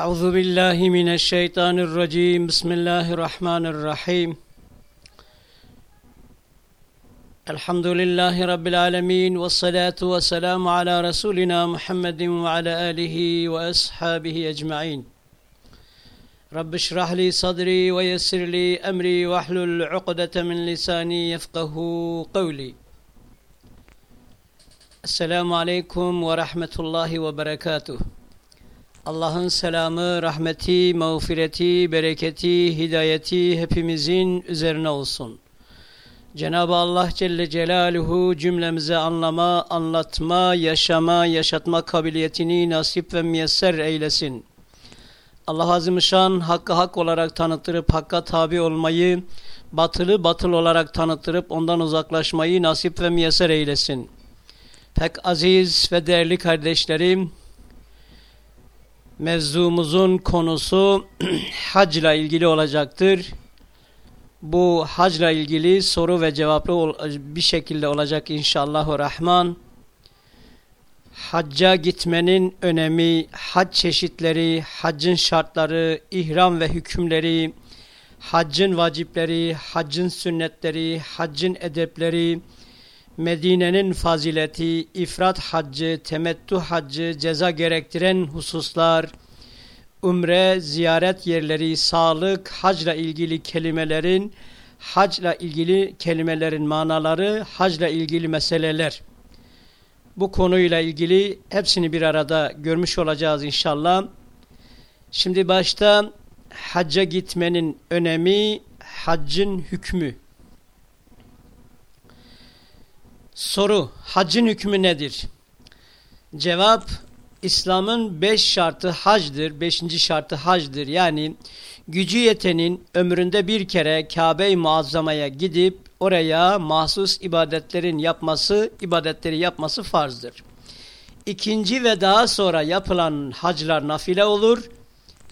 أعوذ بالله من الشيطان الرجيم. بسم الله الرحمن الرحيم. الحمد لله رب العالمين والصلاة والسلام على رسولنا محمد وعلى آله وأصحابه أجمعين. رب اشرح لي صدري ويسر لي أمري واحلل عقدة من لساني يفقه قولي. السلام عليكم ورحمة الله وبركاته. Allah'ın selamı, rahmeti, mağfireti, bereketi, hidayeti hepimizin üzerine olsun. Cenab-ı Allah Celle Celaluhu cümlemize anlama, anlatma, yaşama, yaşatma kabiliyetini nasip ve müyesser eylesin. Allah Azimüşşan hakkı hak olarak tanıttırıp hakka tabi olmayı, batılı batıl olarak tanıttırıp ondan uzaklaşmayı nasip ve müyesser eylesin. Pek aziz ve değerli kardeşlerim, Mevzumuzun konusu hacla ilgili olacaktır. Bu hacla ilgili soru ve cevaplı bir şekilde olacak inşallah rahman. Hacca gitmenin önemi, hac çeşitleri, haccın şartları, ihram ve hükümleri, haccın vacipleri, haccın sünnetleri, haccın edepleri, Medine'nin fazileti, ifrat haccı, temettü haccı, ceza gerektiren hususlar, umre, ziyaret yerleri, sağlık, hacla ilgili kelimelerin, hacla ilgili kelimelerin manaları, hacla ilgili meseleler. Bu konuyla ilgili hepsini bir arada görmüş olacağız inşallah. Şimdi başta hacca gitmenin önemi, haccın hükmü. Soru, haccın hükmü nedir? Cevap, İslam'ın beş şartı hacdır, beşinci şartı hacdır. Yani gücü yetenin ömründe bir kere Kabe-i Muazzama'ya gidip oraya mahsus ibadetlerin yapması, ibadetleri yapması farzdır. İkinci ve daha sonra yapılan haclar nafile olur.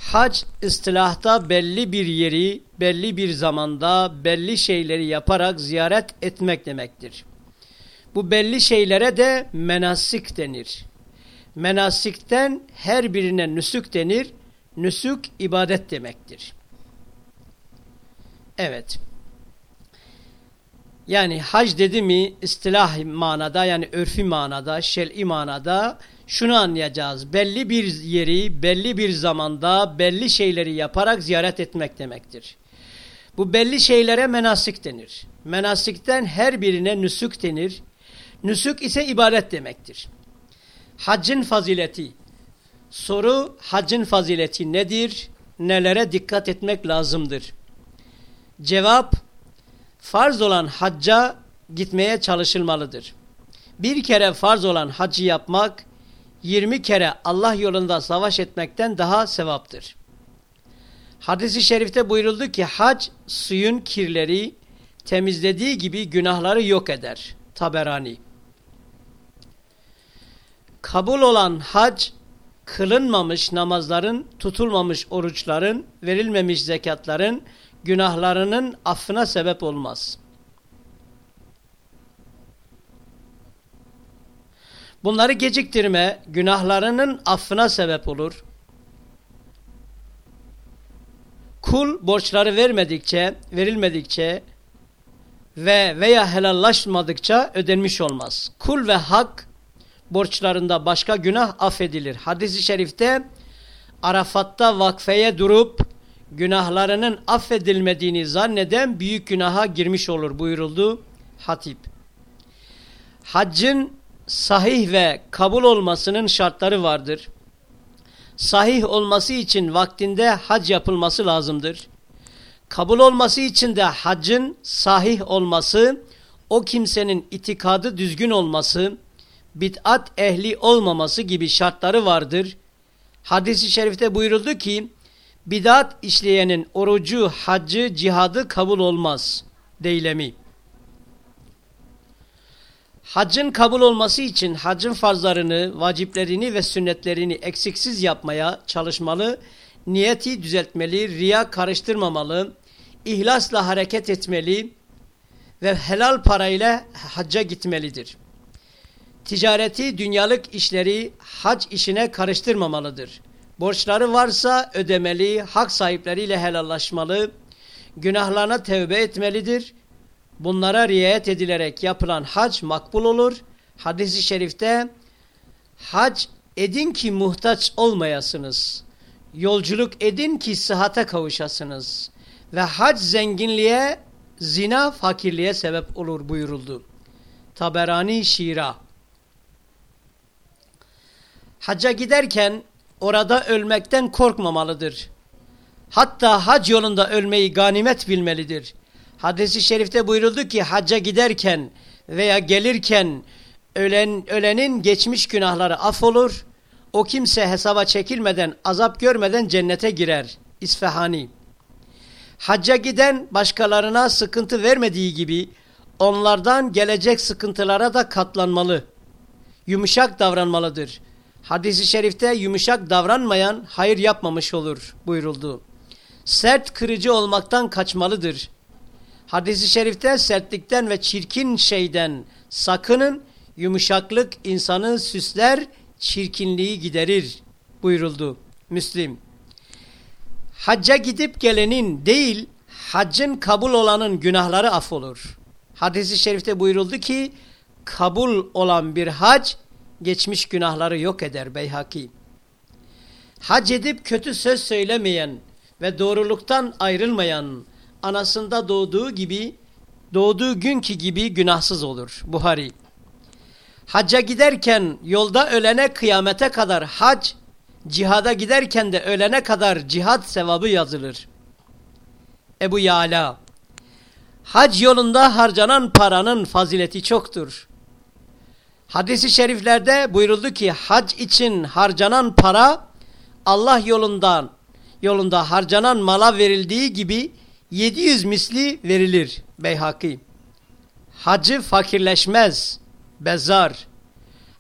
Hac istilahta belli bir yeri, belli bir zamanda, belli şeyleri yaparak ziyaret etmek demektir. Bu belli şeylere de menasik denir. Menasikten her birine nüsük denir. Nüsük ibadet demektir. Evet. Yani hac dedi mi istilah manada yani örfi manada, şel'i manada şunu anlayacağız. Belli bir yeri, belli bir zamanda, belli şeyleri yaparak ziyaret etmek demektir. Bu belli şeylere menasik denir. Menasikten her birine nüsük denir. Nüsük ise ibadet demektir. Haccın fazileti. Soru haccın fazileti nedir? Nelere dikkat etmek lazımdır? Cevap farz olan hacca gitmeye çalışılmalıdır. Bir kere farz olan hacı yapmak 20 kere Allah yolunda savaş etmekten daha sevaptır. Hadis-i şerifte buyuruldu ki hac suyun kirleri temizlediği gibi günahları yok eder. Taberani kabul olan hac, kılınmamış namazların, tutulmamış oruçların, verilmemiş zekatların, günahlarının affına sebep olmaz. Bunları geciktirme günahlarının affına sebep olur. Kul borçları vermedikçe, verilmedikçe ve veya helallaşmadıkça ödenmiş olmaz. Kul ve hak borçlarında başka günah affedilir. Hadis-i şerifte Arafat'ta vakfeye durup günahlarının affedilmediğini zanneden büyük günaha girmiş olur buyuruldu hatip. Haccın sahih ve kabul olmasının şartları vardır. Sahih olması için vaktinde hac yapılması lazımdır. Kabul olması için de haccın sahih olması, o kimsenin itikadı düzgün olması, bid'at ehli olmaması gibi şartları vardır. Hadis-i şerifte buyuruldu ki, bid'at işleyenin orucu, haccı, cihadı kabul olmaz deylemi. Haccın kabul olması için haccın farzlarını, vaciplerini ve sünnetlerini eksiksiz yapmaya çalışmalı, niyeti düzeltmeli, riya karıştırmamalı, ihlasla hareket etmeli ve helal parayla hacca gitmelidir ticareti, dünyalık işleri hac işine karıştırmamalıdır. Borçları varsa ödemeli, hak sahipleriyle helallaşmalı, günahlarına tevbe etmelidir. Bunlara riayet edilerek yapılan hac makbul olur. Hadis-i şerifte hac edin ki muhtaç olmayasınız. Yolculuk edin ki sıhhate kavuşasınız. Ve hac zenginliğe, zina fakirliğe sebep olur buyuruldu. Taberani Şira Hacca giderken orada ölmekten korkmamalıdır. Hatta hac yolunda ölmeyi ganimet bilmelidir. Hadis-i şerifte buyuruldu ki hacca giderken veya gelirken ölen, ölenin geçmiş günahları affolur. O kimse hesaba çekilmeden, azap görmeden cennete girer. İsfahani. Hacca giden başkalarına sıkıntı vermediği gibi onlardan gelecek sıkıntılara da katlanmalı. Yumuşak davranmalıdır. Hadis-i şerifte yumuşak davranmayan hayır yapmamış olur buyuruldu. Sert kırıcı olmaktan kaçmalıdır. Hadis-i şerifte sertlikten ve çirkin şeyden sakının yumuşaklık insanı süsler, çirkinliği giderir buyuruldu. Müslim. Hacca gidip gelenin değil, haccın kabul olanın günahları affolur. Hadis-i şerifte buyuruldu ki, kabul olan bir hac, geçmiş günahları yok eder Beyhaki. Hac edip kötü söz söylemeyen ve doğruluktan ayrılmayan, anasında doğduğu gibi, doğduğu günkü gibi günahsız olur. Buhari. Hacca giderken yolda ölene kıyamete kadar hac, cihada giderken de ölene kadar cihad sevabı yazılır. Ebu Yala Hac yolunda harcanan paranın fazileti çoktur. Hadis-i şeriflerde buyuruldu ki hac için harcanan para Allah yolundan yolunda harcanan mala verildiği gibi 700 misli verilir Beyhaki. Hacı fakirleşmez, bezar.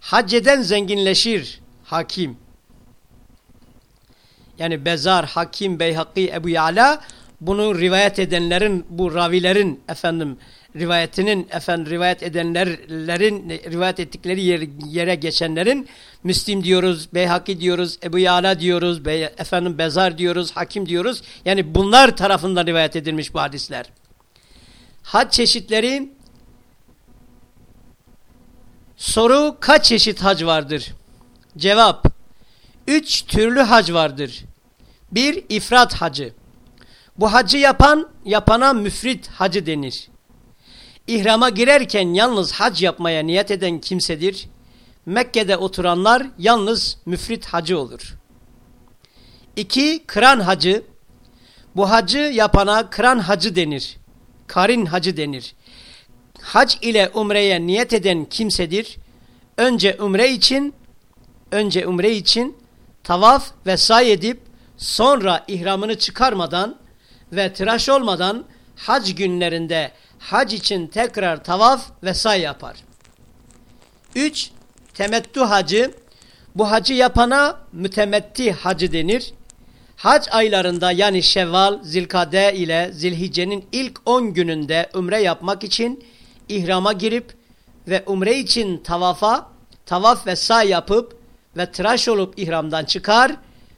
Hac eden zenginleşir, hakim. Yani bezar, hakim, Beyhaki, Ebu Yala bunu rivayet edenlerin, bu ravilerin efendim rivayetinin efendim rivayet edenlerin rivayet ettikleri yer, yere geçenlerin Müslim diyoruz, Beyhaki diyoruz, Ebu Yala diyoruz, Bey, efendim Bezar diyoruz, Hakim diyoruz. Yani bunlar tarafından rivayet edilmiş bu hadisler. Hac çeşitleri soru kaç çeşit hac vardır? Cevap üç türlü hac vardır. Bir ifrat hacı. Bu hacı yapan yapana müfrit hacı denir. İhrama girerken yalnız hac yapmaya niyet eden kimsedir. Mekke'de oturanlar yalnız müfrit hacı olur. İki, kıran hacı. Bu hacı yapana kıran hacı denir. Karin hacı denir. Hac ile umreye niyet eden kimsedir. Önce umre için, önce umre için tavaf ve say edip sonra ihramını çıkarmadan ve tıraş olmadan hac günlerinde hac için tekrar tavaf ve say yapar. 3. Temettü hacı. Bu hacı yapana mütemetti hacı denir. Hac aylarında yani Şevval, Zilkade ile Zilhice'nin ilk 10 gününde umre yapmak için ihrama girip ve umre için tavafa, tavaf ve say yapıp ve tıraş olup ihramdan çıkar,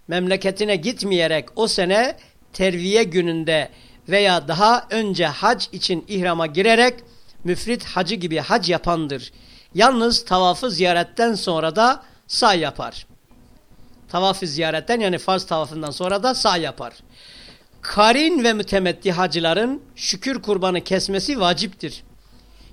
memleketine gitmeyerek o sene terviye gününde veya daha önce hac için ihrama girerek müfrit hacı gibi hac yapandır. Yalnız tavafı ziyaretten sonra da sağ yapar. Tavafı ziyaretten yani farz tavafından sonra da sağ yapar. Karin ve mütemetti hacıların şükür kurbanı kesmesi vaciptir.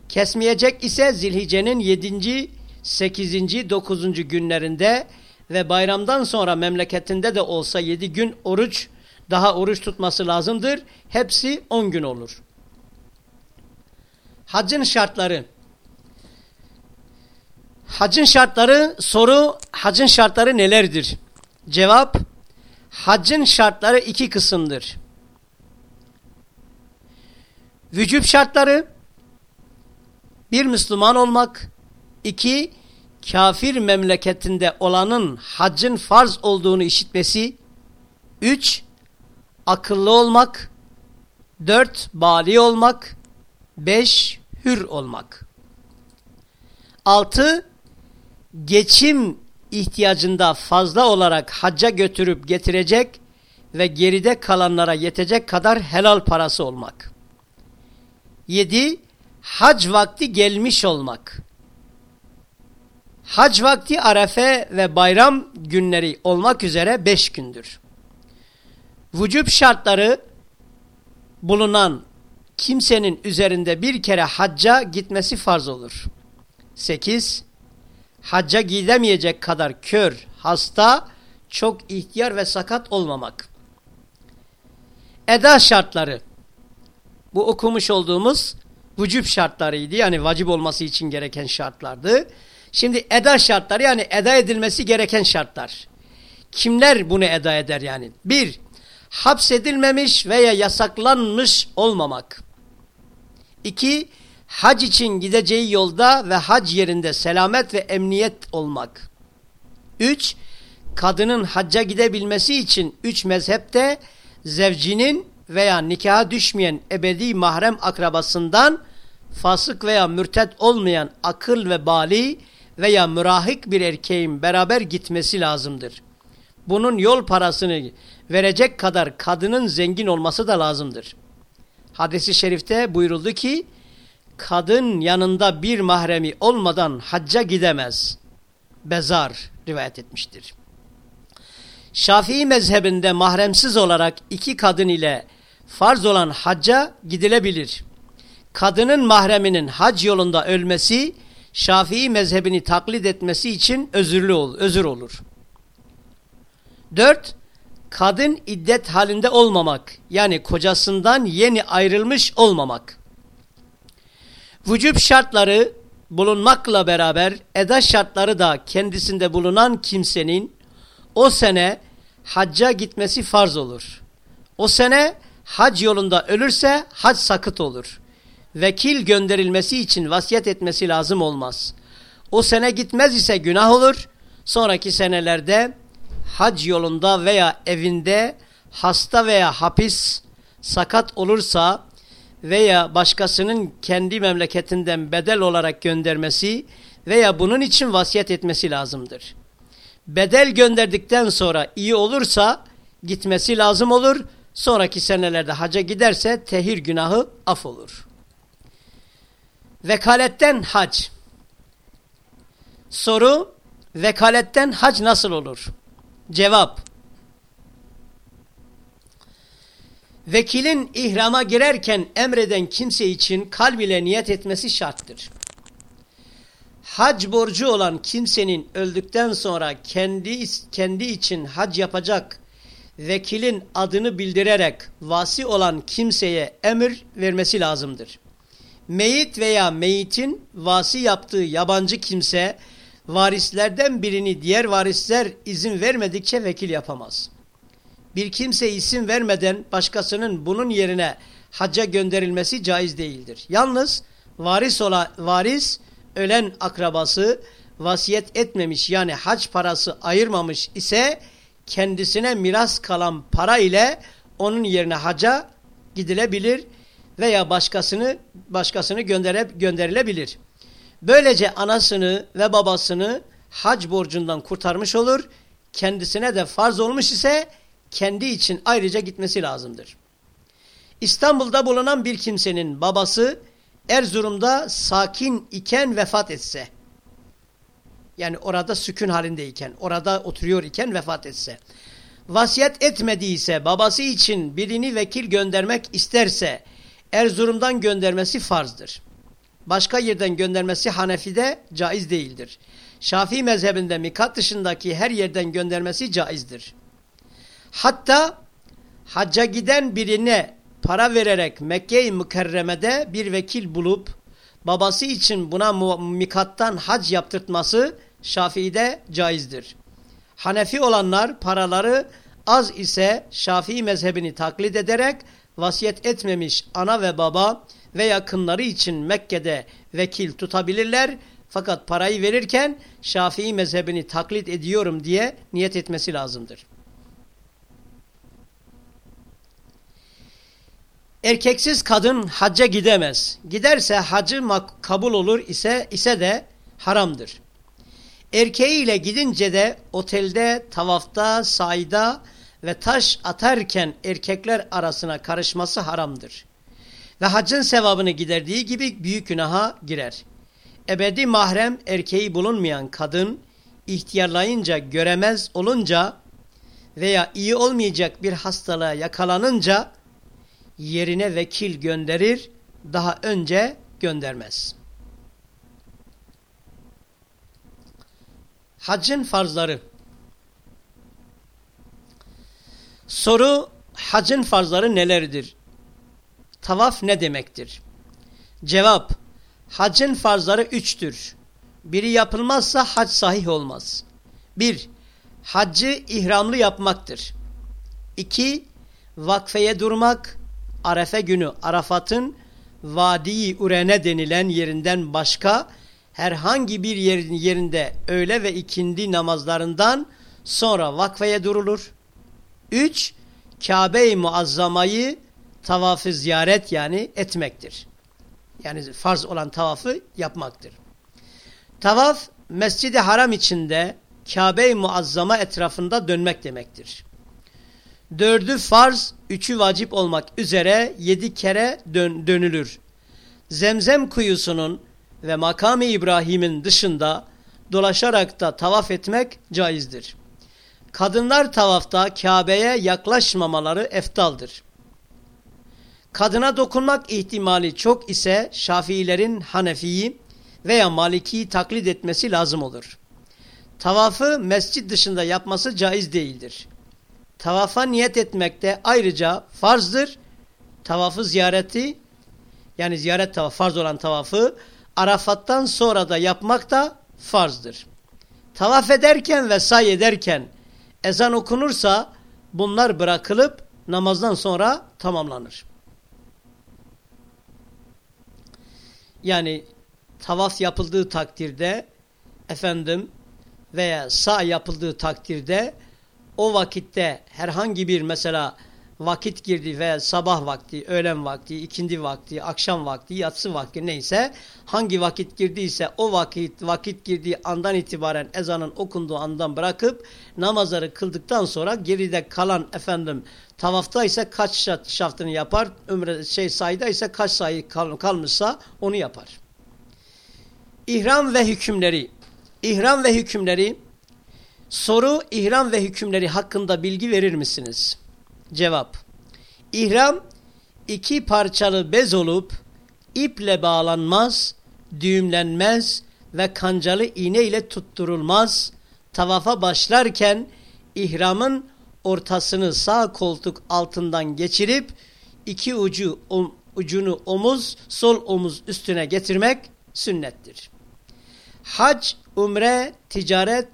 Kesmeyecek ise zilhicenin 7. 8. 9. günlerinde ve bayramdan sonra memleketinde de olsa 7 gün oruç daha oruç tutması lazımdır. Hepsi 10 gün olur. Hacın şartları. Hacın şartları soru hacın şartları nelerdir? Cevap hacın şartları iki kısımdır. Vücub şartları bir Müslüman olmak, iki kafir memleketinde olanın haccın farz olduğunu işitmesi, üç akıllı olmak, dört bali olmak, beş hür olmak. Altı geçim ihtiyacında fazla olarak hacca götürüp getirecek ve geride kalanlara yetecek kadar helal parası olmak. 7. Hac vakti gelmiş olmak. Hac vakti arefe ve bayram günleri olmak üzere 5 gündür. Vücub şartları bulunan kimsenin üzerinde bir kere hacca gitmesi farz olur. 8. Hacca gidemeyecek kadar kör, hasta, çok ihtiyar ve sakat olmamak. Eda şartları. Bu okumuş olduğumuz vücub şartlarıydı. Yani vacip olması için gereken şartlardı. Şimdi eda şartları yani eda edilmesi gereken şartlar. Kimler bunu eda eder yani? Bir, hapsedilmemiş veya yasaklanmış olmamak. İki, hac için gideceği yolda ve hac yerinde selamet ve emniyet olmak. Üç, kadının hacca gidebilmesi için üç mezhepte zevcinin veya nikaha düşmeyen ebedi mahrem akrabasından fasık veya mürted olmayan akıl ve bali veya mürahik bir erkeğin beraber gitmesi lazımdır. Bunun yol parasını verecek kadar kadının zengin olması da lazımdır. Hadisi şerifte buyuruldu ki kadın yanında bir mahremi olmadan hacca gidemez. Bezar rivayet etmiştir. Şafii mezhebinde mahremsiz olarak iki kadın ile farz olan hacca gidilebilir. Kadının mahreminin hac yolunda ölmesi Şafii mezhebini taklit etmesi için özürlü ol, özür olur. 4. Kadın iddet halinde olmamak yani kocasından yeni ayrılmış olmamak. Vücub şartları bulunmakla beraber eda şartları da kendisinde bulunan kimsenin o sene hacca gitmesi farz olur. O sene hac yolunda ölürse hac sakıt olur. Vekil gönderilmesi için vasiyet etmesi lazım olmaz. O sene gitmez ise günah olur. Sonraki senelerde hac yolunda veya evinde hasta veya hapis sakat olursa veya başkasının kendi memleketinden bedel olarak göndermesi veya bunun için vasiyet etmesi lazımdır. Bedel gönderdikten sonra iyi olursa gitmesi lazım olur. Sonraki senelerde haca giderse tehir günahı af olur. Vekaletten hac. Soru, vekaletten hac nasıl olur? Cevap, vekilin ihrama girerken emreden kimse için kalb ile niyet etmesi şarttır. Hac borcu olan kimsenin öldükten sonra kendi, kendi için hac yapacak vekilin adını bildirerek vasi olan kimseye emir vermesi lazımdır. Meyit veya meyitin vasi yaptığı yabancı kimse varislerden birini diğer varisler izin vermedikçe vekil yapamaz. Bir kimse isim vermeden başkasının bunun yerine hacca gönderilmesi caiz değildir. Yalnız varis olan varis ölen akrabası vasiyet etmemiş yani hac parası ayırmamış ise kendisine miras kalan para ile onun yerine haca gidilebilir veya başkasını başkasını gönderip gönderilebilir. Böylece anasını ve babasını hac borcundan kurtarmış olur. Kendisine de farz olmuş ise kendi için ayrıca gitmesi lazımdır. İstanbul'da bulunan bir kimsenin babası Erzurum'da sakin iken vefat etse, yani orada sükun halindeyken, orada oturuyor iken vefat etse, vasiyet etmediyse, babası için birini vekil göndermek isterse, Erzurum'dan göndermesi farzdır. Başka yerden göndermesi Hanefi'de caiz değildir. Şafii mezhebinde mikat dışındaki her yerden göndermesi caizdir. Hatta hacca giden birine para vererek Mekke-i Mükerreme'de bir vekil bulup babası için buna mikattan hac yaptırtması Şafii'de caizdir. Hanefi olanlar paraları az ise Şafii mezhebini taklit ederek vasiyet etmemiş ana ve baba ve yakınları için Mekke'de vekil tutabilirler. Fakat parayı verirken Şafii mezhebini taklit ediyorum diye niyet etmesi lazımdır. Erkeksiz kadın hacca gidemez. Giderse hacı kabul olur ise ise de haramdır. Erkeğiyle gidince de otelde, tavafta, sayda ve taş atarken erkekler arasına karışması haramdır. Ve hacın sevabını giderdiği gibi büyük günaha girer. Ebedi mahrem erkeği bulunmayan kadın ihtiyarlayınca göremez olunca veya iyi olmayacak bir hastalığa yakalanınca yerine vekil gönderir, daha önce göndermez. Haccın farzları Soru hacın farzları nelerdir? Tavaf ne demektir? Cevap Hacın farzları üçtür. Biri yapılmazsa hac sahih olmaz. Bir, haccı ihramlı yapmaktır. İki, vakfeye durmak, Arefe günü Arafat'ın Vadi Urene denilen yerinden başka herhangi bir yerin yerinde öğle ve ikindi namazlarından sonra vakfeye durulur. Üç, Kabe-i Muazzama'yı tavafı ziyaret yani etmektir. Yani farz olan tavafı yapmaktır. Tavaf, Mescid-i Haram içinde Kabe-i Muazzama etrafında dönmek demektir. Dördü farz, üçü vacip olmak üzere yedi kere dön dönülür. Zemzem kuyusunun ve makamı İbrahim'in dışında dolaşarak da tavaf etmek caizdir. Kadınlar tavafta Kabe'ye yaklaşmamaları eftaldır. Kadına dokunmak ihtimali çok ise Şafiilerin Hanefi'yi veya Maliki'yi taklit etmesi lazım olur. Tavafı mescit dışında yapması caiz değildir. Tavafa niyet etmek de ayrıca farzdır. Tavafı ziyareti yani ziyaret tavafı farz olan tavafı Arafat'tan sonra da yapmak da farzdır. Tavaf ederken ve say ederken ezan okunursa bunlar bırakılıp namazdan sonra tamamlanır. Yani tavaf yapıldığı takdirde efendim veya sağ yapıldığı takdirde o vakitte herhangi bir mesela vakit girdi veya sabah vakti, öğlen vakti, ikindi vakti, akşam vakti, yatsı vakti neyse hangi vakit girdiyse o vakit vakit girdiği andan itibaren ezanın okunduğu andan bırakıp namazları kıldıktan sonra geride kalan efendim tavafta ise kaç şaftını yapar, ömre şey sayda ise kaç sayı kal, kalmışsa onu yapar. İhram ve hükümleri. İhram ve hükümleri Soru ihram ve hükümleri hakkında bilgi verir misiniz? Cevap İhram iki parçalı bez olup iple bağlanmaz, düğümlenmez ve kancalı iğne ile tutturulmaz. Tavafa başlarken ihramın ortasını sağ koltuk altından geçirip iki ucu om, ucunu omuz, sol omuz üstüne getirmek sünnettir. Hac, umre, ticaret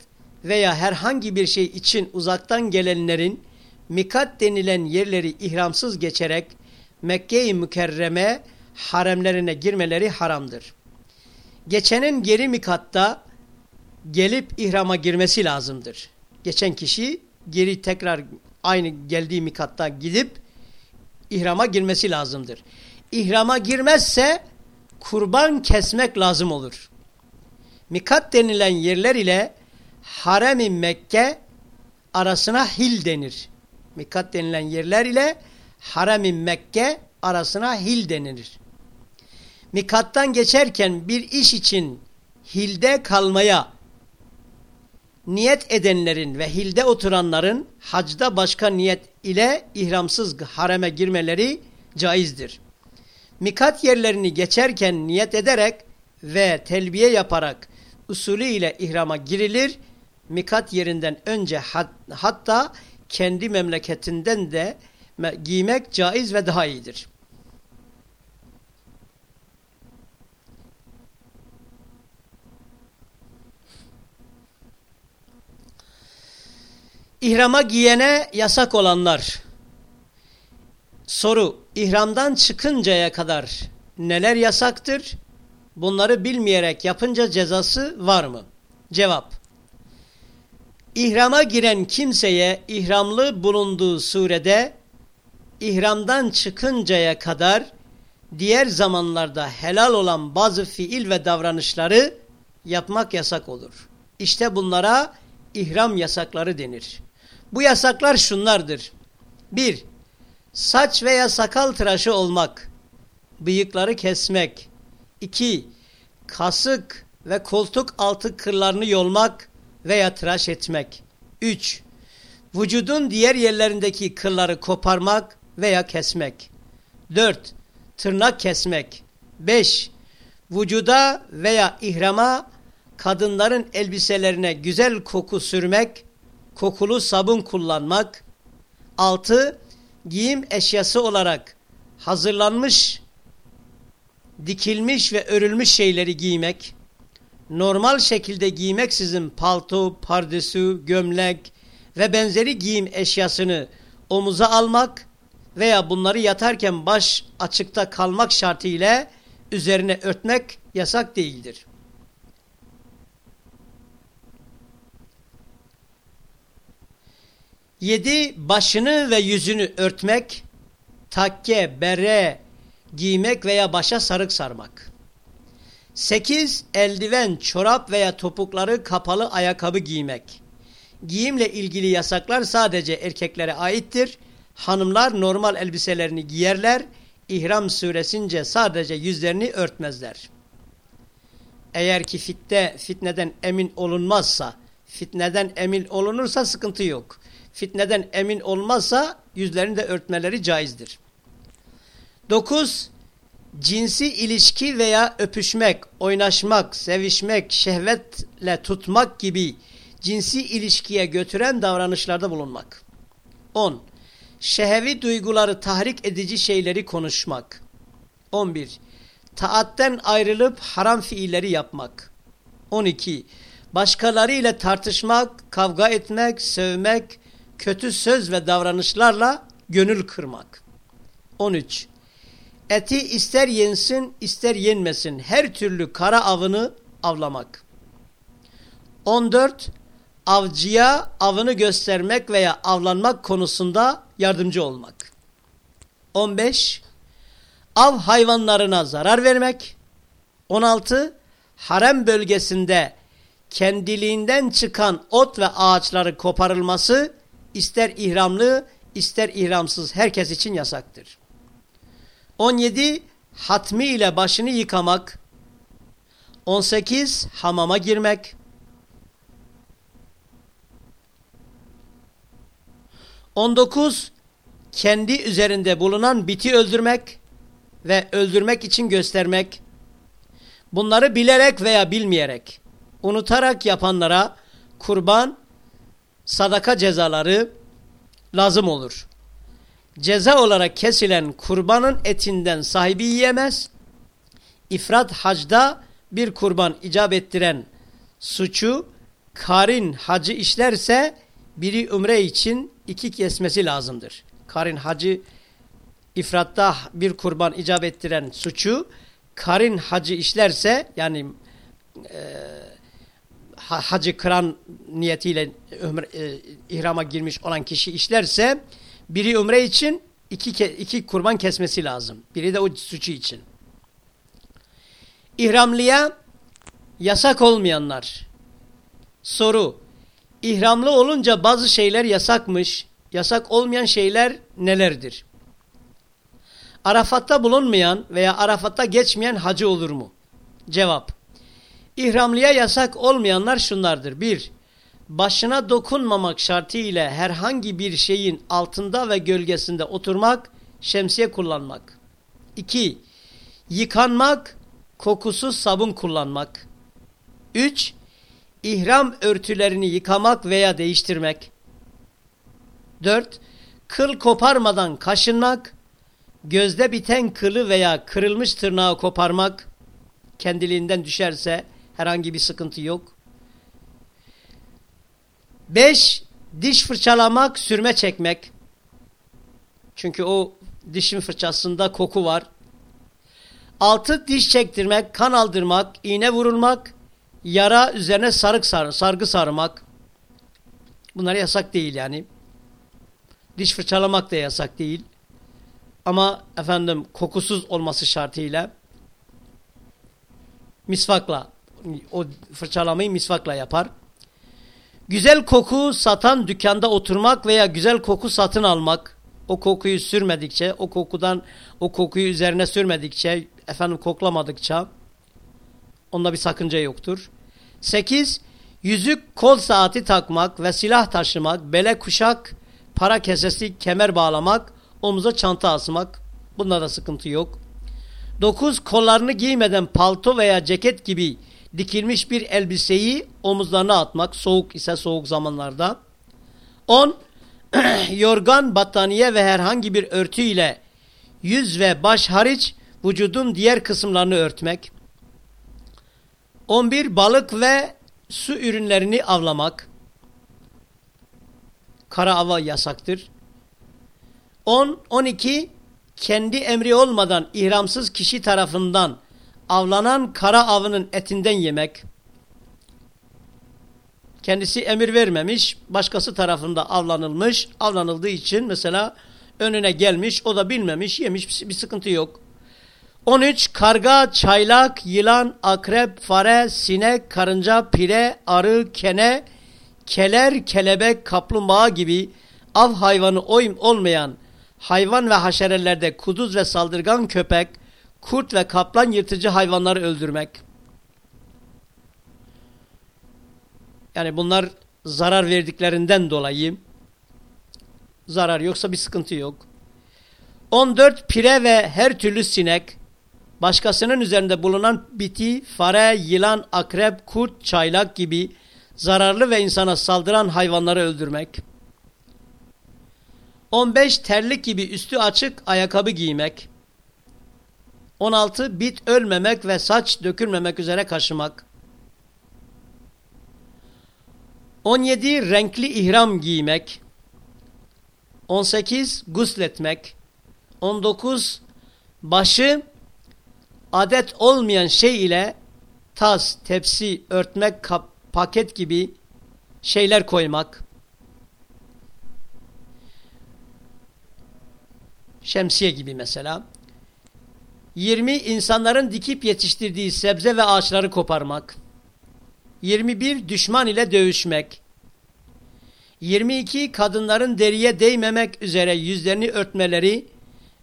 veya herhangi bir şey için uzaktan gelenlerin mikat denilen yerleri ihramsız geçerek Mekke-i Mükerreme haremlerine girmeleri haramdır. Geçenin geri mikatta gelip ihrama girmesi lazımdır. Geçen kişi geri tekrar aynı geldiği mikatta gidip ihrama girmesi lazımdır. İhrama girmezse kurban kesmek lazım olur. Mikat denilen yerler ile harem-i Mekke arasına hil denir. Mikat denilen yerler ile harem-i Mekke arasına hil denilir. Mikattan geçerken bir iş için hilde kalmaya niyet edenlerin ve hilde oturanların hacda başka niyet ile ihramsız hareme girmeleri caizdir. Mikat yerlerini geçerken niyet ederek ve telbiye yaparak usulü ile ihrama girilir. Mikat yerinden önce hat, hatta kendi memleketinden de giymek caiz ve daha iyidir. İhrama giyene yasak olanlar. Soru, ihramdan çıkıncaya kadar neler yasaktır? Bunları bilmeyerek yapınca cezası var mı? Cevap, İhrama giren kimseye ihramlı bulunduğu surede ihramdan çıkıncaya kadar diğer zamanlarda helal olan bazı fiil ve davranışları yapmak yasak olur. İşte bunlara ihram yasakları denir. Bu yasaklar şunlardır. 1. Saç veya sakal tıraşı olmak. Bıyıkları kesmek. 2. Kasık ve koltuk altı kırlarını yolmak veya tıraş etmek. 3. Vücudun diğer yerlerindeki kılları koparmak veya kesmek. 4. Tırnak kesmek. 5. Vücuda veya ihrama kadınların elbiselerine güzel koku sürmek, kokulu sabun kullanmak. 6. Giyim eşyası olarak hazırlanmış, dikilmiş ve örülmüş şeyleri giymek. Normal şekilde giymek sizin palto, pardesü, gömlek ve benzeri giyim eşyasını omuza almak veya bunları yatarken baş açıkta kalmak şartıyla üzerine örtmek yasak değildir. Yedi, başını ve yüzünü örtmek, takke, bere giymek veya başa sarık sarmak. Sekiz, eldiven, çorap veya topukları kapalı ayakkabı giymek. Giyimle ilgili yasaklar sadece erkeklere aittir. Hanımlar normal elbiselerini giyerler. İhram süresince sadece yüzlerini örtmezler. Eğer ki fitne, fitneden emin olunmazsa, fitneden emin olunursa sıkıntı yok fitneden emin olmazsa yüzlerini de örtmeleri caizdir. 9. Cinsi ilişki veya öpüşmek, oynaşmak, sevişmek, şehvetle tutmak gibi cinsi ilişkiye götüren davranışlarda bulunmak. 10. Şehevi duyguları tahrik edici şeyleri konuşmak. 11. Taatten ayrılıp haram fiilleri yapmak. 12. Başkalarıyla tartışmak, kavga etmek, sövmek, kötü söz ve davranışlarla gönül kırmak. 13. Eti ister yensin ister yenmesin her türlü kara avını avlamak. 14. Avcıya avını göstermek veya avlanmak konusunda yardımcı olmak. 15. Av hayvanlarına zarar vermek. 16. Harem bölgesinde kendiliğinden çıkan ot ve ağaçları koparılması ister ihramlı ister ihramsız herkes için yasaktır. 17 hatmi ile başını yıkamak. 18 hamama girmek. 19 kendi üzerinde bulunan biti öldürmek ve öldürmek için göstermek. Bunları bilerek veya bilmeyerek, unutarak yapanlara kurban sadaka cezaları lazım olur. Ceza olarak kesilen kurbanın etinden sahibi yiyemez. İfrat hacda bir kurban icap ettiren suçu karin hacı işlerse biri umre için iki kesmesi lazımdır. Karin hacı ifratta bir kurban icap ettiren suçu karin hacı işlerse yani e, hacı kıran niyetiyle ömür, e, ihrama girmiş olan kişi işlerse biri ömre için iki, iki kurban kesmesi lazım. Biri de o suçu için. İhramlıya yasak olmayanlar. Soru. İhramlı olunca bazı şeyler yasakmış. Yasak olmayan şeyler nelerdir? Arafat'ta bulunmayan veya Arafat'ta geçmeyen hacı olur mu? Cevap. İhramlıya yasak olmayanlar şunlardır. Bir, başına dokunmamak şartıyla herhangi bir şeyin altında ve gölgesinde oturmak, şemsiye kullanmak. İki, yıkanmak, kokusuz sabun kullanmak. Üç, ihram örtülerini yıkamak veya değiştirmek. Dört, kıl koparmadan kaşınmak, gözde biten kılı veya kırılmış tırnağı koparmak, kendiliğinden düşerse, Herhangi bir sıkıntı yok. Beş, diş fırçalamak, sürme çekmek. Çünkü o dişin fırçasında koku var. Altı, diş çektirmek, kan aldırmak, iğne vurulmak, yara üzerine sarık sar, sargı sarmak. Bunlar yasak değil yani. Diş fırçalamak da yasak değil. Ama efendim kokusuz olması şartıyla misvakla o fırçalamayı misvakla yapar. Güzel koku satan dükkanda oturmak veya güzel koku satın almak. O kokuyu sürmedikçe, o kokudan o kokuyu üzerine sürmedikçe, efendim koklamadıkça onda bir sakınca yoktur. 8. Yüzük, kol saati takmak ve silah taşımak, bele kuşak, para kesesi, kemer bağlamak, omuza çanta asmak. Bunda da sıkıntı yok. 9. Kollarını giymeden palto veya ceket gibi dikilmiş bir elbiseyi omuzlarına atmak. Soğuk ise soğuk zamanlarda. 10. Yorgan, battaniye ve herhangi bir örtü ile yüz ve baş hariç vücudun diğer kısımlarını örtmek. 11. Balık ve su ürünlerini avlamak. Kara ava yasaktır. 10. 12 kendi emri olmadan ihramsız kişi tarafından avlanan kara avının etinden yemek, kendisi emir vermemiş, başkası tarafında avlanılmış, avlanıldığı için mesela önüne gelmiş, o da bilmemiş, yemiş bir sıkıntı yok. 13. Karga, çaylak, yılan, akrep, fare, sinek, karınca, pire, arı, kene, keler, kelebek, kaplumbağa gibi av hayvanı olmayan hayvan ve haşerelerde kuduz ve saldırgan köpek, kurt ve kaplan yırtıcı hayvanları öldürmek. Yani bunlar zarar verdiklerinden dolayı zarar yoksa bir sıkıntı yok. 14 pire ve her türlü sinek, başkasının üzerinde bulunan biti, fare, yılan, akrep, kurt, çaylak gibi zararlı ve insana saldıran hayvanları öldürmek. 15 terlik gibi üstü açık ayakkabı giymek. 16 bit ölmemek ve saç dökülmemek üzere kaşımak. 17 renkli ihram giymek. 18 gusletmek. 19 başı adet olmayan şey ile tas, tepsi, örtmek, kap, paket gibi şeyler koymak. Şemsiye gibi mesela. 20 insanların dikip yetiştirdiği sebze ve ağaçları koparmak. 21 düşman ile dövüşmek. 22 kadınların deriye değmemek üzere yüzlerini örtmeleri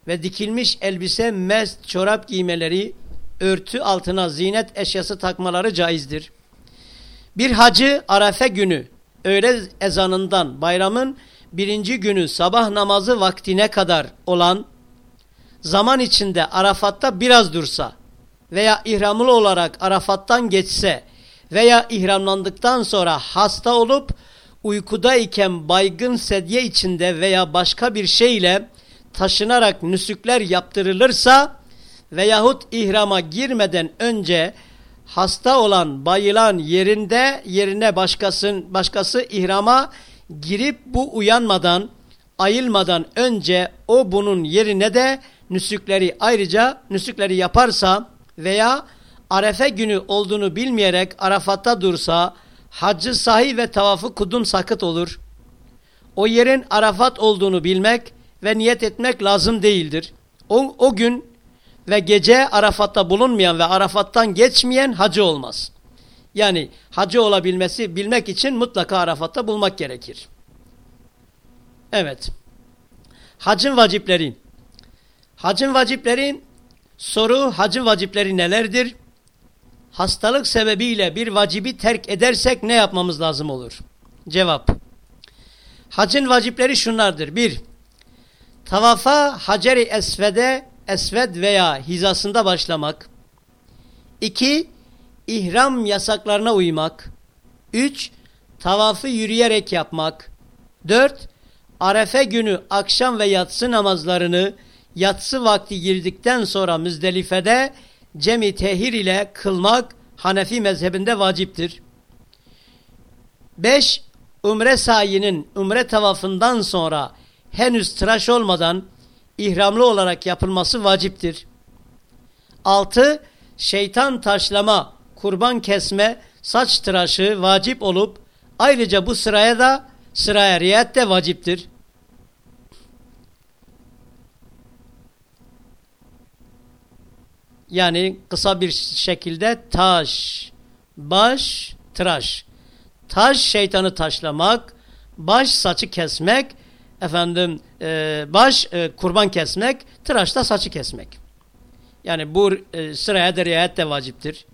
ve dikilmiş elbise, mest, çorap giymeleri, örtü altına zinet eşyası takmaları caizdir. Bir hacı Arafe günü öğle ezanından bayramın birinci günü sabah namazı vaktine kadar olan zaman içinde Arafat'ta biraz dursa veya ihramlı olarak Arafat'tan geçse veya ihramlandıktan sonra hasta olup uykudayken baygın sedye içinde veya başka bir şeyle taşınarak nüsükler yaptırılırsa veyahut ihrama girmeden önce hasta olan bayılan yerinde yerine başkasın, başkası ihrama girip bu uyanmadan ayılmadan önce o bunun yerine de nüsükleri ayrıca nüsükleri yaparsa veya Arefe günü olduğunu bilmeyerek Arafat'ta dursa haccı sahi ve tavafı kudum sakıt olur. O yerin Arafat olduğunu bilmek ve niyet etmek lazım değildir. O, o gün ve gece Arafat'ta bulunmayan ve Arafat'tan geçmeyen hacı olmaz. Yani hacı olabilmesi bilmek için mutlaka Arafat'ta bulmak gerekir. Evet. Hacın vacipleri. Hacın vacipleri soru hacın vacipleri nelerdir? Hastalık sebebiyle bir vacibi terk edersek ne yapmamız lazım olur? Cevap. Hacın vacipleri şunlardır. Bir, tavafa Hacer-i Esved'e esved veya hizasında başlamak. İki, ihram yasaklarına uymak. Üç, tavafı yürüyerek yapmak. Dört, Arefe günü akşam ve yatsı namazlarını yatsı vakti girdikten sonra Müzdelife'de cemi tehir ile kılmak Hanefi mezhebinde vaciptir. 5. Umre sayinin umre tavafından sonra henüz tıraş olmadan ihramlı olarak yapılması vaciptir. 6. Şeytan taşlama, kurban kesme, saç tıraşı vacip olup ayrıca bu sıraya da sıraya riayet de vaciptir. Yani kısa bir şekilde taş, baş, tıraş. taş şeytanı taşlamak, baş saçı kesmek, efendim e, baş e, kurban kesmek, tıraşta saçı kesmek. Yani bu e, sıraya da riayet de vaciptir.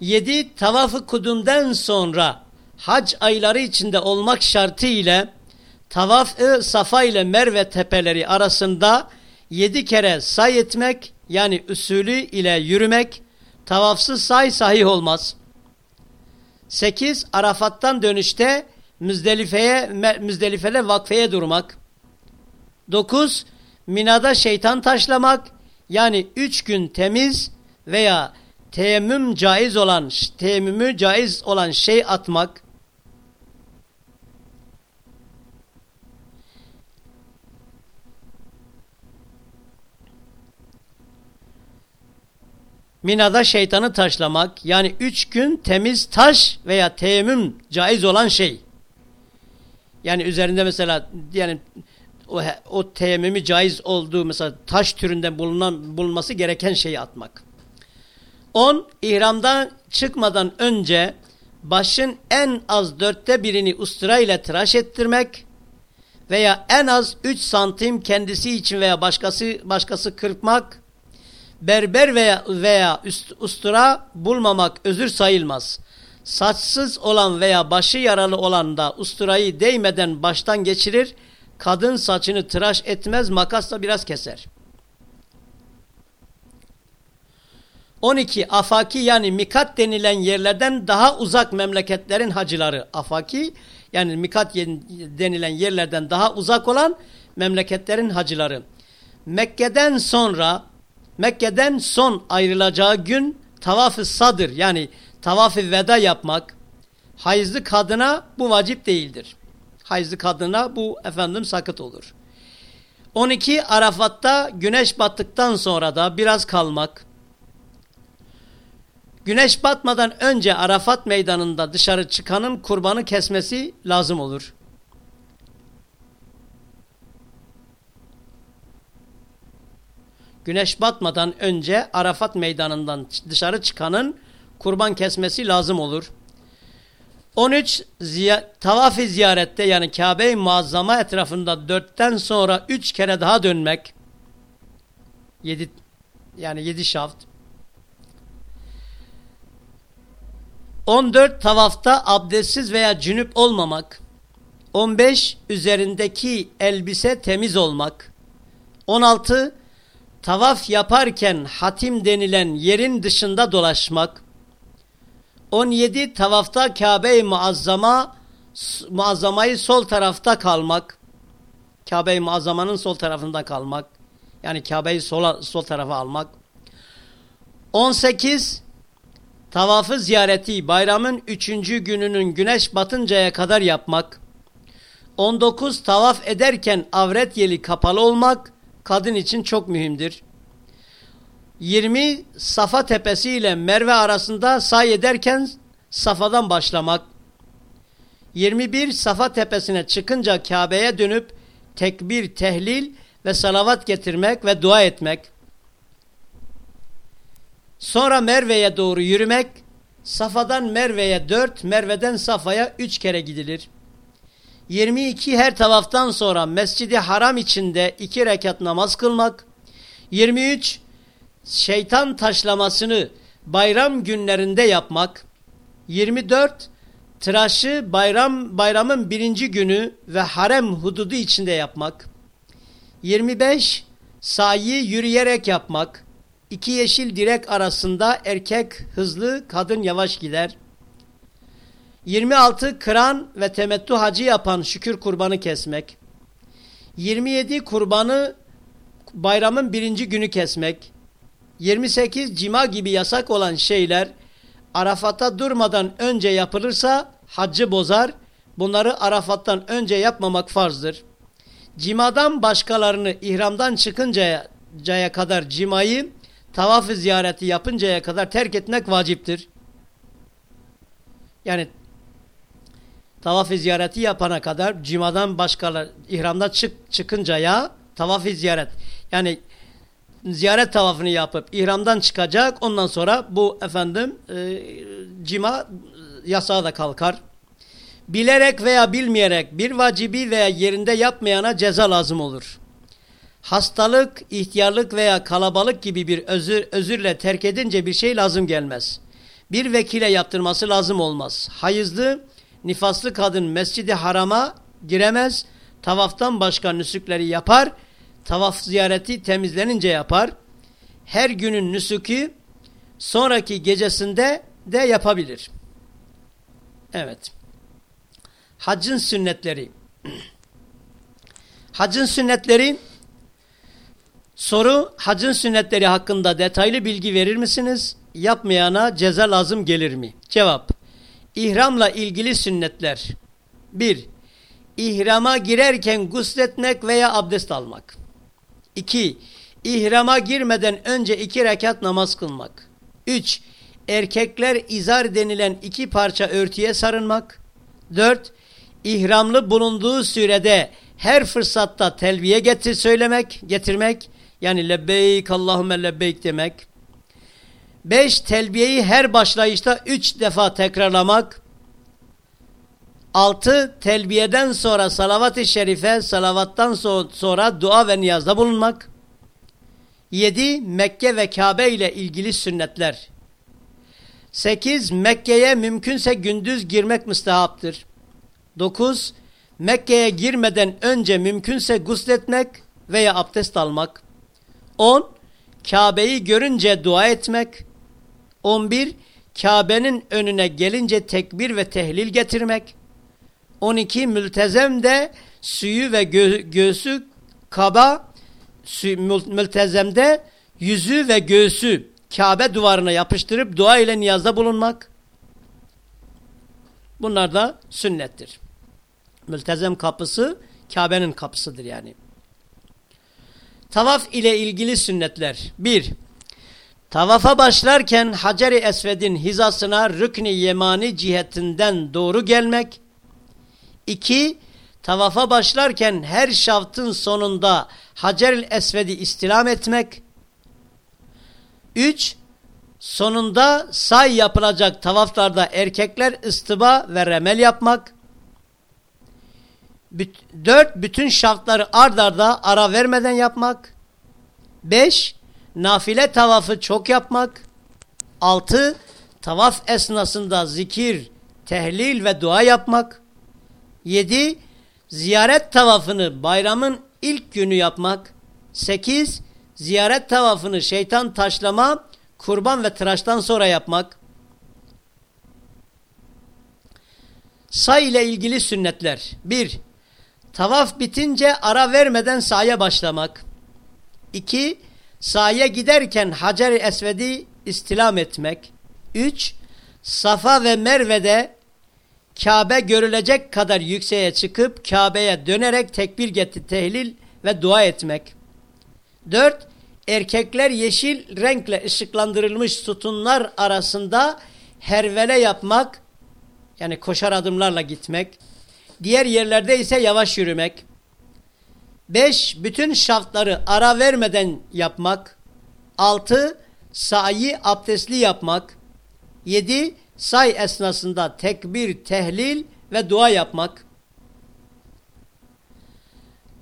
Yedi tavafı kudumdan sonra hac ayları içinde olmak şartı ile tavaf-ı safa ile merve tepeleri arasında yedi kere say etmek yani usulü ile yürümek tavafsız say sahih olmaz. Sekiz Arafat'tan dönüşte Müzdelife'ye Müzdelife'de vakfeye durmak. Dokuz Mina'da şeytan taşlamak yani üç gün temiz veya teyemmüm caiz olan teyemmümü caiz olan şey atmak. Mina'da şeytanı taşlamak yani üç gün temiz taş veya teyemmüm caiz olan şey. Yani üzerinde mesela yani o, o teyemmümü caiz olduğu mesela taş türünden bulunan bulunması gereken şeyi atmak. 10. İhramdan çıkmadan önce başın en az dörtte birini ustura ile tıraş ettirmek veya en az 3 santim kendisi için veya başkası başkası kırpmak berber veya veya üst, ustura bulmamak özür sayılmaz. Saçsız olan veya başı yaralı olan da usturayı değmeden baştan geçirir. Kadın saçını tıraş etmez makasla biraz keser. 12 afaki yani mikat denilen yerlerden daha uzak memleketlerin hacıları afaki yani mikat denilen yerlerden daha uzak olan memleketlerin hacıları. Mekke'den sonra Mekke'den son ayrılacağı gün tavaf-ı sadır yani tavaf-ı veda yapmak hayızlı kadına bu vacip değildir. Hayızlı kadına bu efendim sakıt olur. 12 Arafat'ta güneş battıktan sonra da biraz kalmak. Güneş batmadan önce Arafat meydanında dışarı çıkanın kurbanı kesmesi lazım olur. Güneş batmadan önce Arafat meydanından dışarı çıkanın kurban kesmesi lazım olur. 13 ziya tavaf-ı ziyarette yani Kabe-i Muazzama etrafında dörtten sonra üç kere daha dönmek. Yedi, yani yedi şaft. 14 tavafta abdestsiz veya cünüp olmamak. 15 üzerindeki elbise temiz olmak. 16 tavaf yaparken hatim denilen yerin dışında dolaşmak, 17 tavafta Kabe-i Muazzama Muazzama'yı sol tarafta kalmak, Kabe-i Muazzama'nın sol tarafında kalmak, yani Kabe'yi sol, sol tarafa almak. 18 tavafı ziyareti bayramın 3. gününün güneş batıncaya kadar yapmak. 19 tavaf ederken avret yeli kapalı olmak kadın için çok mühimdir. 20 Safa tepesi ile Merve arasında say ederken Safa'dan başlamak. 21 Safa tepesine çıkınca Kabe'ye dönüp tekbir, tehlil ve salavat getirmek ve dua etmek. Sonra Merve'ye doğru yürümek. Safa'dan Merve'ye 4, Merve'den Safa'ya 3 kere gidilir. 22 her tavaftan sonra Mescidi Haram içinde 2 rekat namaz kılmak. 23 şeytan taşlamasını bayram günlerinde yapmak. 24 tıraşı bayram bayramın birinci günü ve harem hududu içinde yapmak. 25 sayı yürüyerek yapmak. İki yeşil direk arasında erkek hızlı, kadın yavaş gider. 26 kıran ve temettü hacı yapan şükür kurbanı kesmek. 27 kurbanı bayramın birinci günü kesmek. 28 cima gibi yasak olan şeyler Arafat'a durmadan önce yapılırsa haccı bozar. Bunları Arafat'tan önce yapmamak farzdır. Cimadan başkalarını ihramdan çıkıncaya kadar cimayı tavaf-ı ziyareti yapıncaya kadar terk etmek vaciptir. Yani tavaf-ı ziyareti yapana kadar cimadan başkalar ihramda çık, çıkıncaya tavaf-ı ziyaret yani ziyaret tavafını yapıp ihramdan çıkacak ondan sonra bu efendim e, cima yasağı da kalkar. Bilerek veya bilmeyerek bir vacibi veya yerinde yapmayana ceza lazım olur. Hastalık, ihtiyarlık veya kalabalık gibi bir özür, özürle terk edince bir şey lazım gelmez. Bir vekile yaptırması lazım olmaz. Hayızlı, nifaslı kadın mescidi harama giremez. Tavaftan başka nüsükleri yapar. Tavaf ziyareti temizlenince yapar. Her günün nüsükü sonraki gecesinde de yapabilir. Evet. Haccın sünnetleri. Haccın sünnetleri soru hacın sünnetleri hakkında detaylı bilgi verir misiniz? Yapmayana ceza lazım gelir mi? Cevap. İhramla ilgili sünnetler. 1. İhrama girerken gusletmek veya abdest almak. 2. İhrama girmeden önce iki rekat namaz kılmak. 3. Erkekler izar denilen iki parça örtüye sarınmak. 4. İhramlı bulunduğu sürede her fırsatta telbiye getir söylemek, getirmek. Yani lebbeyk Allahümme lebbeyk demek. 5. Telbiyeyi her başlayışta 3 defa tekrarlamak. 6. Telbiyeden sonra salavat-ı şerife, salavattan sonra dua ve niyazda bulunmak. 7. Mekke ve Kabe ile ilgili sünnetler. 8. Mekke'ye mümkünse gündüz girmek müstehaptır. 9. Mekke'ye girmeden önce mümkünse gusletmek veya abdest almak. 10. Kabe'yi görünce dua etmek. 11. Kabe'nin önüne gelince tekbir ve tehlil getirmek. 12. Mültezem de suyu ve gö göğsü kaba mültezemde yüzü ve göğsü Kabe duvarına yapıştırıp dua ile niyazda bulunmak. Bunlar da sünnettir. Mültezem kapısı Kabe'nin kapısıdır yani. Tavaf ile ilgili sünnetler. 1. Tavafa başlarken Hacer-i Esved'in hizasına rükni yemani cihetinden doğru gelmek. 2. Tavafa başlarken her şaftın sonunda Hacer-i Esved'i istilam etmek. 3. Sonunda say yapılacak tavaflarda erkekler ıstıba ve remel yapmak. 4. Bütün şartları ard arda ara vermeden yapmak. 5. Nafile tavafı çok yapmak. 6. Tavaf esnasında zikir, tehlil ve dua yapmak. 7. Ziyaret tavafını bayramın ilk günü yapmak. 8. Ziyaret tavafını şeytan taşlama, kurban ve tıraştan sonra yapmak. Say ile ilgili sünnetler. 1. Tavaf bitince ara vermeden sahaya başlamak. 2. Sahaya giderken Hacer-i Esved'i istilam etmek. 3. Safa ve Merve'de Kabe görülecek kadar yükseğe çıkıp Kabe'ye dönerek tekbir getir, tehlil ve dua etmek. 4. Erkekler yeşil renkle ışıklandırılmış sütunlar arasında hervele yapmak, yani koşar adımlarla gitmek. Diğer yerlerde ise yavaş yürümek. 5. Bütün şartları ara vermeden yapmak. 6. Sa'i abdestli yapmak. 7. Say esnasında tekbir, tehlil ve dua yapmak.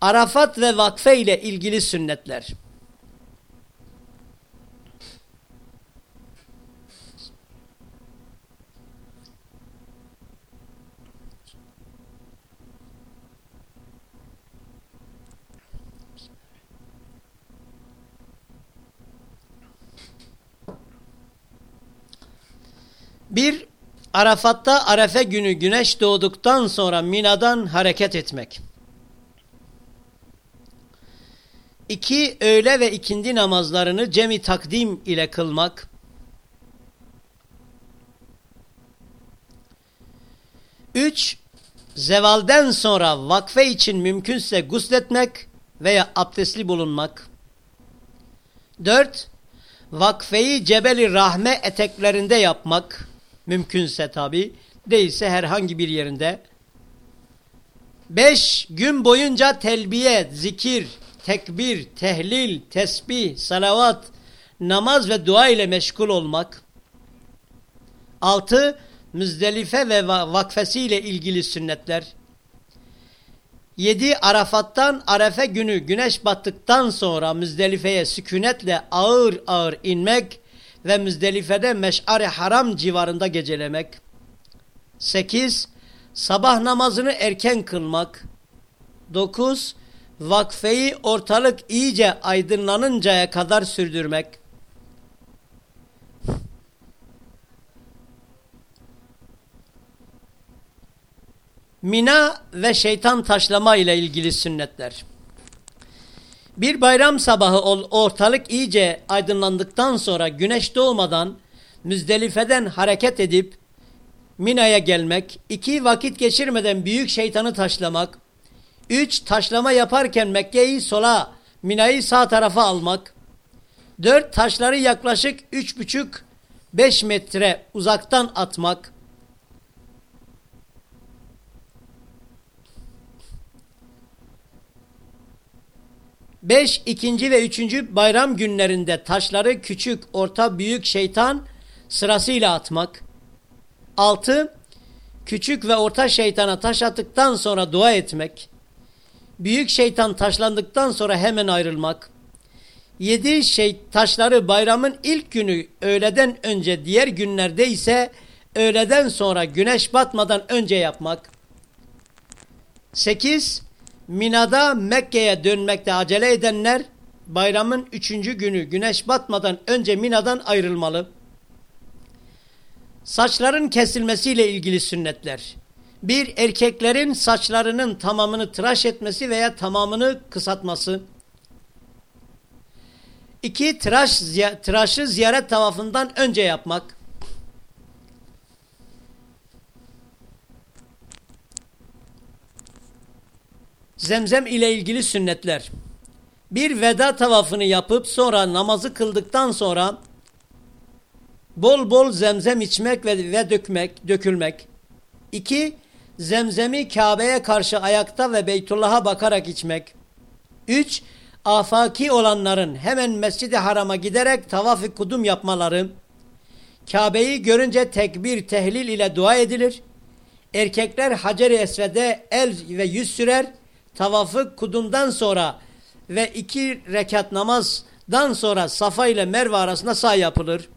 Arafat ve vakfe ile ilgili sünnetler. Bir, Arafat'ta Arefe günü güneş doğduktan sonra Mina'dan hareket etmek. İki, öğle ve ikindi namazlarını cemi takdim ile kılmak. Üç, zevalden sonra vakfe için mümkünse gusletmek veya abdestli bulunmak. Dört, vakfeyi Cebeli Rahme eteklerinde yapmak. Mümkünse tabi. Değilse herhangi bir yerinde. Beş gün boyunca telbiye, zikir, tekbir, tehlil, tesbih, salavat, namaz ve dua ile meşgul olmak. Altı, Müzdelife ve vakfesi ile ilgili sünnetler. 7. Arafat'tan Arefe günü güneş battıktan sonra Müzdelife'ye sükunetle ağır ağır inmek ve Müzdelife'de Meş'ar-ı Haram civarında gecelemek. 8. Sabah namazını erken kılmak. 9. Vakfeyi ortalık iyice aydınlanıncaya kadar sürdürmek. Mina ve şeytan taşlama ile ilgili sünnetler. Bir bayram sabahı ortalık iyice aydınlandıktan sonra güneş doğmadan Müzdelife'den hareket edip Mina'ya gelmek, iki vakit geçirmeden büyük şeytanı taşlamak, üç taşlama yaparken Mekke'yi sola, Mina'yı sağ tarafa almak, dört taşları yaklaşık üç buçuk beş metre uzaktan atmak, Beş, ikinci ve üçüncü bayram günlerinde taşları küçük, orta, büyük şeytan sırasıyla atmak. Altı, küçük ve orta şeytana taş attıktan sonra dua etmek. Büyük şeytan taşlandıktan sonra hemen ayrılmak. Yedi şey taşları bayramın ilk günü öğleden önce diğer günlerde ise öğleden sonra güneş batmadan önce yapmak. Sekiz, Mina'da Mekke'ye dönmekte acele edenler bayramın üçüncü günü güneş batmadan önce Mina'dan ayrılmalı. Saçların kesilmesiyle ilgili sünnetler. Bir erkeklerin saçlarının tamamını tıraş etmesi veya tamamını kısaltması. İki tıraş, tıraşı ziyaret tavafından önce yapmak. Zemzem ile ilgili sünnetler. Bir veda tavafını yapıp sonra namazı kıldıktan sonra bol bol zemzem içmek ve, ve dökmek, dökülmek. İki, zemzemi Kabe'ye karşı ayakta ve Beytullah'a bakarak içmek. Üç, afaki olanların hemen Mescid-i Haram'a giderek tavaf-ı kudum yapmaları. Kabe'yi görünce tekbir, tehlil ile dua edilir. Erkekler Hacer-i Esved'e el ve yüz sürer tavafı kudumdan sonra ve iki rekat namazdan sonra Safa ile Merve arasında sağ yapılır.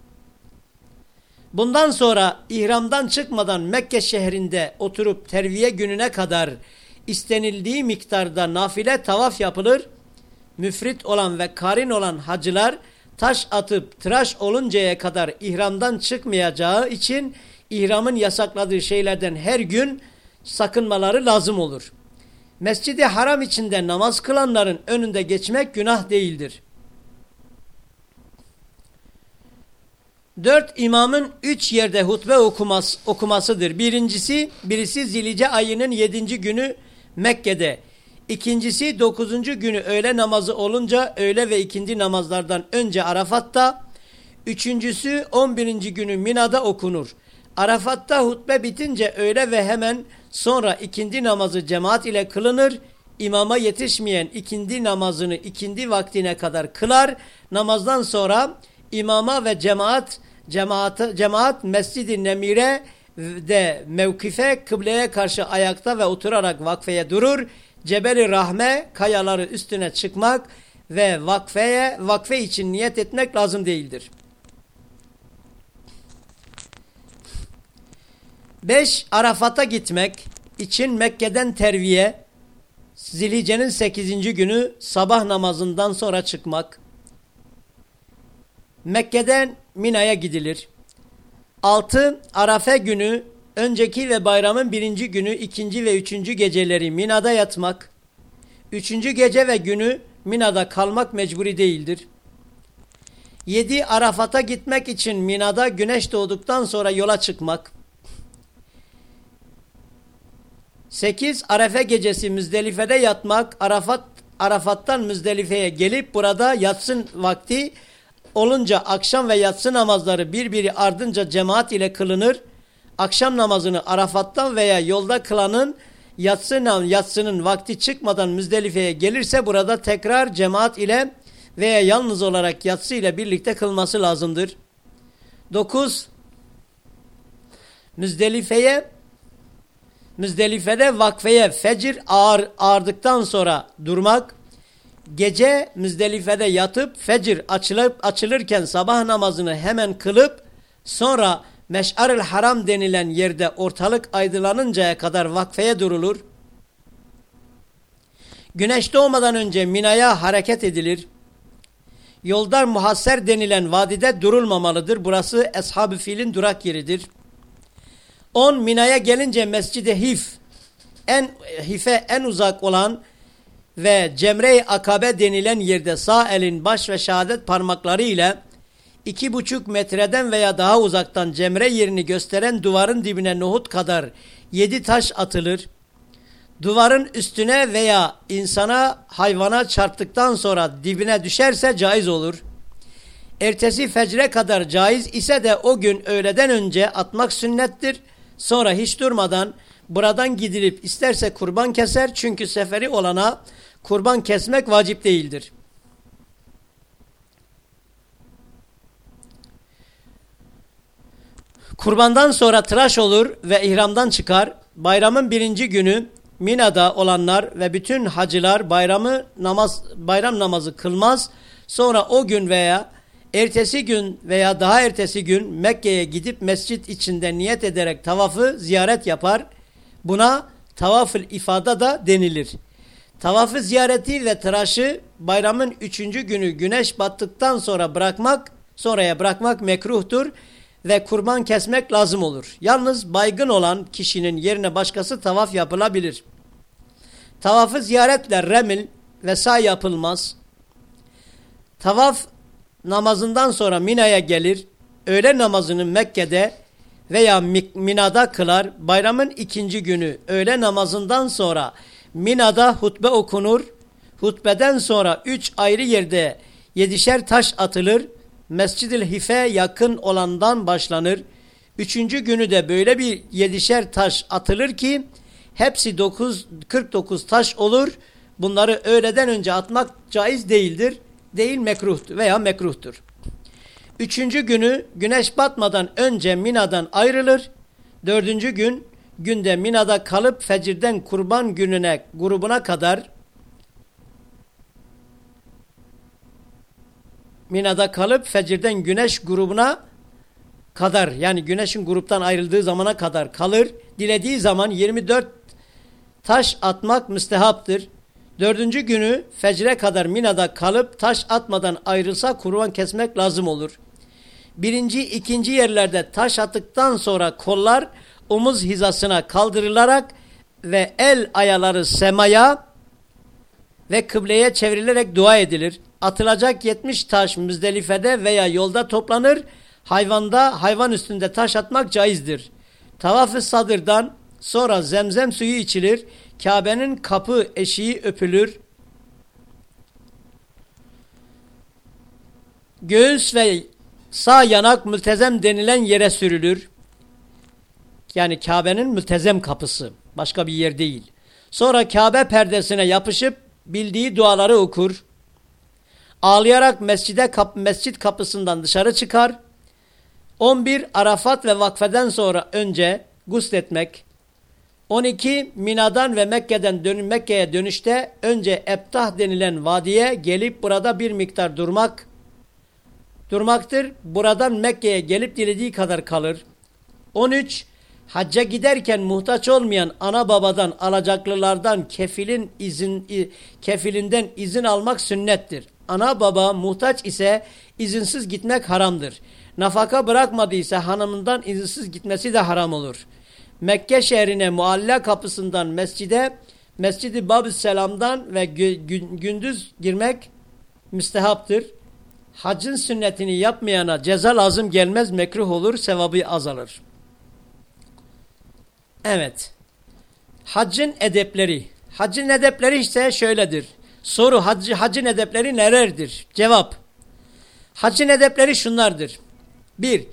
Bundan sonra ihramdan çıkmadan Mekke şehrinde oturup terviye gününe kadar istenildiği miktarda nafile tavaf yapılır. Müfrit olan ve karin olan hacılar taş atıp tıraş oluncaya kadar ihramdan çıkmayacağı için ihramın yasakladığı şeylerden her gün sakınmaları lazım olur. Mescidi haram içinde namaz kılanların önünde geçmek günah değildir. Dört imamın üç yerde hutbe okuması, okumasıdır. Birincisi, birisi Zilice ayının yedinci günü Mekke'de. İkincisi dokuzuncu günü öğle namazı olunca öğle ve ikindi namazlardan önce Arafat'ta. Üçüncüsü on birinci günü Mina'da okunur. Arafat'ta hutbe bitince öğle ve hemen Sonra ikindi namazı cemaat ile kılınır. İmama yetişmeyen ikindi namazını ikindi vaktine kadar kılar. Namazdan sonra imama ve cemaat cemaat, cemaat Mescid-i Nemire de mevkife kıbleye karşı ayakta ve oturarak vakfeye durur. Cebeli Rahme kayaları üstüne çıkmak ve vakfeye vakfe için niyet etmek lazım değildir. 5. Arafat'a gitmek için Mekke'den terviye, Zilice'nin 8. günü sabah namazından sonra çıkmak. Mekke'den Mina'ya gidilir. 6. Arafe günü, önceki ve bayramın birinci günü, ikinci ve üçüncü geceleri Mina'da yatmak. Üçüncü gece ve günü Mina'da kalmak mecburi değildir. 7. Arafat'a gitmek için Mina'da güneş doğduktan sonra yola çıkmak. 8 Arefe gecesi Müzdelife'de yatmak, Arafat Arafat'tan Müzdelife'ye gelip burada yatsın vakti olunca akşam ve yatsı namazları birbiri ardınca cemaat ile kılınır. Akşam namazını Arafat'tan veya yolda kılanın yatsı, yatsının vakti çıkmadan Müzdelife'ye gelirse burada tekrar cemaat ile veya yalnız olarak yatsı ile birlikte kılması lazımdır. 9. Müzdelife'ye Müzdelife'de vakfeye fecir ağır, ağırdıktan sonra durmak, gece Müzdelife'de yatıp fecir açılıp açılırken sabah namazını hemen kılıp sonra Meş'aril Haram denilen yerde ortalık aydınlanıncaya kadar vakfeye durulur. Güneş doğmadan önce Mina'ya hareket edilir. Yolda muhasser denilen vadide durulmamalıdır. Burası Eshab-ı Fil'in durak yeridir. 10 Mina'ya gelince Mescid-i Hif en Hif'e en uzak olan ve Cemre-i Akabe denilen yerde sağ elin baş ve şehadet parmakları ile iki buçuk metreden veya daha uzaktan cemre yerini gösteren duvarın dibine nohut kadar yedi taş atılır. Duvarın üstüne veya insana hayvana çarptıktan sonra dibine düşerse caiz olur. Ertesi fecre kadar caiz ise de o gün öğleden önce atmak sünnettir. Sonra hiç durmadan buradan gidilip isterse kurban keser çünkü seferi olana kurban kesmek vacip değildir. Kurbandan sonra tıraş olur ve ihramdan çıkar. Bayramın birinci günü Mina'da olanlar ve bütün hacılar bayramı namaz bayram namazı kılmaz. Sonra o gün veya ertesi gün veya daha ertesi gün Mekke'ye gidip mescit içinde niyet ederek tavafı ziyaret yapar. Buna tavaf-ı ifada da denilir. Tavafı ziyareti ve tıraşı bayramın üçüncü günü güneş battıktan sonra bırakmak, sonraya bırakmak mekruhtur ve kurban kesmek lazım olur. Yalnız baygın olan kişinin yerine başkası tavaf yapılabilir. Tavafı ziyaretle remil ve say yapılmaz. Tavaf namazından sonra Mina'ya gelir. Öğle namazını Mekke'de veya Mina'da kılar. Bayramın ikinci günü öğle namazından sonra Mina'da hutbe okunur. Hutbeden sonra üç ayrı yerde yedişer taş atılır. Mescid-i Hife yakın olandan başlanır. Üçüncü günü de böyle bir yedişer taş atılır ki hepsi 9, 49 taş olur. Bunları öğleden önce atmak caiz değildir. Değil mekruhtur veya mekruhtur. Üçüncü günü güneş batmadan önce Mina'dan ayrılır. Dördüncü gün günde Mina'da kalıp fecirden kurban gününe grubuna kadar Mina'da kalıp fecirden güneş grubuna kadar yani güneşin gruptan ayrıldığı zamana kadar kalır. Dilediği zaman 24 taş atmak müstehaptır. Dördüncü günü fecre kadar Mina'da kalıp taş atmadan ayrılsa kurban kesmek lazım olur. Birinci, ikinci yerlerde taş attıktan sonra kollar omuz hizasına kaldırılarak ve el ayaları semaya ve kıbleye çevrilerek dua edilir. Atılacak 70 taş müzdelifede veya yolda toplanır. Hayvanda hayvan üstünde taş atmak caizdir. Tavaf-ı sadırdan sonra zemzem suyu içilir. Kabe'nin kapı eşiği öpülür. Göğüs ve sağ yanak mültezem denilen yere sürülür. Yani Kabe'nin mültezem kapısı. Başka bir yer değil. Sonra Kabe perdesine yapışıp bildiği duaları okur. Ağlayarak mescide kap mescit kapısından dışarı çıkar. 11 Arafat ve vakfeden sonra önce gusletmek. 12 Mina'dan ve Mekke'den dön Mekke'ye dönüşte önce Ebtah denilen vadiye gelip burada bir miktar durmak durmaktır. Buradan Mekke'ye gelip dilediği kadar kalır. 13 Hacca giderken muhtaç olmayan ana babadan alacaklılardan kefilin izin kefilinden izin almak sünnettir. Ana baba muhtaç ise izinsiz gitmek haramdır. Nafaka bırakmadıysa hanımından izinsiz gitmesi de haram olur. Mekke şehrine mualla kapısından mescide, Mescid-i Selam'dan ve gündüz girmek müstehaptır. Haccın sünnetini yapmayana ceza lazım gelmez, mekruh olur, sevabı azalır. Evet. Haccın edepleri. Haccın edepleri ise şöyledir. Soru haccı, haccın edepleri nelerdir? Cevap. Haccın edepleri şunlardır. Bir,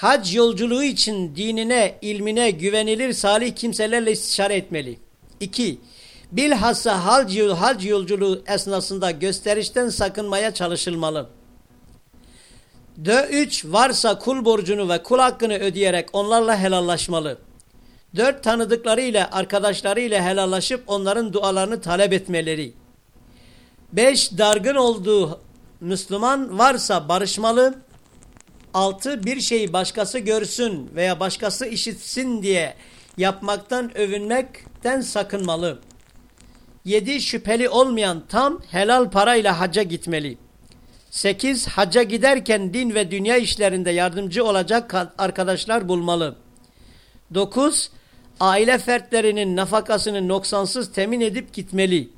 hac yolculuğu için dinine, ilmine güvenilir salih kimselerle istişare etmeli. İki, bilhassa hac, hac yolculuğu esnasında gösterişten sakınmaya çalışılmalı. Üç, varsa kul borcunu ve kul hakkını ödeyerek onlarla helallaşmalı. Dört, tanıdıklarıyla, arkadaşlarıyla helallaşıp onların dualarını talep etmeleri. Beş, dargın olduğu Müslüman varsa barışmalı. Altı, bir şeyi başkası görsün veya başkası işitsin diye yapmaktan, övünmekten sakınmalı. Yedi, şüpheli olmayan tam helal parayla hacca gitmeli. 8. Hacca giderken din ve dünya işlerinde yardımcı olacak arkadaşlar bulmalı. 9. Aile fertlerinin nafakasını noksansız temin edip gitmeli.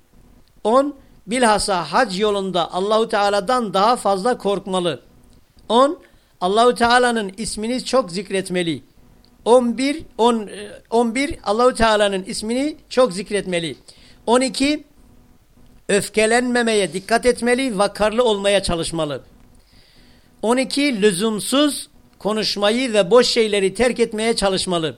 10. Bilhassa hac yolunda Allahu Teala'dan daha fazla korkmalı. 10. Allahu Teala'nın ismini çok zikretmeli. 11 10 11 Allahu Teala'nın ismini çok zikretmeli. 12 öfkelenmemeye dikkat etmeli, vakarlı olmaya çalışmalı. 12. Lüzumsuz konuşmayı ve boş şeyleri terk etmeye çalışmalı.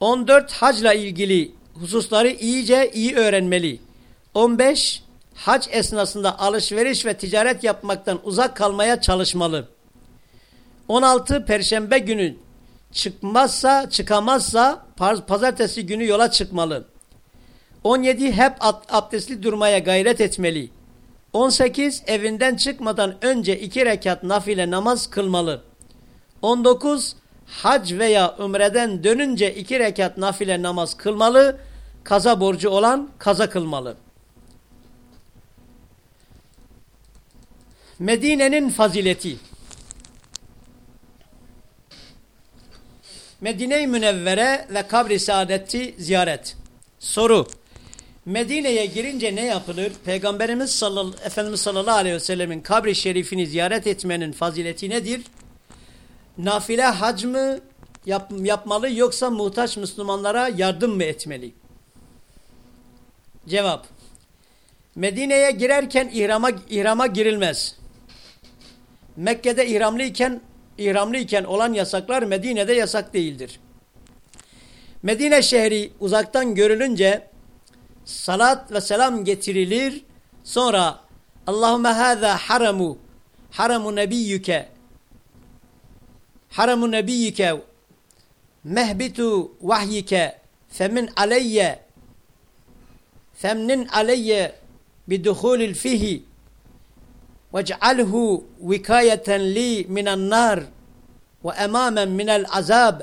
14. Hacla ilgili hususları iyice iyi öğrenmeli. 15. Hac esnasında alışveriş ve ticaret yapmaktan uzak kalmaya çalışmalı. 16. Perşembe günü çıkmazsa, çıkamazsa pazartesi günü yola çıkmalı. 17 hep abdestli durmaya gayret etmeli. 18 evinden çıkmadan önce iki rekat nafile namaz kılmalı. 19 hac veya ümreden dönünce iki rekat nafile namaz kılmalı. Kaza borcu olan kaza kılmalı. Medine'nin fazileti Medine-i Münevvere ve kabri saadeti ziyaret. Soru Medine'ye girince ne yapılır? Peygamberimiz sallallahu, Efendimiz sallallahu aleyhi ve sellemin kabri şerifini ziyaret etmenin fazileti nedir? Nafile hac mı yap, yapmalı yoksa muhtaç Müslümanlara yardım mı etmeli? Cevap. Medine'ye girerken ihrama, ihrama girilmez. Mekke'de ihramlıyken, ihramlıyken olan yasaklar Medine'de yasak değildir. Medine şehri uzaktan görülünce salat ve selam getirilir. Sonra Allahümme hâzâ haramu haramu nebiyyüke haramu nebiyyüke mehbitu vahyike femin aleyye femnin aleyye biduhulil fihi vec'alhu vikayeten li minan nar ve emamen minel azab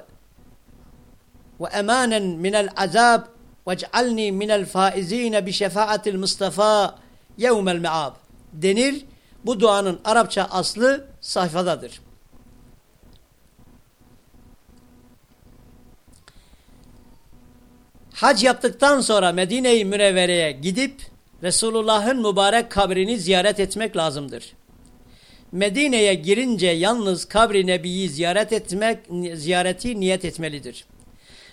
ve emanen minel azab وَاجْعَلْنِي مِنَ الْفَائِز۪ينَ بِشَفَاعَةِ الْمُصْطَفَى يَوْمَ الْمَعَابِ denir. Bu duanın Arapça aslı sayfadadır. Hac yaptıktan sonra Medine-i Münevvere'ye gidip Resulullah'ın mübarek kabrini ziyaret etmek lazımdır. Medine'ye girince yalnız kabri Nebi'yi ziyaret etmek, ziyareti niyet etmelidir.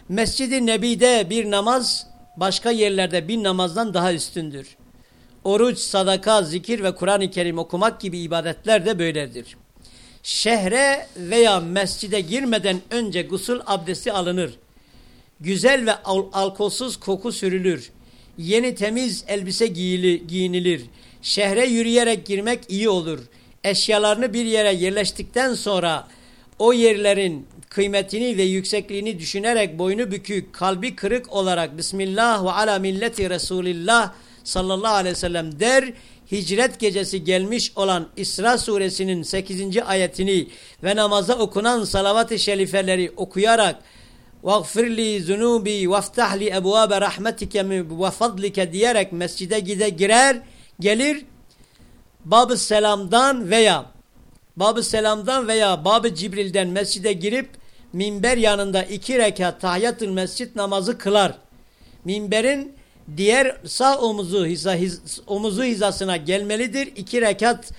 Mescid-i Nebi'de bir namaz başka yerlerde bir namazdan daha üstündür. Oruç, sadaka, zikir ve Kur'an-ı Kerim okumak gibi ibadetler de böyledir. Şehre veya mescide girmeden önce gusül abdesti alınır. Güzel ve al alkolsuz koku sürülür. Yeni temiz elbise giyinilir. Şehre yürüyerek girmek iyi olur. Eşyalarını bir yere yerleştikten sonra o yerlerin kıymetini ve yüksekliğini düşünerek boynu bükük, kalbi kırık olarak Bismillah ve ala milleti Resulillah sallallahu aleyhi ve sellem der. Hicret gecesi gelmiş olan İsra suresinin 8. ayetini ve namaza okunan salavat-ı şerifeleri okuyarak وَغْفِرْ لِي ذُنُوبِي وَافْتَحْ لِي اَبْوَابَ رَحْمَتِكَ وَفَضْلِكَ diyerek mescide gide girer, gelir, Bab-ı Selam'dan veya Bab-ı Selam'dan veya Bab-ı Cibril'den mescide girip minber yanında iki rekat tahiyyatül mescit namazı kılar. Minberin diğer sağ omuzu, hiza, hiz, omuzu hizasına gelmelidir. İki rekat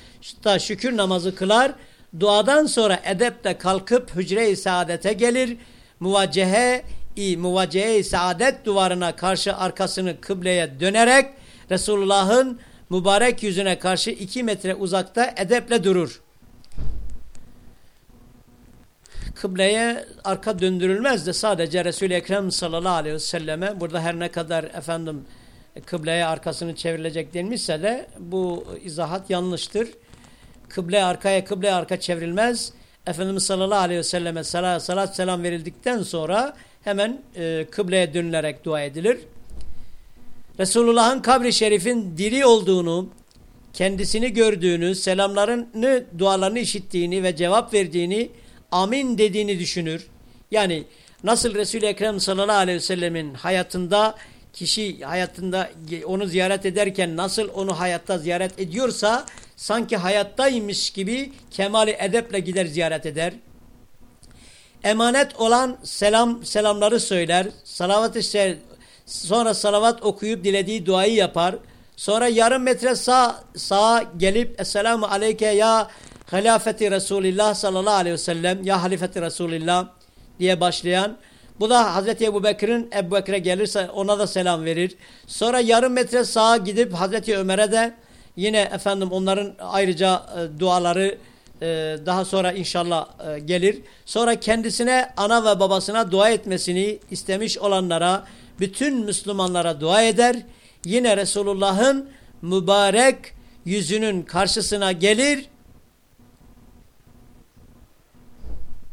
da şükür namazı kılar. Duadan sonra edepte kalkıp hücre-i saadete gelir. Muvaccehe i muvaccehe saadet duvarına karşı arkasını kıbleye dönerek Resulullah'ın mübarek yüzüne karşı iki metre uzakta edeple durur. kıbleye arka döndürülmez de sadece Resul-i Ekrem sallallahu aleyhi ve selleme burada her ne kadar efendim kıbleye arkasını çevrilecek denmişse de bu izahat yanlıştır. Kıble arkaya kıble arka çevrilmez. Efendimiz sallallahu aleyhi ve selleme salat, salat selam verildikten sonra hemen e, kıbleye dönülerek dua edilir. Resulullah'ın kabri şerifin diri olduğunu, kendisini gördüğünü, selamlarını, dualarını işittiğini ve cevap verdiğini, amin dediğini düşünür. Yani nasıl Resul-i Ekrem sallallahu aleyhi ve sellemin hayatında kişi hayatında onu ziyaret ederken nasıl onu hayatta ziyaret ediyorsa sanki hayattaymış gibi kemali edeple gider ziyaret eder. Emanet olan selam selamları söyler. Salavat işte sonra salavat okuyup dilediği duayı yapar. Sonra yarım metre sağ sağa gelip Esselamu aleyke ya halifeti Resulillah sallallahu aleyhi ve sellem ya halifeti Resulillah diye başlayan bu da Hazreti Ebu Bekir'in Ebu Bekir'e gelirse ona da selam verir. Sonra yarım metre sağa gidip Hazreti Ömer'e de yine efendim onların ayrıca e, duaları e, daha sonra inşallah e, gelir. Sonra kendisine ana ve babasına dua etmesini istemiş olanlara bütün Müslümanlara dua eder. Yine Resulullah'ın mübarek yüzünün karşısına gelir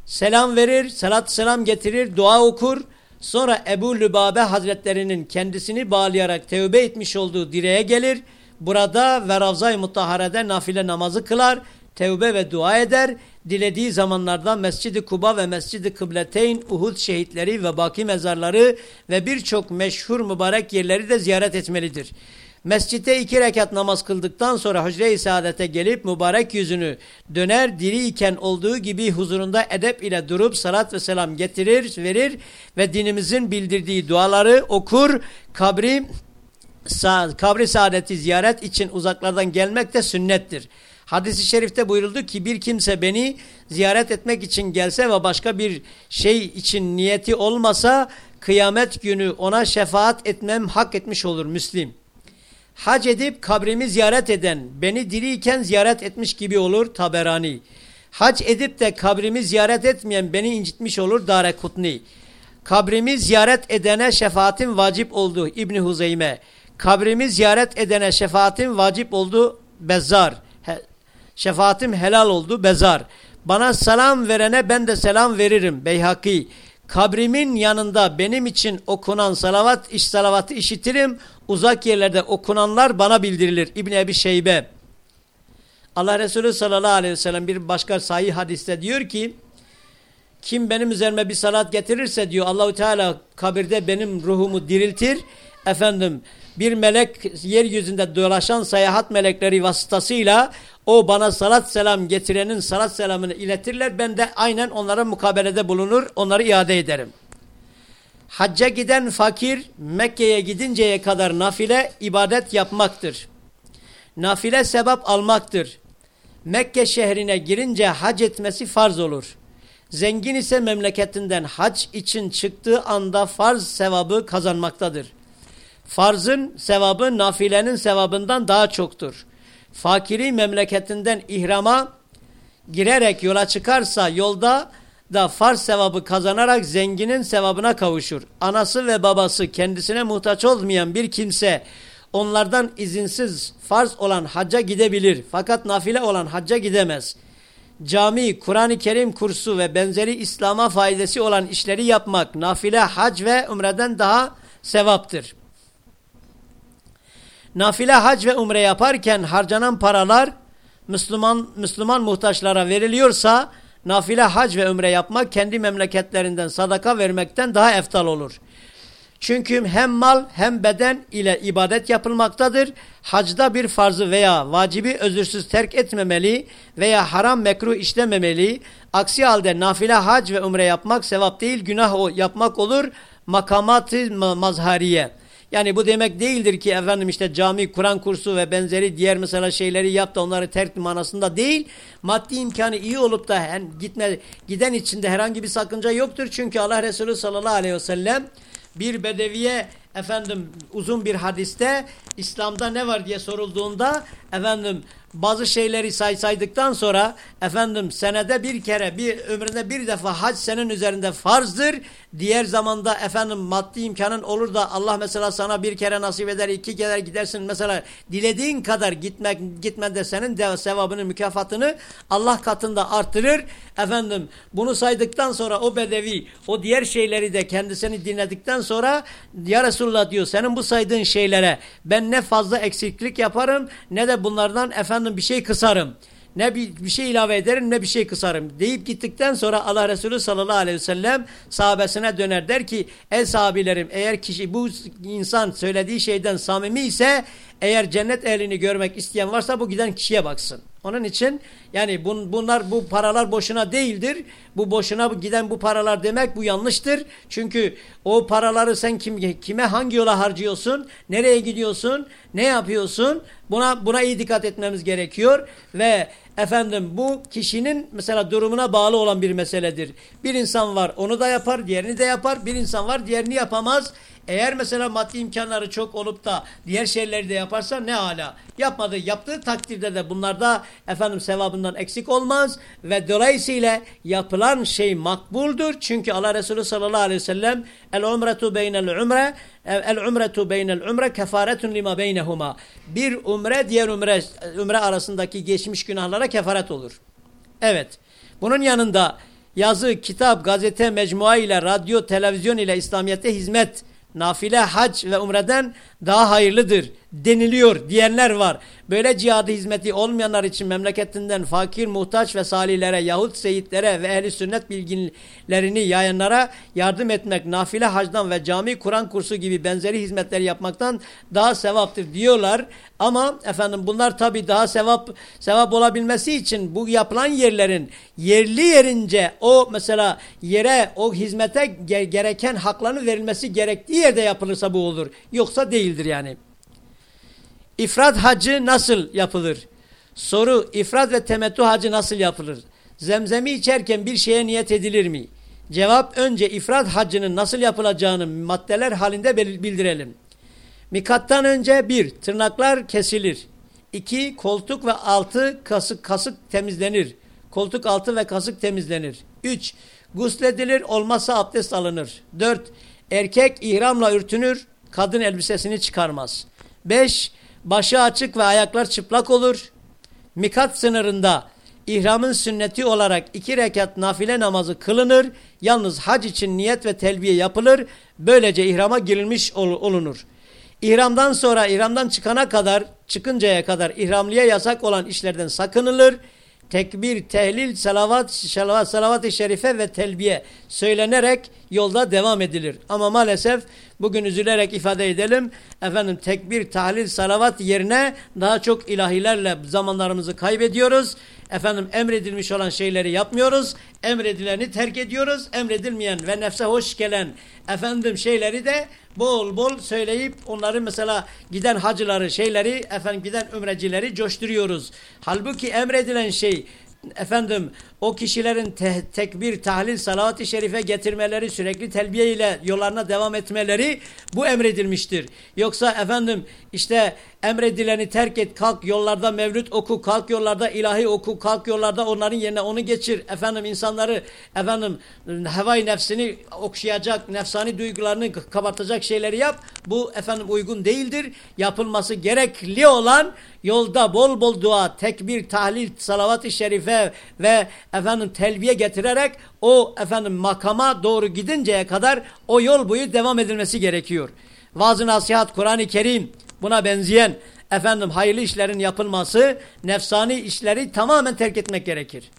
selam verir, salat selam getirir, dua okur. Sonra Ebu Lübabe Hazretlerinin kendisini bağlayarak tevbe etmiş olduğu direğe gelir. Burada ve Ravza-i Mutahare'de nafile namazı kılar, tevbe ve dua eder. Dilediği zamanlarda Mescid-i Kuba ve Mescid-i Kıbleteyn, Uhud şehitleri ve baki mezarları ve birçok meşhur mübarek yerleri de ziyaret etmelidir. Mescitte iki rekat namaz kıldıktan sonra hücre-i saadete gelip mübarek yüzünü döner diri iken olduğu gibi huzurunda edep ile durup salat ve selam getirir, verir ve dinimizin bildirdiği duaları okur, kabri, sa kabri saadeti ziyaret için uzaklardan gelmek de sünnettir. Hadis-i şerifte buyuruldu ki bir kimse beni ziyaret etmek için gelse ve başka bir şey için niyeti olmasa kıyamet günü ona şefaat etmem hak etmiş olur Müslim hac edip kabrimi ziyaret eden beni diriyken ziyaret etmiş gibi olur Taberani. Hac edip de kabrimi ziyaret etmeyen beni incitmiş olur Darekutni. Kabrimi ziyaret edene şefaatin vacip oldu İbni Huzeyme. Kabrimi ziyaret edene şefaatin vacip oldu Bezzar. He, şefaatim helal oldu Bezar. Bana selam verene ben de selam veririm Beyhaki. Kabrimin yanında benim için okunan salavat, iş salavatı işitirim. Uzak yerlerde okunanlar bana bildirilir. İbn Ebi Şeybe. Allah Resulü sallallahu aleyhi ve sellem bir başka sahih hadiste diyor ki kim benim üzerime bir salat getirirse diyor Allahu Teala kabirde benim ruhumu diriltir. Efendim bir melek yeryüzünde dolaşan seyahat melekleri vasıtasıyla o bana salat selam getirenin salat selamını iletirler. Ben de aynen onlara mukabelede bulunur, onları iade ederim. Hacca giden fakir Mekke'ye gidinceye kadar nafile ibadet yapmaktır. Nafile sebap almaktır. Mekke şehrine girince hac etmesi farz olur. Zengin ise memleketinden hac için çıktığı anda farz sevabı kazanmaktadır. Farzın sevabı nafilenin sevabından daha çoktur. Fakiri memleketinden ihrama girerek yola çıkarsa yolda da farz sevabı kazanarak zenginin sevabına kavuşur. Anası ve babası kendisine muhtaç olmayan bir kimse onlardan izinsiz farz olan hacca gidebilir. Fakat nafile olan hacca gidemez. Cami, Kur'an-ı Kerim kursu ve benzeri İslam'a faydası olan işleri yapmak nafile hac ve umreden daha sevaptır. Nafile hac ve umre yaparken harcanan paralar Müslüman Müslüman muhtaçlara veriliyorsa nafile hac ve umre yapmak kendi memleketlerinden sadaka vermekten daha eftal olur. Çünkü hem mal hem beden ile ibadet yapılmaktadır. Hacda bir farzı veya vacibi özürsüz terk etmemeli veya haram mekruh işlememeli. Aksi halde nafile hac ve umre yapmak sevap değil günah yapmak olur. Makamat-ı mazhariye. Yani bu demek değildir ki efendim işte cami, Kur'an kursu ve benzeri diğer mesela şeyleri yap da onları terk manasında değil. Maddi imkanı iyi olup da yani gitme, giden içinde herhangi bir sakınca yoktur. Çünkü Allah Resulü sallallahu aleyhi ve sellem bir bedeviye efendim uzun bir hadiste İslam'da ne var diye sorulduğunda efendim bazı şeyleri say saydıktan sonra efendim senede bir kere bir ömründe bir defa hac senin üzerinde farzdır. Diğer zamanda efendim maddi imkanın olur da Allah mesela sana bir kere nasip eder iki kere gidersin mesela dilediğin kadar gitmek gitmede senin de sevabını mükafatını Allah katında artırır. Efendim bunu saydıktan sonra o bedevi o diğer şeyleri de kendisini dinledikten sonra ya Resulullah diyor senin bu saydığın şeylere ben ne fazla eksiklik yaparım ne de bunlardan efendim bir şey kısarım. Ne bir, bir şey ilave ederim ne bir şey kısarım deyip gittikten sonra Allah Resulü sallallahu aleyhi ve sellem sahabesine döner der ki ey sahabilerim eğer kişi bu insan söylediği şeyden samimi ise eğer cennet ehlini görmek isteyen varsa bu giden kişiye baksın. Onun için yani bun, bunlar bu paralar boşuna değildir. Bu boşuna giden bu paralar demek bu yanlıştır. Çünkü o paraları sen kim, kime hangi yola harcıyorsun? Nereye gidiyorsun? Ne yapıyorsun? Buna buna iyi dikkat etmemiz gerekiyor ve efendim bu kişinin mesela durumuna bağlı olan bir meseledir. Bir insan var onu da yapar, diğerini de yapar. Bir insan var diğerini yapamaz. Eğer mesela maddi imkanları çok olup da diğer şeyleri de yaparsa ne hala. Yapmadığı, yaptığı takdirde de bunlarda efendim sevabından eksik olmaz ve dolayısıyla yapılan şey makbuldur. Çünkü Allah Resulü sallallahu aleyhi ve sellem el umretu beynel umre el umretu beynel umre kefaretun lima beynehuma. Bir umre diğer umre, umre arasındaki geçmiş günahlara kefaret olur. Evet. Bunun yanında yazı, kitap, gazete, mecmua ile, radyo, televizyon ile İslamiyet'e hizmet nafile hac ve umreden daha hayırlıdır deniliyor diyenler var. Böyle cihadı hizmeti olmayanlar için memleketinden fakir, muhtaç ve salihlere yahut seyitlere ve ehli sünnet bilgilerini yayanlara yardım etmek nafile hacdan ve cami Kur'an kursu gibi benzeri hizmetleri yapmaktan daha sevaptır diyorlar. Ama efendim bunlar tabi daha sevap sevap olabilmesi için bu yapılan yerlerin yerli yerince o mesela yere o hizmete gereken haklarını verilmesi gerektiği yerde yapılırsa bu olur. Yoksa değildir yani. İfrat hacı nasıl yapılır? Soru ifrat ve temettü hacı nasıl yapılır? Zemzemi içerken bir şeye niyet edilir mi? Cevap önce ifrat hacının nasıl yapılacağını maddeler halinde bildirelim. Mikattan önce bir tırnaklar kesilir. İki koltuk ve altı kasık kasık temizlenir. Koltuk altı ve kasık temizlenir. Üç gusledilir olmazsa abdest alınır. Dört erkek ihramla örtünür kadın elbisesini çıkarmaz. Beş başı açık ve ayaklar çıplak olur. Mikat sınırında ihramın sünneti olarak iki rekat nafile namazı kılınır. Yalnız hac için niyet ve telbiye yapılır. Böylece ihrama girilmiş ol olunur. İhramdan sonra ihramdan çıkana kadar, çıkıncaya kadar ihramlıya yasak olan işlerden sakınılır. Tekbir, tehlil, salavat, salavat, salavat-ı şerife ve telbiye söylenerek yolda devam edilir. Ama maalesef bugün üzülerek ifade edelim. Efendim tekbir, tahlil, salavat yerine daha çok ilahilerle zamanlarımızı kaybediyoruz. Efendim emredilmiş olan şeyleri yapmıyoruz. Emredileni terk ediyoruz. Emredilmeyen ve nefse hoş gelen efendim şeyleri de bol bol söyleyip onları mesela giden hacıları şeyleri efendim giden ümrecileri coşturuyoruz. Halbuki emredilen şey efendim o kişilerin te tekbir, tahlil, salavat-ı şerife getirmeleri, sürekli telbiye ile yollarına devam etmeleri bu emredilmiştir. Yoksa efendim işte emredileni terk et, kalk yollarda mevlüt oku, kalk yollarda ilahi oku, kalk yollarda onların yerine onu geçir. Efendim insanları efendim havai nefsini okşayacak, nefsani duygularını kabartacak şeyleri yap. Bu efendim uygun değildir. Yapılması gerekli olan yolda bol bol dua, tekbir, tahlil, salavat-ı şerife ve efendim telbiye getirerek o efendim makama doğru gidinceye kadar o yol boyu devam edilmesi gerekiyor. Vaaz-ı nasihat, Kur'an-ı Kerim buna benzeyen efendim hayırlı işlerin yapılması, nefsani işleri tamamen terk etmek gerekir.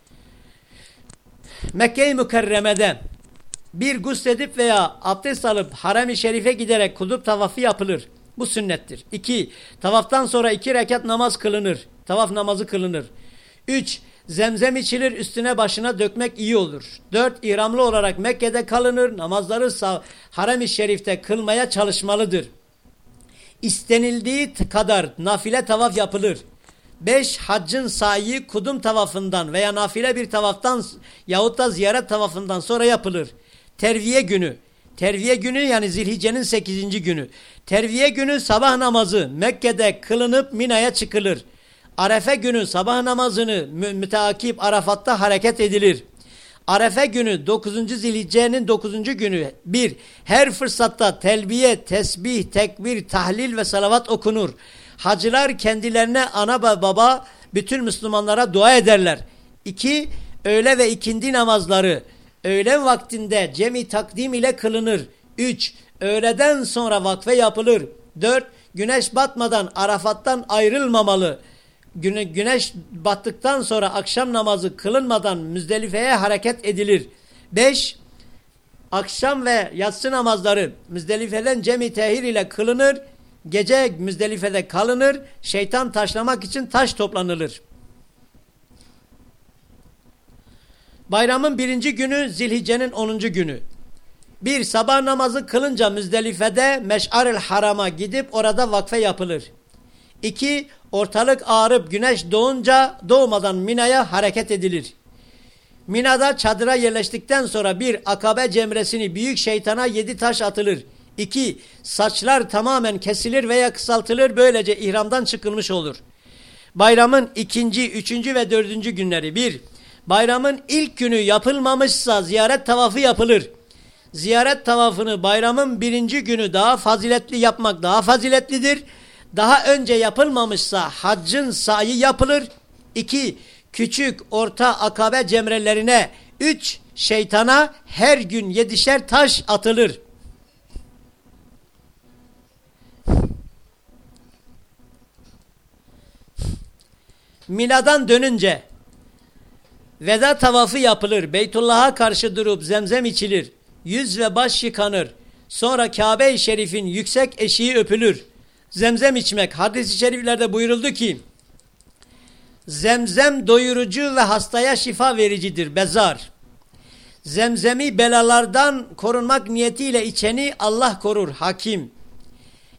Mekke-i Mükerreme'de bir gusledip veya abdest alıp harem-i şerife giderek kudup tavafı yapılır. Bu sünnettir. İki, tavaftan sonra iki rekat namaz kılınır. Tavaf namazı kılınır. Üç, zemzem içilir üstüne başına dökmek iyi olur. Dört, ihramlı olarak Mekke'de kalınır. Namazları harem-i şerifte kılmaya çalışmalıdır. İstenildiği kadar nafile tavaf yapılır. Beş, haccın sayı kudum tavafından veya nafile bir tavaftan yahut da ziyaret tavafından sonra yapılır. Terviye günü. Terviye günü yani zilhicenin sekizinci günü. Terviye günü sabah namazı Mekke'de kılınıp Mina'ya çıkılır. Arefe günü sabah namazını mü müteakip Arafat'ta hareket edilir. Arefe günü 9. Zilhicce'nin 9. günü bir her fırsatta telbiye, tesbih, tekbir, tahlil ve salavat okunur. Hacılar kendilerine ana ve baba bütün Müslümanlara dua ederler. İki öğle ve ikindi namazları öğlen vaktinde cemi takdim ile kılınır. Üç öğleden sonra vakfe yapılır. Dört güneş batmadan Arafat'tan ayrılmamalı güne, güneş battıktan sonra akşam namazı kılınmadan Müzdelife'ye hareket edilir. 5. Akşam ve yatsı namazları Müzdelife'den cemi tehir ile kılınır. Gece Müzdelife'de kalınır. Şeytan taşlamak için taş toplanılır. Bayramın birinci günü Zilhicce'nin onuncu günü. Bir sabah namazı kılınca Müzdelife'de Meş'aril Haram'a gidip orada vakfe yapılır. İki ortalık ağrıp güneş doğunca doğmadan Mina'ya hareket edilir. Mina'da çadıra yerleştikten sonra bir akabe cemresini büyük şeytana yedi taş atılır. İki, saçlar tamamen kesilir veya kısaltılır böylece ihramdan çıkılmış olur. Bayramın ikinci, üçüncü ve dördüncü günleri bir, bayramın ilk günü yapılmamışsa ziyaret tavafı yapılır. Ziyaret tavafını bayramın birinci günü daha faziletli yapmak daha faziletlidir daha önce yapılmamışsa haccın sayı yapılır. İki, küçük orta akabe cemrelerine. Üç, şeytana her gün yedişer taş atılır. Minadan dönünce veda tavafı yapılır. Beytullah'a karşı durup zemzem içilir. Yüz ve baş yıkanır. Sonra Kabe-i Şerif'in yüksek eşiği öpülür zemzem içmek. Hadis-i şeriflerde buyuruldu ki zemzem doyurucu ve hastaya şifa vericidir. Bezar. Zemzemi belalardan korunmak niyetiyle içeni Allah korur. Hakim.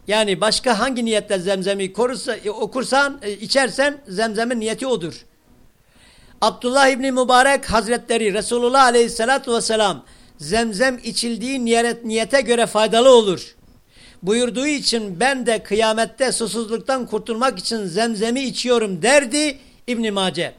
Yani başka hangi niyetle zemzemi korursa, e, okursan, e, içersen zemzemin niyeti odur. Abdullah İbni Mübarek Hazretleri Resulullah Aleyhisselatü Vesselam zemzem içildiği niyet, niyete göre faydalı olur buyurduğu için ben de kıyamette susuzluktan kurtulmak için zemzemi içiyorum derdi İbn Mace.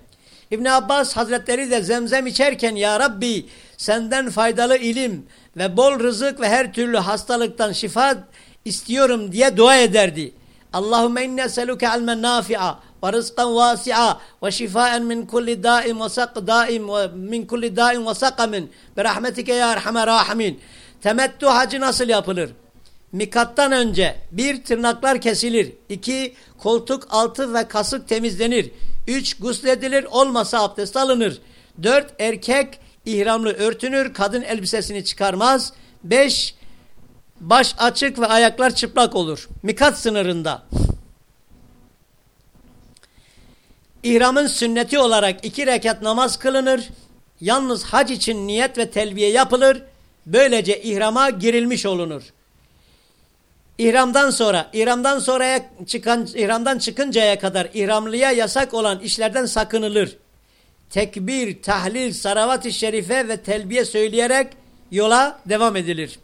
İbn Abbas Hazretleri de zemzem içerken ya Rabbi senden faydalı ilim ve bol rızık ve her türlü hastalıktan şifa istiyorum diye dua ederdi. Allahümme inne seluke ilmen nafi'a ve rızkan vasi'a ve şifaen min kulli daim ve sak daim ve min kulli daim ve sakamin bi rahmetike ya erhamer rahimin. Temettü hacı nasıl yapılır? Mikattan önce bir tırnaklar kesilir. iki koltuk altı ve kasık temizlenir. Üç gusledilir olmasa abdest alınır. Dört erkek ihramlı örtünür kadın elbisesini çıkarmaz. Beş baş açık ve ayaklar çıplak olur. Mikat sınırında. İhramın sünneti olarak iki rekat namaz kılınır. Yalnız hac için niyet ve telbiye yapılır. Böylece ihrama girilmiş olunur. İhramdan sonra, ihramdan sonraya çıkan, ihramdan çıkıncaya kadar ihramlıya yasak olan işlerden sakınılır. Tekbir, tahlil, salavat-ı şerife ve telbiye söyleyerek yola devam edilir.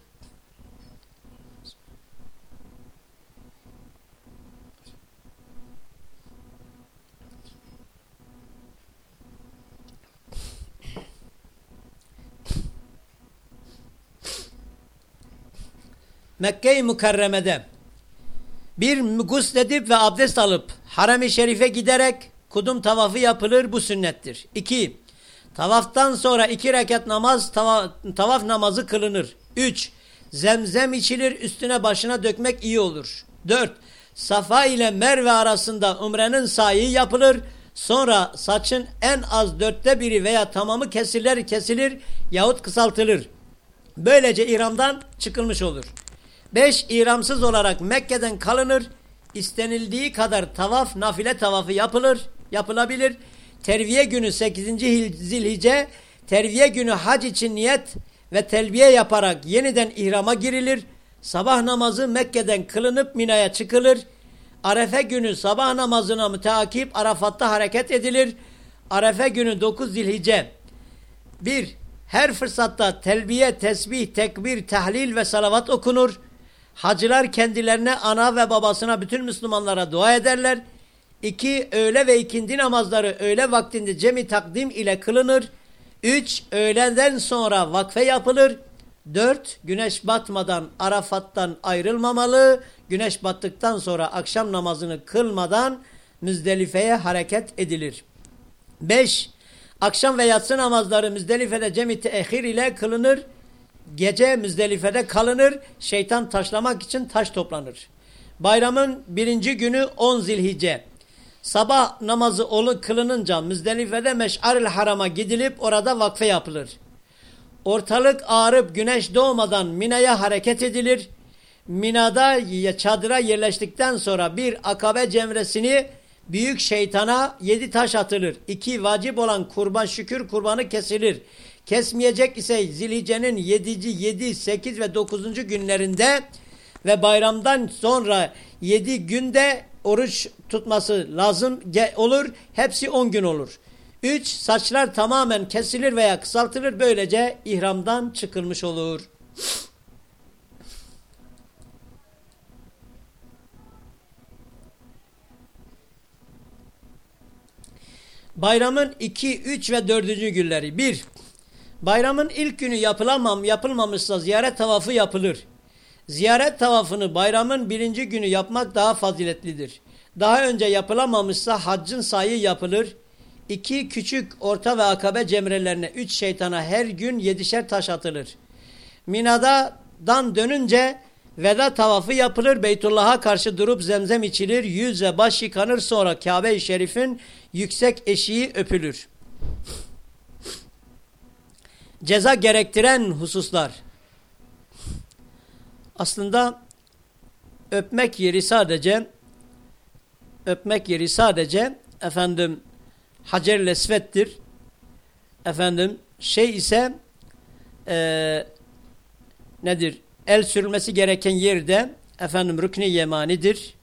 Mekke-i Mükerreme'de bir gusledip ve abdest alıp harem-i şerife giderek kudum tavafı yapılır bu sünnettir. İki, tavaftan sonra iki rekat namaz tava, tavaf namazı kılınır. Üç, zemzem içilir üstüne başına dökmek iyi olur. Dört, Safa ile Merve arasında umrenin sayı yapılır. Sonra saçın en az dörtte biri veya tamamı kesilir, kesilir yahut kısaltılır. Böylece ihramdan çıkılmış olur. Beş İramsız olarak Mekke'den kalınır. İstenildiği kadar tavaf, nafile tavafı yapılır, yapılabilir. Terviye günü 8. Zilhice, terviye günü hac için niyet ve telbiye yaparak yeniden ihrama girilir. Sabah namazı Mekke'den kılınıp Mina'ya çıkılır. Arefe günü sabah namazına müteakip Arafat'ta hareket edilir. Arefe günü 9 Zilhice. 1. Her fırsatta telbiye, tesbih, tekbir, tahlil ve salavat okunur. Hacılar kendilerine ana ve babasına bütün Müslümanlara dua ederler. İki, öğle ve ikindi namazları öğle vaktinde cemi takdim ile kılınır. Üç, öğleden sonra vakfe yapılır. Dört, güneş batmadan Arafat'tan ayrılmamalı. Güneş battıktan sonra akşam namazını kılmadan Müzdelife'ye hareket edilir. Beş, akşam ve yatsı namazları Müzdelife'de cemi tehir ile kılınır. Gece Müzdelife'de kalınır. Şeytan taşlamak için taş toplanır. Bayramın birinci günü 10 zilhice. Sabah namazı olu kılınınca Müzdelife'de Meş'aril Haram'a gidilip orada vakfe yapılır. Ortalık ağrıp güneş doğmadan Mina'ya hareket edilir. Mina'da çadıra yerleştikten sonra bir akabe cemresini büyük şeytana yedi taş atılır. İki vacip olan kurban şükür kurbanı kesilir. Kesmeyecek ise zilhicenin yedici, yedi, sekiz ve dokuzuncu günlerinde ve bayramdan sonra yedi günde oruç tutması lazım olur. Hepsi on gün olur. Üç, saçlar tamamen kesilir veya kısaltılır. Böylece ihramdan çıkılmış olur. Bayramın 2, 3 ve 4. günleri. 1. Bayramın ilk günü yapılamam, yapılmamışsa ziyaret tavafı yapılır. Ziyaret tavafını bayramın birinci günü yapmak daha faziletlidir. Daha önce yapılamamışsa haccın sayı yapılır. İki küçük, orta ve akabe cemrelerine üç şeytana her gün yedişer taş atılır. Mina'dan dönünce veda tavafı yapılır. Beytullah'a karşı durup zemzem içilir. Yüz ve baş yıkanır sonra Kabe-i Şerif'in yüksek eşiği öpülür. Ceza gerektiren hususlar. Aslında öpmek yeri sadece öpmek yeri sadece efendim Hacer Lesvet'tir. Efendim şey ise e, nedir? El sürülmesi gereken yerde efendim rükni yemanidir.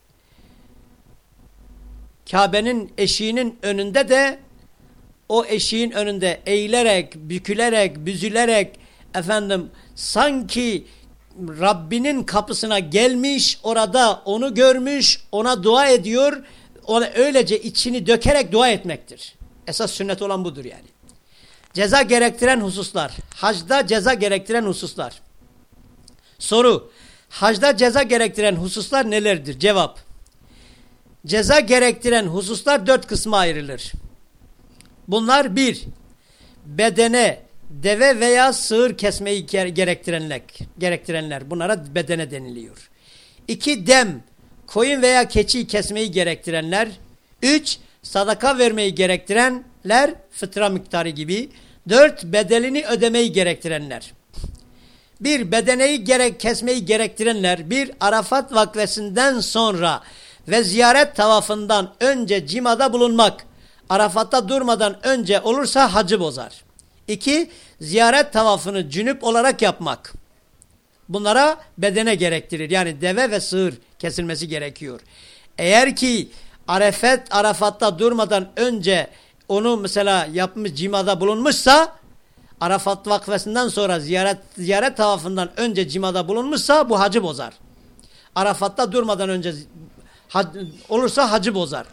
Kabe'nin eşiğinin önünde de o eşiğin önünde eğilerek, bükülerek, büzülerek efendim sanki Rabbinin kapısına gelmiş, orada onu görmüş, ona dua ediyor. Ona öylece içini dökerek dua etmektir. Esas sünnet olan budur yani. Ceza gerektiren hususlar. Hacda ceza gerektiren hususlar. Soru. Hacda ceza gerektiren hususlar nelerdir? Cevap. Ceza gerektiren hususlar dört kısma ayrılır. Bunlar bir, bedene, deve veya sığır kesmeyi gerektirenler, gerektirenler bunlara bedene deniliyor. İki dem, koyun veya keçi kesmeyi gerektirenler. Üç, sadaka vermeyi gerektirenler, fıtra miktarı gibi. Dört, bedelini ödemeyi gerektirenler. Bir, bedeneyi gerek, kesmeyi gerektirenler, bir, Arafat vakvesinden sonra ve ziyaret tavafından önce cimada bulunmak, Arafat'ta durmadan önce olursa hacı bozar. İki, ziyaret tavafını cünüp olarak yapmak. Bunlara bedene gerektirir. Yani deve ve sığır kesilmesi gerekiyor. Eğer ki Arafat, Arafat'ta durmadan önce onu mesela yapmış cimada bulunmuşsa Arafat vakfesinden sonra ziyaret ziyaret tavafından önce cimada bulunmuşsa bu hacı bozar. Arafat'ta durmadan önce hac, olursa hacı bozar.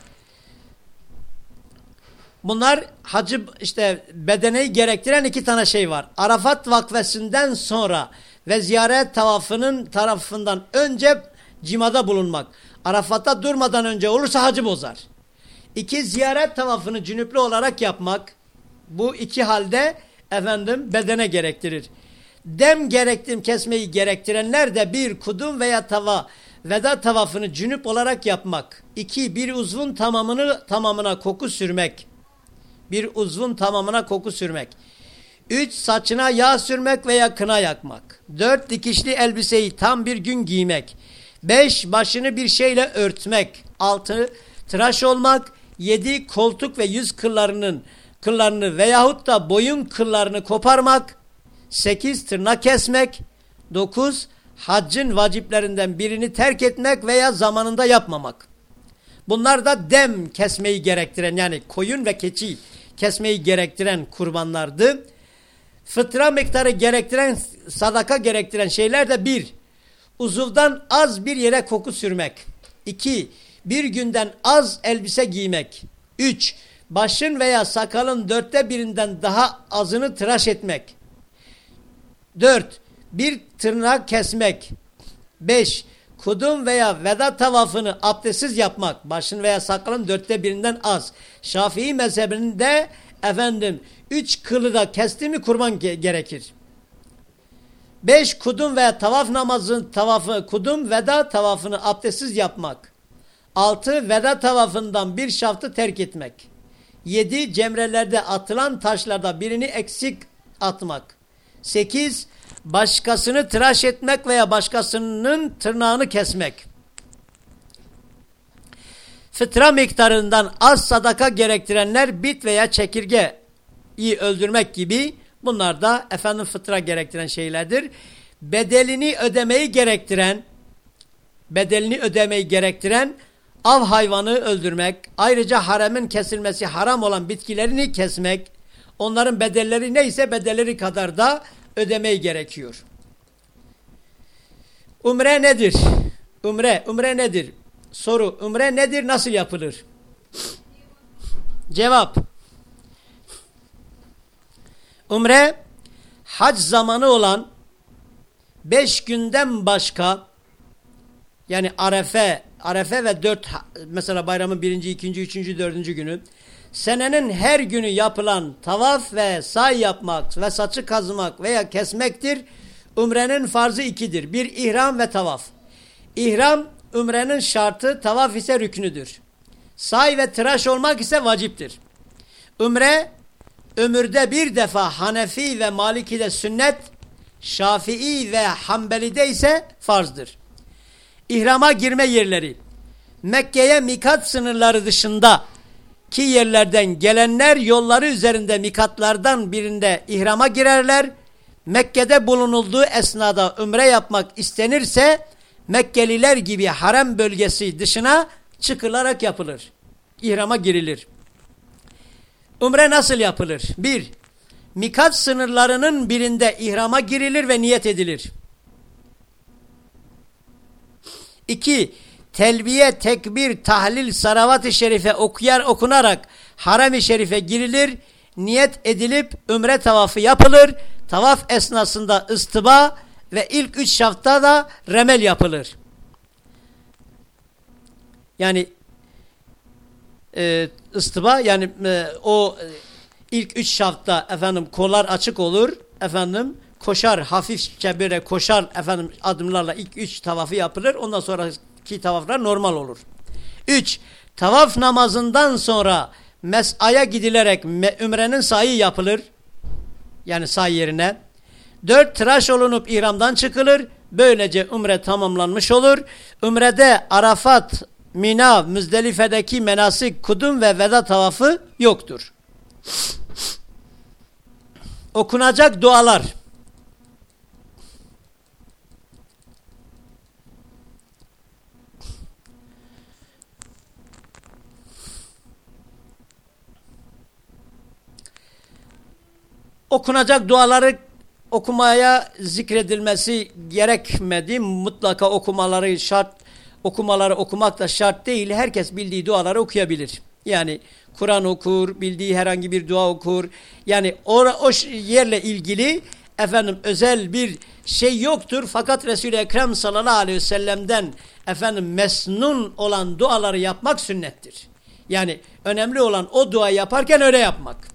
Bunlar hacı işte bedeneyi gerektiren iki tane şey var. Arafat vakfesinden sonra ve ziyaret tavafının tarafından önce cimada bulunmak. Arafat'ta durmadan önce olursa hacı bozar. İki ziyaret tavafını cünüplü olarak yapmak. Bu iki halde efendim bedene gerektirir. Dem gerektim kesmeyi gerektirenler de bir kudum veya tava veda tavafını cünüp olarak yapmak. İki bir uzvun tamamını tamamına koku sürmek bir uzvun tamamına koku sürmek. Üç, saçına yağ sürmek veya kına yakmak. Dört, dikişli elbiseyi tam bir gün giymek. Beş, başını bir şeyle örtmek. Altı, tıraş olmak. Yedi, koltuk ve yüz kıllarının kıllarını veyahut da boyun kıllarını koparmak. Sekiz, tırnak kesmek. Dokuz, haccın vaciplerinden birini terk etmek veya zamanında yapmamak. Bunlar da dem kesmeyi gerektiren yani koyun ve keçi kesmeyi gerektiren kurbanlardı. Fıtra miktarı gerektiren, sadaka gerektiren şeyler de bir, uzuvdan az bir yere koku sürmek. İki, Bir günden az elbise giymek. 3. Başın veya sakalın dörtte birinden daha azını tıraş etmek. 4. Bir tırnak kesmek. 5. Kudum veya veda tavafını abdestsiz yapmak. Başın veya sakalın dörtte birinden az. Şafii mezhebinde efendim üç kılı da kesti mi kurban ge gerekir. Beş kudum veya tavaf namazın tavafı kudum veda tavafını abdestsiz yapmak. Altı veda tavafından bir şaftı terk etmek. Yedi cemrelerde atılan taşlarda birini eksik atmak. Sekiz başkasını tıraş etmek veya başkasının tırnağını kesmek. Fıtra miktarından az sadaka gerektirenler bit veya çekirgeyi öldürmek gibi bunlar da efendim fıtra gerektiren şeylerdir. Bedelini ödemeyi gerektiren bedelini ödemeyi gerektiren av hayvanı öldürmek, ayrıca haremin kesilmesi haram olan bitkilerini kesmek, onların bedelleri neyse bedelleri kadar da ödemeyi gerekiyor. Umre nedir? Umre, umre nedir? Soru, umre nedir, nasıl yapılır? Cevap. Umre, hac zamanı olan beş günden başka, yani arefe, arefe ve dört, mesela bayramın birinci, ikinci, üçüncü, dördüncü günü, senenin her günü yapılan tavaf ve say yapmak ve saçı kazımak veya kesmektir. Umrenin farzı ikidir. Bir ihram ve tavaf. İhram umrenin şartı, tavaf ise rüknüdür. Say ve tıraş olmak ise vaciptir. Umre ömürde bir defa Hanefi ve Maliki'de sünnet, Şafii ve Hanbeli'de ise farzdır. İhrama girme yerleri Mekke'ye mikat sınırları dışında ki yerlerden gelenler yolları üzerinde mikatlardan birinde ihrama girerler. Mekke'de bulunulduğu esnada ümre yapmak istenirse Mekkeliler gibi harem bölgesi dışına çıkılarak yapılır. İhrama girilir. Umre nasıl yapılır? Bir, mikat sınırlarının birinde ihrama girilir ve niyet edilir. İki, telbiye, tekbir, tahlil, salavat-ı şerife okuyar okunarak harem-i şerife girilir, niyet edilip ümre tavafı yapılır. Tavaf esnasında ıstıba ve ilk üç şafta da remel yapılır. Yani e, ıstıba yani e, o e, ilk üç şafta efendim kollar açık olur efendim koşar hafifçe böyle koşar efendim adımlarla ilk üç tavafı yapılır ondan sonra ki tavaflar normal olur. Üç, tavaf namazından sonra mesaya gidilerek ümrenin sayı yapılır. Yani say yerine. Dört, tıraş olunup ihramdan çıkılır. Böylece umre tamamlanmış olur. Umrede Arafat, Mina, Müzdelife'deki menasik, kudum ve veda tavafı yoktur. Okunacak dualar. Okunacak duaları okumaya zikredilmesi gerekmedi. Mutlaka okumaları şart, okumaları okumak da şart değil. Herkes bildiği duaları okuyabilir. Yani Kur'an okur, bildiği herhangi bir dua okur. Yani o, o yerle ilgili efendim özel bir şey yoktur. Fakat Resul-i Ekrem sallallahu aleyhi ve sellem'den efendim mesnun olan duaları yapmak sünnettir. Yani önemli olan o dua yaparken öyle yapmak.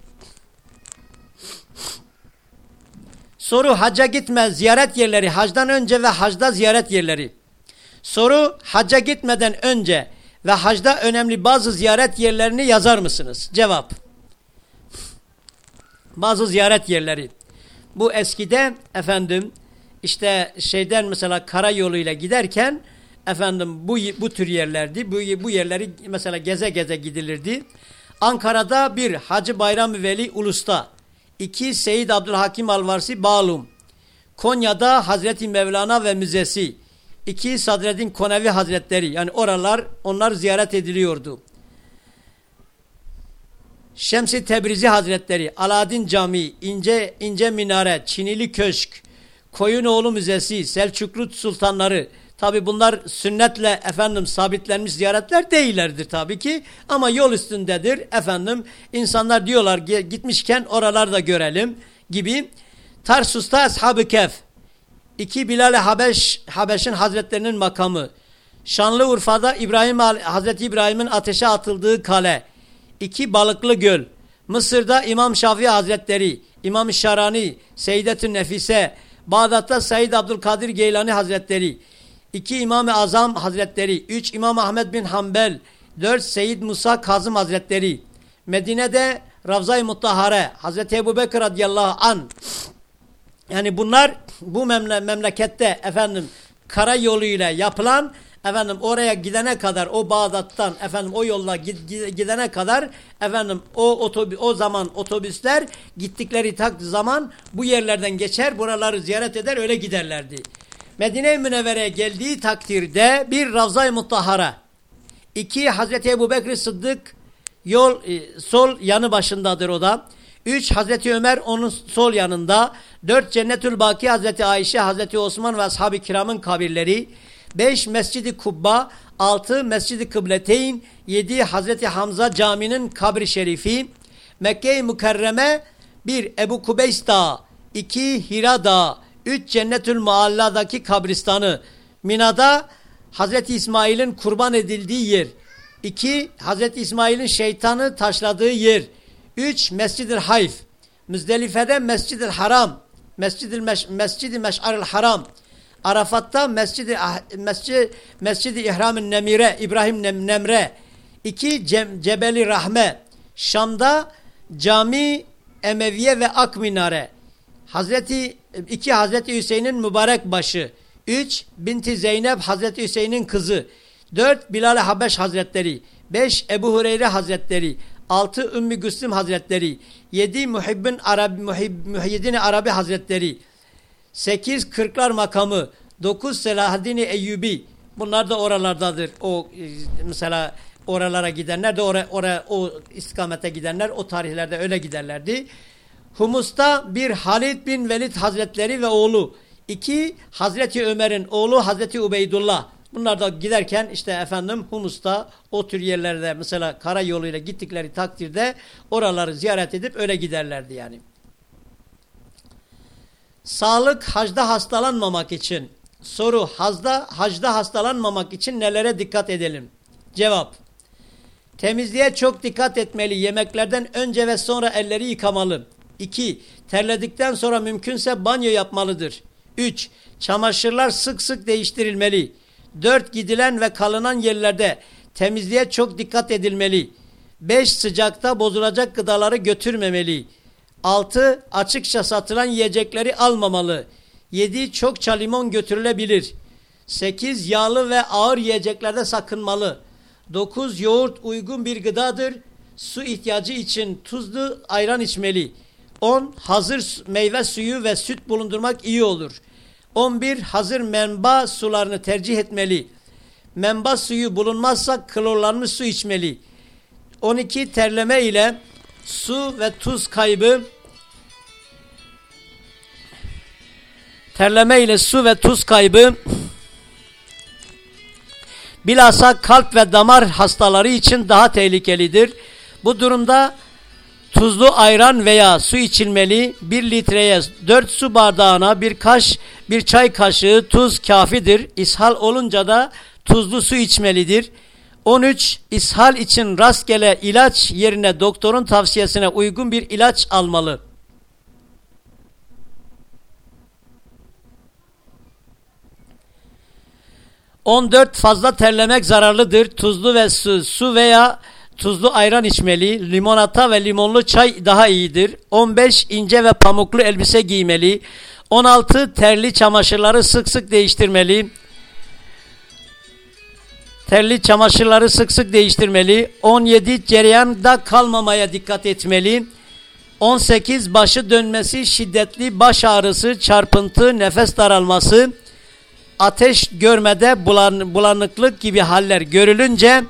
Soru hacca gitme ziyaret yerleri hacdan önce ve hacda ziyaret yerleri. Soru hacca gitmeden önce ve hacda önemli bazı ziyaret yerlerini yazar mısınız? Cevap. Bazı ziyaret yerleri. Bu eskide efendim işte şeyden mesela karayoluyla giderken efendim bu bu tür yerlerdi. Bu bu yerleri mesela geze geze gidilirdi. Ankara'da bir Hacı Bayram Veli Ulus'ta 2. Seyyid Abdülhakim Alvarsi Bağlum. Konya'da Hazreti Mevlana ve Müzesi. 2. Sadreddin Konevi Hazretleri. Yani oralar onlar ziyaret ediliyordu. Şemsi Tebrizi Hazretleri, Aladin Camii, İnce, İnce Minare, Çinili Köşk, Koyunoğlu Müzesi, Selçuklu Sultanları, Tabi bunlar sünnetle efendim sabitlenmiş ziyaretler değillerdir tabii ki. Ama yol üstündedir efendim. insanlar diyorlar gitmişken oralarda görelim gibi. Tarsus'ta Ashab-ı Kef. İki Bilal-i Habeş, Habeş'in hazretlerinin makamı. Şanlıurfa'da İbrahim Hazreti İbrahim'in ateşe atıldığı kale. İki Balıklı Göl. Mısır'da İmam Şafii Hazretleri, İmam Şarani, Seyyidetün Nefise, Bağdat'ta Said Abdülkadir Geylani Hazretleri, iki İmam-ı Azam Hazretleri, üç İmam Ahmet bin Hanbel, dört Seyyid Musa Kazım Hazretleri, Medine'de Ravza-i Muttahare, Hazreti Ebu Bekir radıyallahu an. Yani bunlar bu memle memlekette efendim karayoluyla yapılan efendim oraya gidene kadar o Bağdat'tan efendim o yolla gidene kadar efendim o otobüs o zaman otobüsler gittikleri tak zaman bu yerlerden geçer buraları ziyaret eder öyle giderlerdi. Medine-i Münevvere'ye geldiği takdirde bir Ravza-i Muttahara iki Hazreti Ebu Bekir Sıddık yol e, sol yanı başındadır o da. Üç Hazreti Ömer onun sol yanında. Dört Cennetül Baki Hazreti Ayşe, Hazreti Osman ve Ashab-ı Kiram'ın kabirleri. 5 Mescidi Kubba, 6 Mescidi Kıbleteyn, 7 Hazreti Hamza Camii'nin kabri şerifi, Mekke-i Mükerreme 1 Ebu Kubeys Dağı, 2 Hira Dağı, 3 Cennetül Mualla'daki kabristanı, Mina'da Hazreti İsmail'in kurban edildiği yer, 2 Hazreti İsmail'in şeytanı taşladığı yer, 3 Mescid-i Hayf, Müzdelife'de Mescid-i Haram, Mescid-i Meş Mescid Meş'aril Haram, Arafat'ta Mescid-i Mescid, Mescid İhram-ı Nemire, İbrahim Nem, Nemre. iki Cem, Cebeli Rahme. Şam'da Cami Emeviye ve Ak Minare. Hazreti iki Hazreti Hüseyin'in mübarek başı. Üç Binti Zeynep Hazreti Hüseyin'in kızı. Dört Bilal-i Habeş Hazretleri. Beş Ebu Hureyre Hazretleri. Altı Ümmü Güslüm Hazretleri. Yedi Muhibbin Arabi, Muhib, Muhyiddin Arabi Hazretleri. 8 Kırklar makamı, 9 Selahaddin Eyyubi. Bunlar da oralardadır. O e, mesela oralara gidenler de oraya, oraya o istikamete gidenler o tarihlerde öyle giderlerdi. Humus'ta bir Halid bin Velid Hazretleri ve oğlu. iki Hazreti Ömer'in oğlu Hazreti Ubeydullah. Bunlar da giderken işte efendim Humus'ta o tür yerlerde mesela karayoluyla gittikleri takdirde oraları ziyaret edip öyle giderlerdi yani. Sağlık hacda hastalanmamak için. Soru hacda, hacda hastalanmamak için nelere dikkat edelim? Cevap. Temizliğe çok dikkat etmeli. Yemeklerden önce ve sonra elleri yıkamalı. 2. Terledikten sonra mümkünse banyo yapmalıdır. 3. Çamaşırlar sık sık değiştirilmeli. 4. Gidilen ve kalınan yerlerde temizliğe çok dikkat edilmeli. 5. Sıcakta bozulacak gıdaları götürmemeli. 6. Açıkça satılan yiyecekleri almamalı. 7. Çokça limon götürülebilir. 8. Yağlı ve ağır yiyeceklerde sakınmalı. 9. Yoğurt uygun bir gıdadır. Su ihtiyacı için tuzlu ayran içmeli. 10. Hazır meyve suyu ve süt bulundurmak iyi olur. 11. Hazır menba sularını tercih etmeli. Menba suyu bulunmazsa klorlanmış su içmeli. 12. Terleme ile su ve tuz kaybı terleme ile su ve tuz kaybı bilhassa kalp ve damar hastaları için daha tehlikelidir. Bu durumda tuzlu ayran veya su içilmeli. Bir litreye dört su bardağına bir kaş, bir çay kaşığı tuz kafidir. İshal olunca da tuzlu su içmelidir. 13. İshal için rastgele ilaç yerine doktorun tavsiyesine uygun bir ilaç almalı. 14 fazla terlemek zararlıdır. Tuzlu ve su, su veya tuzlu ayran içmeli. Limonata ve limonlu çay daha iyidir. 15 ince ve pamuklu elbise giymeli. 16 terli çamaşırları sık sık değiştirmeli. Terli çamaşırları sık sık değiştirmeli. 17 cereyanda kalmamaya dikkat etmeli. 18 başı dönmesi, şiddetli baş ağrısı, çarpıntı, nefes daralması ateş görmede bulan, bulanıklık gibi haller görülünce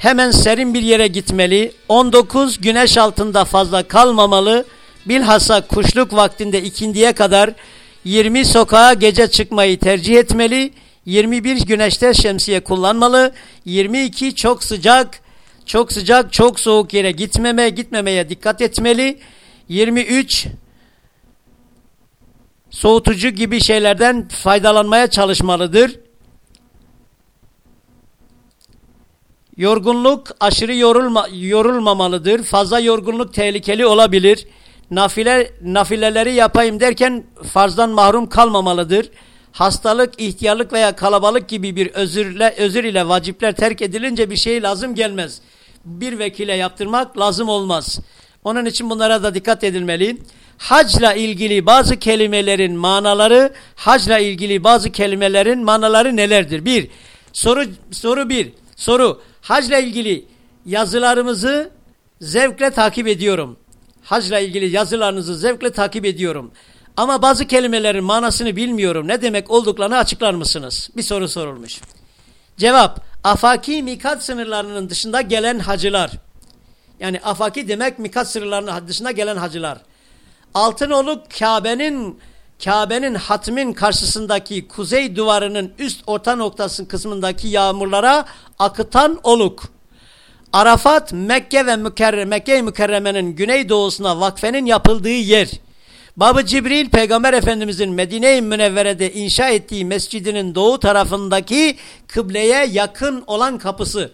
hemen serin bir yere gitmeli. 19 güneş altında fazla kalmamalı. Bilhassa kuşluk vaktinde ikindiye kadar 20 sokağa gece çıkmayı tercih etmeli. 21 güneşte şemsiye kullanmalı. 22 çok sıcak, çok sıcak, çok soğuk yere gitmeme, gitmemeye dikkat etmeli. 23 soğutucu gibi şeylerden faydalanmaya çalışmalıdır. Yorgunluk aşırı yorulma, yorulmamalıdır. Fazla yorgunluk tehlikeli olabilir. Nafile, nafileleri yapayım derken farzdan mahrum kalmamalıdır. Hastalık, ihtiyarlık veya kalabalık gibi bir özürle, özür ile vacipler terk edilince bir şey lazım gelmez. Bir vekile yaptırmak lazım olmaz. Onun için bunlara da dikkat edilmeli. Hacla ilgili bazı kelimelerin manaları, hacla ilgili bazı kelimelerin manaları nelerdir? Bir, soru, soru bir, soru. Hacla ilgili yazılarımızı zevkle takip ediyorum. Hacla ilgili yazılarınızı zevkle takip ediyorum. Ama bazı kelimelerin manasını bilmiyorum. Ne demek olduklarını açıklar mısınız? Bir soru sorulmuş. Cevap, afaki mikat sınırlarının dışında gelen hacılar. Yani afaki demek mikat sınırlarının dışında gelen hacılar. Altınoluk Kabe'nin Kabe'nin hatmin karşısındaki kuzey duvarının üst orta noktası kısmındaki yağmurlara akıtan oluk. Arafat, Mekke ve Mükerreme, Mekke Mükerreme'nin güneydoğusuna vakfenin yapıldığı yer. Babı Cibril Peygamber Efendimizin Medine-i Münevvere'de inşa ettiği mescidinin doğu tarafındaki kıbleye yakın olan kapısı.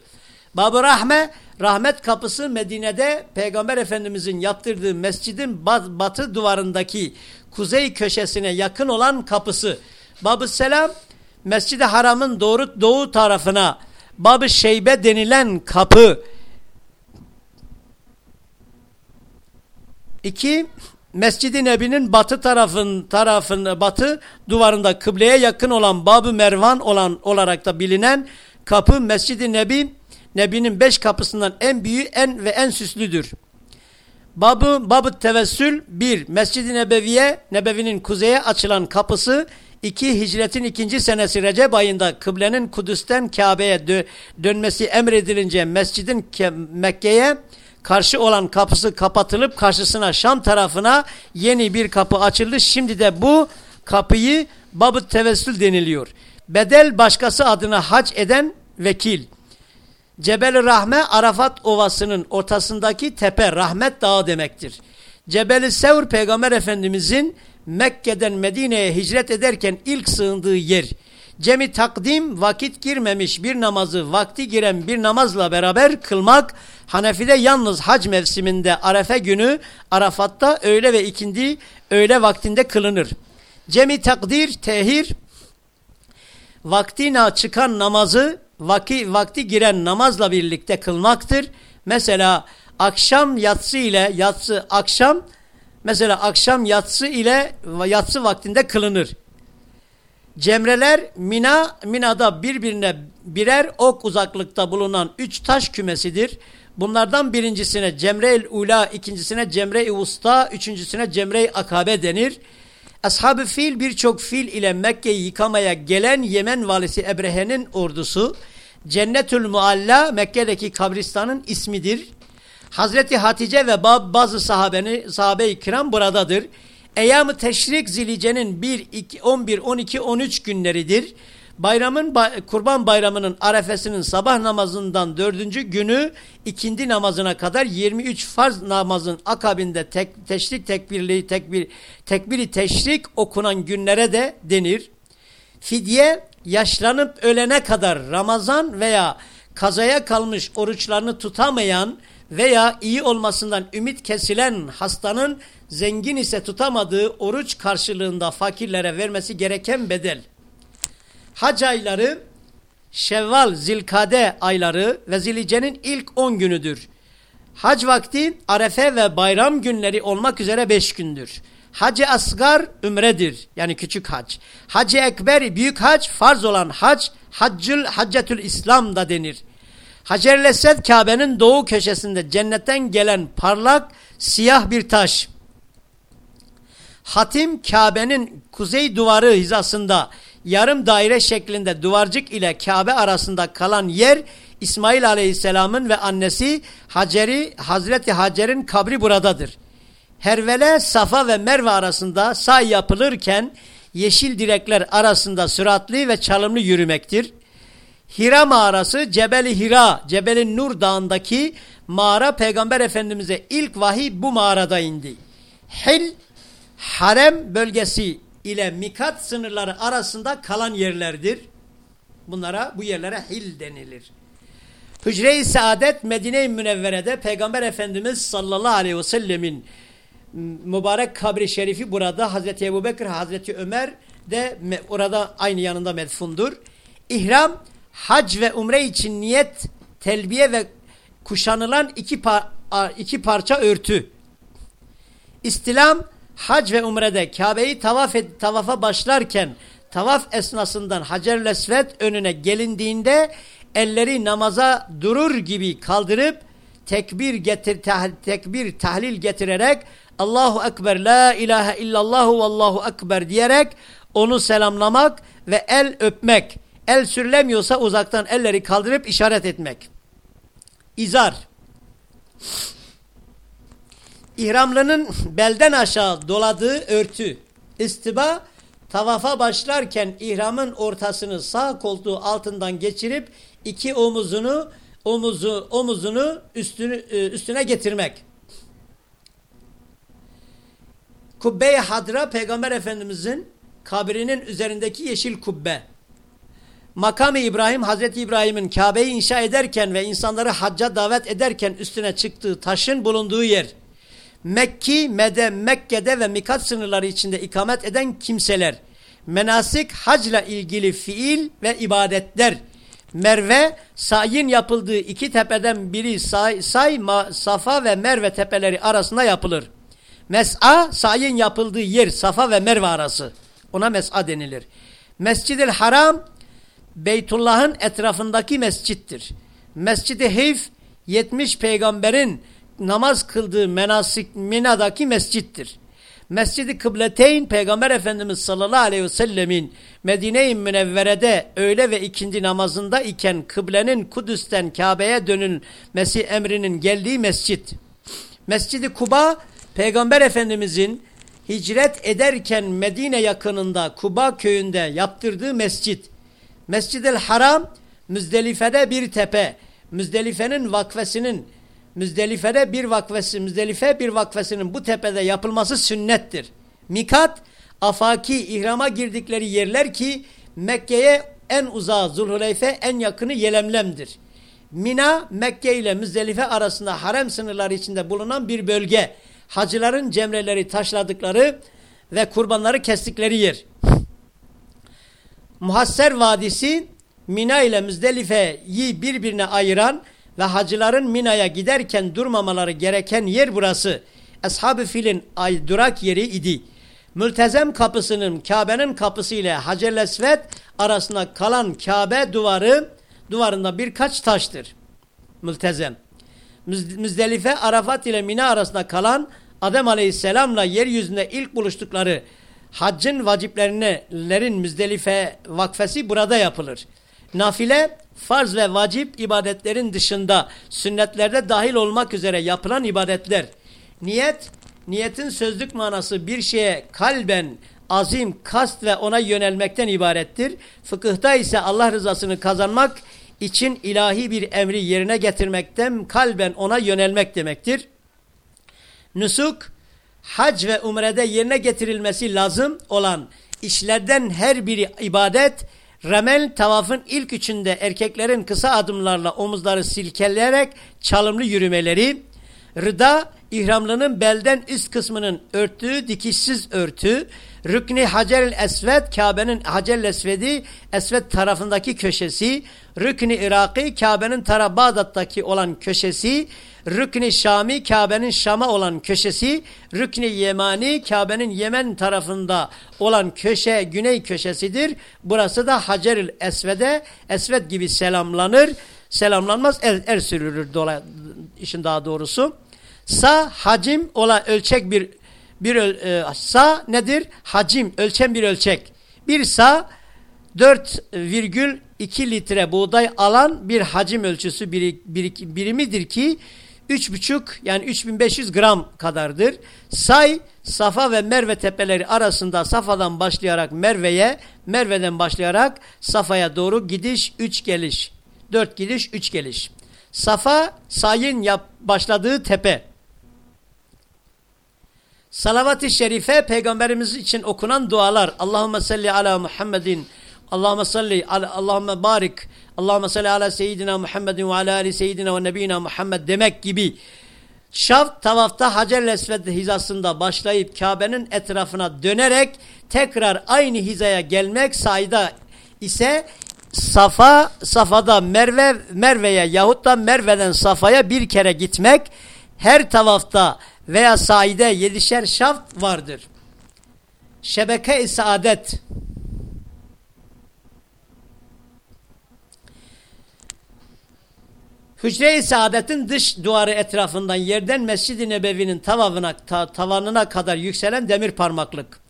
Babı Rahme, rahmet kapısı Medine'de Peygamber Efendimizin yaptırdığı mescidin batı duvarındaki kuzey köşesine yakın olan kapısı. Babı Selam, Mescid-i Haram'ın doğru doğu tarafına Bab-ı Şeybe denilen kapı. İki, Mescid-i Nebi'nin batı tarafın tarafın batı duvarında kıbleye yakın olan Bab-ı Mervan olan olarak da bilinen kapı Mescid-i Nebi Nebi'nin beş kapısından en büyüğü en ve en süslüdür. Babı Babı Tevessül bir Mescid-i Nebeviye Nebevi'nin kuzeye açılan kapısı 2 hicretin ikinci senesi Recep ayında kıblenin Kudüs'ten Kabe'ye dö dönmesi emredilince mescidin Mekke'ye karşı olan kapısı kapatılıp karşısına Şam tarafına yeni bir kapı açıldı. Şimdi de bu kapıyı Babı Tevessül deniliyor. Bedel başkası adına hac eden vekil. Cebel-i Rahme Arafat Ovası'nın ortasındaki tepe Rahmet Dağı demektir. Cebel-i Sevr Peygamber Efendimizin Mekke'den Medine'ye hicret ederken ilk sığındığı yer. Cemi takdim vakit girmemiş bir namazı vakti giren bir namazla beraber kılmak Hanefi'de yalnız hac mevsiminde Arefe günü Arafat'ta öğle ve ikindi öğle vaktinde kılınır. Cemi takdir tehir vaktine çıkan namazı vaki, vakti giren namazla birlikte kılmaktır. Mesela akşam yatsı ile yatsı akşam mesela akşam yatsı ile yatsı vaktinde kılınır. Cemreler Mina, Mina'da birbirine birer ok uzaklıkta bulunan üç taş kümesidir. Bunlardan birincisine Cemre-i Ula, ikincisine Cemre-i Usta, üçüncüsüne Cemre-i Akabe denir. Ashab-ı Fil birçok fil ile Mekke'yi yıkamaya gelen Yemen valisi Ebrehe'nin ordusu Cennetül Mualla Mekke'deki kabristanın ismidir. Hazreti Hatice ve bazı sahabeni, sahabe-i kiram buradadır. Eyyam-ı Teşrik Zilice'nin 1, 2, 11, 12, 13 günleridir. Bayramın Kurban Bayramı'nın arefesinin sabah namazından dördüncü günü ikindi namazına kadar 23 farz namazın akabinde tek, teşrik tekbirli tekbir tekbiri teşrik okunan günlere de denir. Fidye yaşlanıp ölene kadar Ramazan veya kazaya kalmış oruçlarını tutamayan veya iyi olmasından ümit kesilen hastanın zengin ise tutamadığı oruç karşılığında fakirlere vermesi gereken bedel. Hac ayları Şevval, Zilkade ayları ve Zilice'nin ilk 10 günüdür. Hac vakti Arefe ve bayram günleri olmak üzere 5 gündür. Hacı asgar ümredir. Yani küçük hac. Hacı ekber büyük hac farz olan hac haccül haccetül İslam da denir. Hacer Lesed Kabe'nin doğu köşesinde cennetten gelen parlak siyah bir taş. Hatim Kabe'nin kuzey duvarı hizasında yarım daire şeklinde duvarcık ile Kabe arasında kalan yer İsmail Aleyhisselam'ın ve annesi Hacer'i Hazreti Hacer'in kabri buradadır. Hervele, Safa ve Merve arasında say yapılırken yeşil direkler arasında süratli ve çalımlı yürümektir. Hira mağarası Cebeli Hira, Cebeli Nur dağındaki mağara Peygamber Efendimiz'e ilk vahiy bu mağarada indi. Hil, harem bölgesi ile mikat sınırları arasında kalan yerlerdir. Bunlara bu yerlere hil denilir. Hücre-i Saadet Medine-i Münevvere'de Peygamber Efendimiz sallallahu aleyhi ve sellemin mübarek kabri şerifi burada Hazreti Ebu Bekir, Hazreti Ömer de orada aynı yanında medfundur. İhram, hac ve umre için niyet, telbiye ve kuşanılan iki, par iki parça örtü. İstilam, hac ve umrede Kabe'yi tavaf tavafa başlarken tavaf esnasından Esved önüne gelindiğinde elleri namaza durur gibi kaldırıp tekbir getir tah tekbir tahlil getirerek Allahu ekber la ilahe illallah vallahu ekber diyerek onu selamlamak ve el öpmek. El sürülemiyorsa uzaktan elleri kaldırıp işaret etmek. İzar. İhramlının belden aşağı doladığı örtü. İstiba tavafa başlarken ihramın ortasını sağ koltuğu altından geçirip iki omuzunu omuzu omuzunu üstünü e, üstüne getirmek. Kubbe-i Hadra Peygamber Efendimizin kabrinin üzerindeki yeşil kubbe. Makam-ı İbrahim Hazreti İbrahim'in Kabe'yi inşa ederken ve insanları hacca davet ederken üstüne çıktığı taşın bulunduğu yer. Mekki, Mede, Mekke'de ve Mikat sınırları içinde ikamet eden kimseler. Menasik hacla ilgili fiil ve ibadetler. Merve sayin yapıldığı iki tepeden biri say, say Safa ve Merve tepeleri arasında yapılır. Mes'a sayin yapıldığı yer Safa ve Merve arası. Ona mes'a denilir. Mescid-i Haram Beytullah'ın etrafındaki mescittir. Mescid-i Heyf 70 peygamberin namaz kıldığı menasik Mina'daki mescittir. Mescid-i Kıbleteyn Peygamber Efendimiz sallallahu aleyhi ve sellemin Medine-i Münevvere'de öğle ve ikindi namazında iken kıblenin Kudüs'ten Kabe'ye dönülmesi emrinin geldiği mescit. Mescid-i Kuba Peygamber Efendimizin hicret ederken Medine yakınında Kuba köyünde yaptırdığı mescit. Mescid-i Haram Müzdelife'de bir tepe. Müzdelife'nin vakfesinin Müzdelife'de bir vakfesi, Müzdelife bir vakfesinin bu tepede yapılması sünnettir. Mikat, afaki ihrama girdikleri yerler ki Mekke'ye en uzağı Zulhuleyfe en yakını Yelemlem'dir. Mina, Mekke ile Müzdelife arasında harem sınırları içinde bulunan bir bölge. Hacıların cemreleri taşladıkları ve kurbanları kestikleri yer. Muhasser Vadisi, Mina ile Müzdelife'yi birbirine ayıran ve hacıların Mina'ya giderken durmamaları gereken yer burası. Ashab-ı Fil'in ay durak yeri idi. Mültezem kapısının Kabe'nin kapısı ile Hacer-i Esved arasında kalan Kabe duvarı duvarında birkaç taştır. Mültezem. Müzdelife Arafat ile Mina arasında kalan Adem Aleyhisselam'la yeryüzünde ilk buluştukları haccın vaciplerinin Müzdelife vakfesi burada yapılır. Nafile farz ve vacip ibadetlerin dışında sünnetlerde dahil olmak üzere yapılan ibadetler. Niyet, niyetin sözlük manası bir şeye kalben, azim, kast ve ona yönelmekten ibarettir. Fıkıhta ise Allah rızasını kazanmak için ilahi bir emri yerine getirmekten kalben ona yönelmek demektir. Nusuk, hac ve umrede yerine getirilmesi lazım olan işlerden her biri ibadet, Remel tavafın ilk üçünde erkeklerin kısa adımlarla omuzları silkeleyerek çalımlı yürümeleri, rıda ihramlının belden üst kısmının örttüğü dikişsiz örtü, Rükni Hacer-i Esved, Kabe'nin Hacer-i Esved'i Esved tarafındaki köşesi, Rükni Iraki, Kabe'nin Tara Bağdat'taki olan köşesi, Rükni Şami, Kabe'nin Şam'a olan köşesi, Rükni Yemani, Kabe'nin Yemen tarafında olan köşe, güney köşesidir. Burası da Hacer-i Esved'e, Esved gibi selamlanır. Selamlanmaz, el, el sürülür dola, işin daha doğrusu. Sa hacim ola ölçek bir bir e, sa nedir? Hacim, ölçen bir ölçek. Bir sa 4,2 litre buğday alan bir hacim ölçüsü bir, bir, birimidir ki 3,5 yani 3500 gram kadardır. Say Safa ve Merve tepeleri arasında Safa'dan başlayarak Merve'ye, Merve'den başlayarak Safa'ya doğru gidiş 3 geliş. 4 gidiş 3 geliş. Safa sayın yap başladığı tepe. Salavat-ı Şerife peygamberimiz için okunan dualar. Allahümme salli ala Muhammedin. Allahümme salli ala barik. Allahümme salli ala seyyidina Muhammedin ve ala ali seyyidina ve nebiyina Muhammed demek gibi. Şaft tavafta Hacer-i Esved hizasında başlayıp Kabe'nin etrafına dönerek tekrar aynı hizaya gelmek sayda ise Safa, Safa'da Merve, Merve'ye yahut da Merve'den Safa'ya bir kere gitmek her tavafta veya saide yedişer şaft vardır. Şebeke-i saadet Hücre-i saadetin dış duvarı etrafından yerden Mescid-i Nebevi'nin tavavına, ta, tavanına kadar yükselen demir parmaklık.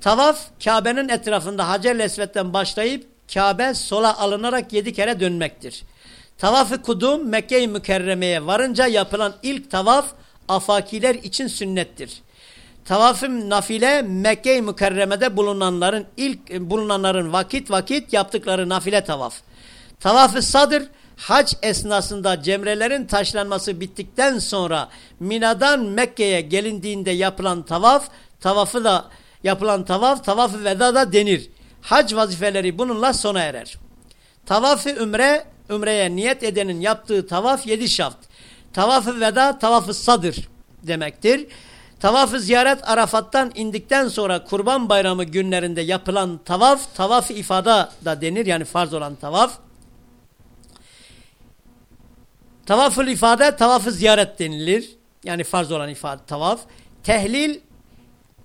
Tavaf Kabe'nin etrafında Hacer-i Esved'den başlayıp Kabe sola alınarak yedi kere dönmektir. Tavaf-ı kudum Mekke-i Mükerreme'ye varınca yapılan ilk tavaf afakiler için sünnettir. Tavafım nafile Mekke-i Mükerreme'de bulunanların ilk bulunanların vakit vakit yaptıkları nafile tavaf. Tavaf-ı sadır hac esnasında cemrelerin taşlanması bittikten sonra Mina'dan Mekke'ye gelindiğinde yapılan tavaf, tavafı da yapılan tavaf, tavafı veda da denir. Hac vazifeleri bununla sona erer. Tavafı ümre, ümreye niyet edenin yaptığı tavaf yedi şaft. Tavafı veda, tavafı sadır demektir. Tavafı ziyaret Arafat'tan indikten sonra Kurban Bayramı günlerinde yapılan tavaf, tavaf ifada da denir yani farz olan tavaf. Tavafül ifade, tavafı ziyaret denilir. Yani farz olan ifade, tavaf. Tehlil,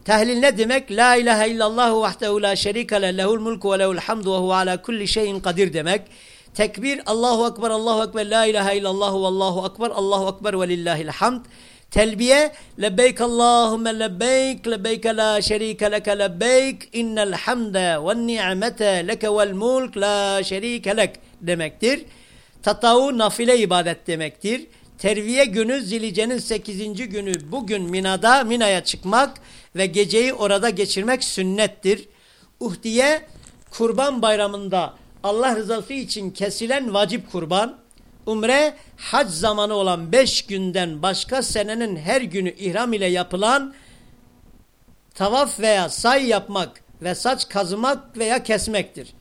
tehlil ne demek? La ilahe illallah vahdehu la şerike le lehul mulku ve lehul hamdu ve huve ala kulli şeyin kadir demek. Tekbir, Allahu Ekber, Allahu Ekber, La ilahe illallah Allahu Ekber, Allahu Ekber ve lillahil hamd. Telbiye, lebbeyk Allahümme lebbeyk, lebbeyk la şerike leke lebbeyk, innel hamde ve ni'mete leke vel mulk la şerike lek demektir. Tatavu nafile ibadet demektir. Terviye günü Zilice'nin 8. günü bugün Mina'da Mina'ya çıkmak ve geceyi orada geçirmek sünnettir. Uhdiye kurban bayramında Allah rızası için kesilen vacip kurban. Umre hac zamanı olan 5 günden başka senenin her günü ihram ile yapılan tavaf veya say yapmak ve saç kazımak veya kesmektir.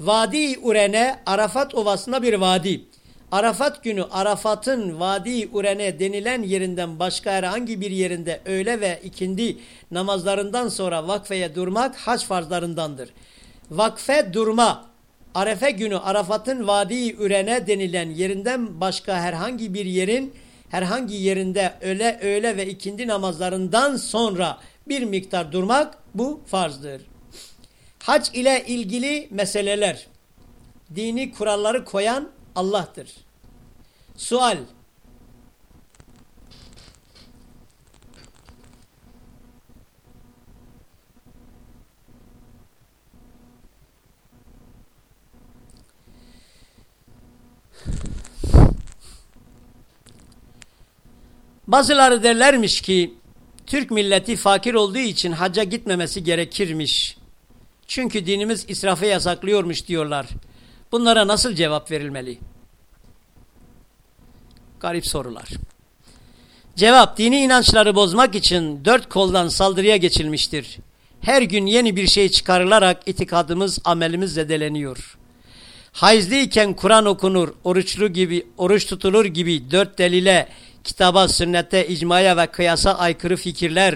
Vadi Urene Arafat Ovası'nda bir vadi. Arafat günü Arafat'ın Vadi Urene denilen yerinden başka herhangi bir yerinde öğle ve ikindi namazlarından sonra vakfeye durmak hac farzlarındandır. Vakfe durma Arefe günü Arafat'ın Vadi Ürene denilen yerinden başka herhangi bir yerin herhangi yerinde öğle, öğle ve ikindi namazlarından sonra bir miktar durmak bu farzdır. Hac ile ilgili meseleler, dini kuralları koyan Allah'tır. Sual. Bazıları derlermiş ki Türk milleti fakir olduğu için hacca gitmemesi gerekirmiş. Çünkü dinimiz israfı yasaklıyormuş diyorlar. Bunlara nasıl cevap verilmeli? Garip sorular. Cevap dini inançları bozmak için dört koldan saldırıya geçilmiştir. Her gün yeni bir şey çıkarılarak itikadımız, amelimiz zedeleniyor. Hayızlıyken Kur'an okunur, oruçlu gibi, oruç tutulur gibi dört delile, kitaba, sünnete, icmaya ve kıyasa aykırı fikirler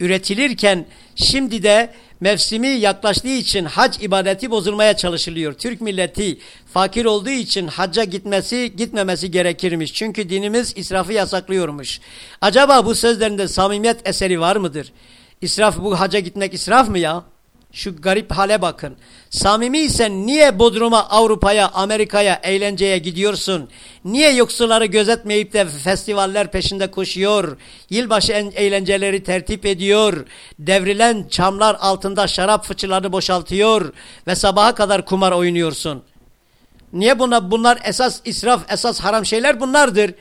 üretilirken şimdi de mevsimi yaklaştığı için hac ibadeti bozulmaya çalışılıyor. Türk milleti fakir olduğu için hacca gitmesi gitmemesi gerekirmiş. Çünkü dinimiz israfı yasaklıyormuş. Acaba bu sözlerinde samimiyet eseri var mıdır? İsraf bu hacca gitmek israf mı ya? Şu garip hale bakın. Samimi isen niye Bodrum'a, Avrupa'ya, Amerika'ya, eğlenceye gidiyorsun? Niye yoksulları gözetmeyip de festivaller peşinde koşuyor? Yılbaşı eğlenceleri tertip ediyor. Devrilen çamlar altında şarap fıçılarını boşaltıyor ve sabaha kadar kumar oynuyorsun. Niye buna bunlar esas israf, esas haram şeyler bunlardır.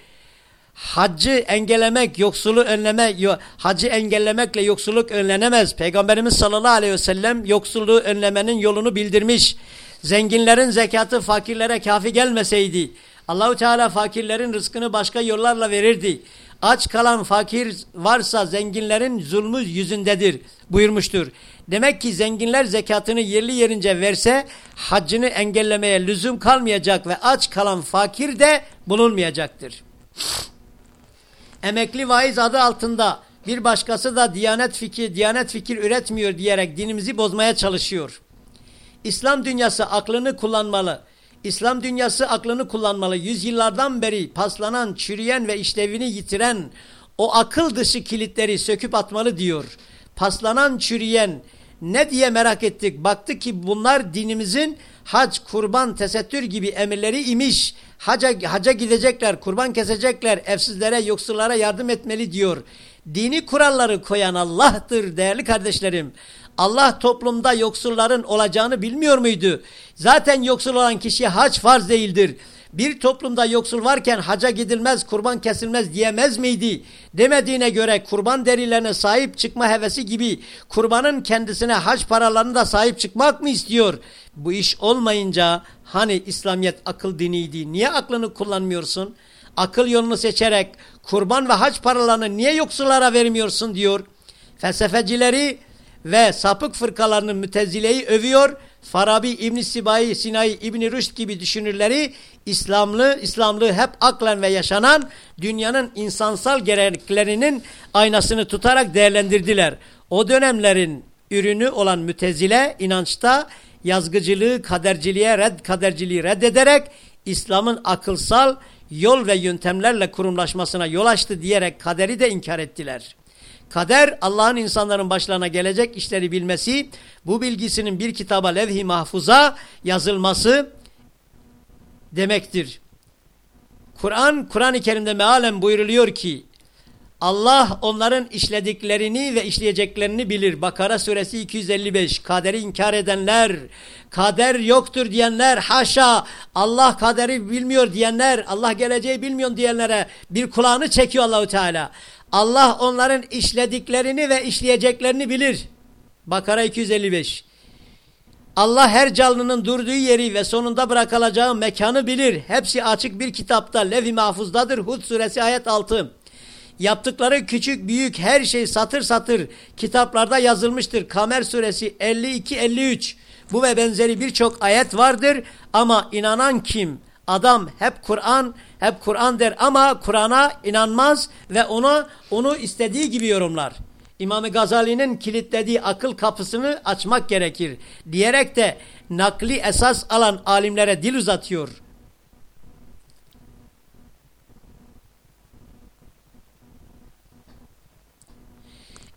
Haccı engellemek, yoksulu önleme, hacı engellemekle yoksulluk önlenemez. Peygamberimiz sallallahu aleyhi ve sellem yoksulluğu önlemenin yolunu bildirmiş. Zenginlerin zekatı fakirlere kafi gelmeseydi, Allahu Teala fakirlerin rızkını başka yollarla verirdi. Aç kalan fakir varsa zenginlerin zulmü yüzündedir buyurmuştur. Demek ki zenginler zekatını yerli yerince verse haccını engellemeye lüzum kalmayacak ve aç kalan fakir de bulunmayacaktır. Emekli vaiz adı altında bir başkası da diyanet fikir, diyanet fikir üretmiyor diyerek dinimizi bozmaya çalışıyor. İslam dünyası aklını kullanmalı. İslam dünyası aklını kullanmalı. Yüzyıllardan beri paslanan, çürüyen ve işlevini yitiren o akıl dışı kilitleri söküp atmalı diyor. Paslanan, çürüyen ne diye merak ettik. Baktık ki bunlar dinimizin hac, kurban, tesettür gibi emirleri imiş. Haca, haca gidecekler, kurban kesecekler, evsizlere, yoksullara yardım etmeli diyor. Dini kuralları koyan Allah'tır değerli kardeşlerim. Allah toplumda yoksulların olacağını bilmiyor muydu? Zaten yoksul olan kişiye hac farz değildir. Bir toplumda yoksul varken haca gidilmez, kurban kesilmez diyemez miydi? Demediğine göre kurban derilerine sahip çıkma hevesi gibi kurbanın kendisine hac paralarını da sahip çıkmak mı istiyor? Bu iş olmayınca hani İslamiyet akıl diniydi? Niye aklını kullanmıyorsun? Akıl yolunu seçerek kurban ve hac paralarını niye yoksullara vermiyorsun diyor. Felsefecileri ve sapık fırkalarının mütezileyi övüyor. Farabi, İbn Sibai, Sinai, İbn Rüşd gibi düşünürleri İslamlı, İslamlı hep aklen ve yaşanan dünyanın insansal gereklerinin aynasını tutarak değerlendirdiler. O dönemlerin ürünü olan mütezile inançta yazgıcılığı, kaderciliğe red, kaderciliği reddederek İslam'ın akılsal yol ve yöntemlerle kurumlaşmasına yol açtı diyerek kaderi de inkar ettiler. Kader Allah'ın insanların başlarına gelecek işleri bilmesi, bu bilgisinin bir kitaba levh-i mahfuza yazılması demektir. Kur'an, Kur'an-ı Kerim'de mealen buyruluyor ki, Allah onların işlediklerini ve işleyeceklerini bilir. Bakara suresi 255. Kaderi inkar edenler, kader yoktur diyenler, haşa Allah kaderi bilmiyor diyenler, Allah geleceği bilmiyor diyenlere bir kulağını çekiyor Allahu Teala. Allah onların işlediklerini ve işleyeceklerini bilir. Bakara 255. Allah her canlının durduğu yeri ve sonunda bırakılacağı mekanı bilir. Hepsi açık bir kitapta Levi Mahfuz'dadır. Hud suresi ayet 6. Yaptıkları küçük büyük her şey satır satır kitaplarda yazılmıştır. Kamer suresi 52-53. Bu ve benzeri birçok ayet vardır ama inanan kim? Adam hep Kur'an, hep Kur'an der ama Kur'an'a inanmaz ve ona onu istediği gibi yorumlar. İmam Gazali'nin kilitlediği akıl kapısını açmak gerekir diyerek de nakli esas alan alimlere dil uzatıyor.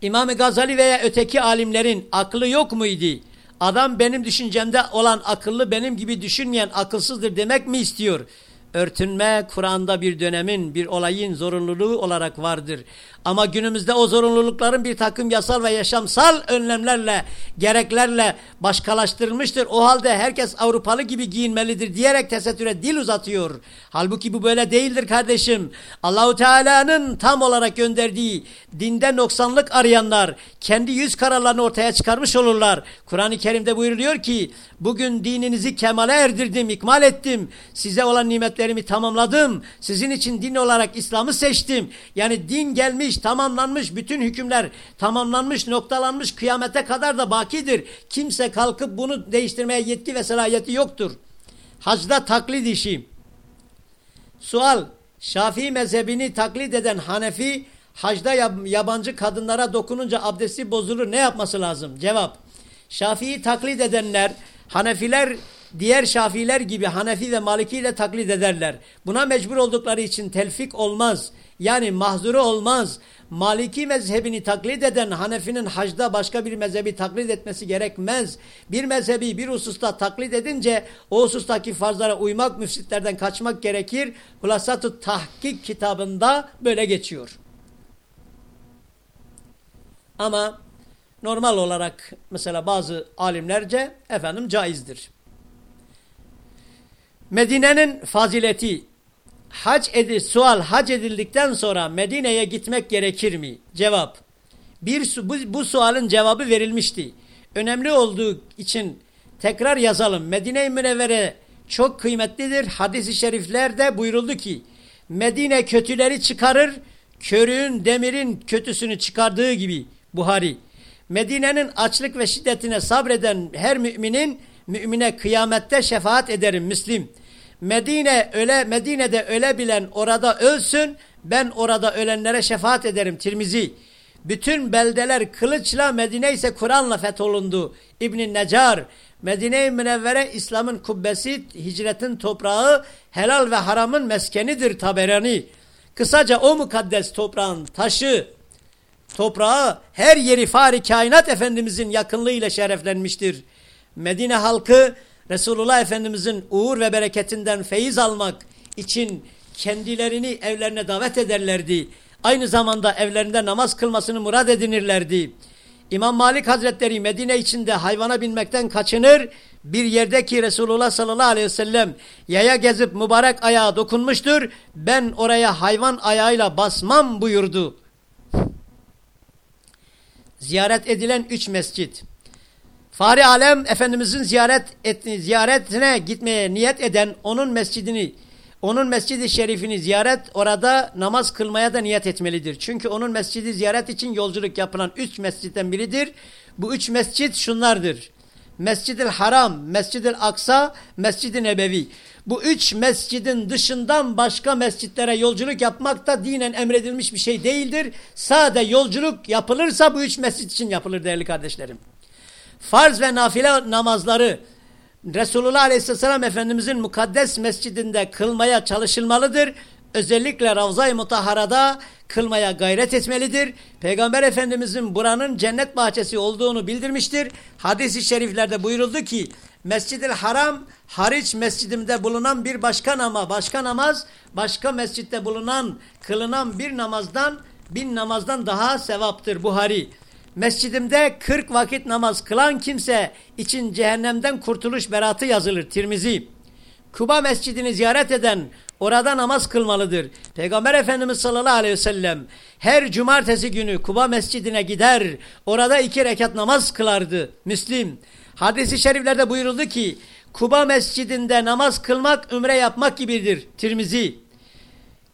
İmam Gazali veya öteki alimlerin aklı yok muydu? Adam benim düşüncemde olan akıllı benim gibi düşünmeyen akılsızdır demek mi istiyor? Örtünme Kur'an'da bir dönemin, bir olayın zorunluluğu olarak vardır. Ama günümüzde o zorunlulukların bir takım yasal ve yaşamsal önlemlerle, gereklerle başkalaştırılmıştır. O halde herkes Avrupalı gibi giyinmelidir diyerek tesettüre dil uzatıyor. Halbuki bu böyle değildir kardeşim. Allahu Teala'nın tam olarak gönderdiği dinde noksanlık arayanlar kendi yüz karalarını ortaya çıkarmış olurlar. Kur'an-ı Kerim'de buyuruluyor ki bugün dininizi kemale erdirdim, ikmal ettim. Size olan nimetlerimi tamamladım. Sizin için din olarak İslam'ı seçtim. Yani din gelmiş tamamlanmış, bütün hükümler tamamlanmış, noktalanmış, kıyamete kadar da bakidir. Kimse kalkıp bunu değiştirmeye yetki ve selahiyeti yoktur. Hacda taklit işi. Sual, Şafii mezhebini taklit eden Hanefi, hacda yabancı kadınlara dokununca abdesti bozulur ne yapması lazım? Cevap, Şafii taklit edenler, Hanefiler diğer Şafiler gibi Hanefi ve Maliki ile taklit ederler. Buna mecbur oldukları için telfik olmaz. Yani mahzuru olmaz. Maliki mezhebini taklit eden Hanefi'nin hacda başka bir mezhebi taklit etmesi gerekmez. Bir mezhebi bir hususta taklit edince o husustaki farzlara uymak, müfsitlerden kaçmak gerekir. Hulasat-ı Tahkik kitabında böyle geçiyor. Ama normal olarak mesela bazı alimlerce efendim caizdir. Medine'nin fazileti hac edi sual hac edildikten sonra Medine'ye gitmek gerekir mi? Cevap. Bir bu, bu sualın cevabı verilmişti. Önemli olduğu için tekrar yazalım. Medine-i Münevvere çok kıymetlidir. Hadis-i şeriflerde buyuruldu ki Medine kötüleri çıkarır, körüğün demirin kötüsünü çıkardığı gibi Buhari. Medine'nin açlık ve şiddetine sabreden her müminin mümine kıyamette şefaat ederim Müslim. Medine öle Medine'de öle bilen orada ölsün ben orada ölenlere şefaat ederim Tirmizi. Bütün beldeler kılıçla Medine ise Kur'an'la fetholundu. İbn Necar Medine-i Münevvere İslam'ın kubbesi, hicretin toprağı, helal ve haramın meskenidir taberani. Kısaca o mukaddes toprağın taşı, toprağı, her yeri fari kainat Efendimizin yakınlığıyla şereflenmiştir. Medine halkı Resulullah Efendimizin uğur ve bereketinden feyiz almak için kendilerini evlerine davet ederlerdi. Aynı zamanda evlerinde namaz kılmasını murad edinirlerdi. İmam Malik Hazretleri Medine içinde hayvana binmekten kaçınır. Bir yerdeki Resulullah sallallahu aleyhi ve sellem yaya gezip mübarek ayağa dokunmuştur. Ben oraya hayvan ayağıyla basmam buyurdu. Ziyaret edilen üç mescit. Fahri Alem Efendimizin ziyaret et, ziyaretine gitmeye niyet eden onun mescidini onun mescidi şerifini ziyaret orada namaz kılmaya da niyet etmelidir. Çünkü onun mescidi ziyaret için yolculuk yapılan üç mescitten biridir. Bu üç mescit şunlardır. Mescid-i Haram, Mescid-i Aksa, Mescid-i Nebevi. Bu üç mescidin dışından başka mescitlere yolculuk yapmak da dinen emredilmiş bir şey değildir. Sade yolculuk yapılırsa bu üç mescit için yapılır değerli kardeşlerim. Farz ve nafile namazları Resulullah Aleyhisselam Efendimizin mukaddes mescidinde kılmaya çalışılmalıdır. Özellikle Ravza-i Mutahara'da kılmaya gayret etmelidir. Peygamber Efendimizin buranın cennet bahçesi olduğunu bildirmiştir. Hadis-i şeriflerde buyuruldu ki Mescid-i Haram hariç mescidimde bulunan bir başka nama, başka namaz, başka mescitte bulunan, kılınan bir namazdan, bin namazdan daha sevaptır Buhari. Mescidimde 40 vakit namaz kılan kimse için cehennemden kurtuluş beratı yazılır Tirmizi. Kuba mescidini ziyaret eden orada namaz kılmalıdır. Peygamber Efendimiz sallallahu aleyhi ve sellem her cumartesi günü Kuba mescidine gider orada iki rekat namaz kılardı. Müslim. Hadis-i şeriflerde buyuruldu ki Kuba mescidinde namaz kılmak ümre yapmak gibidir. Tirmizi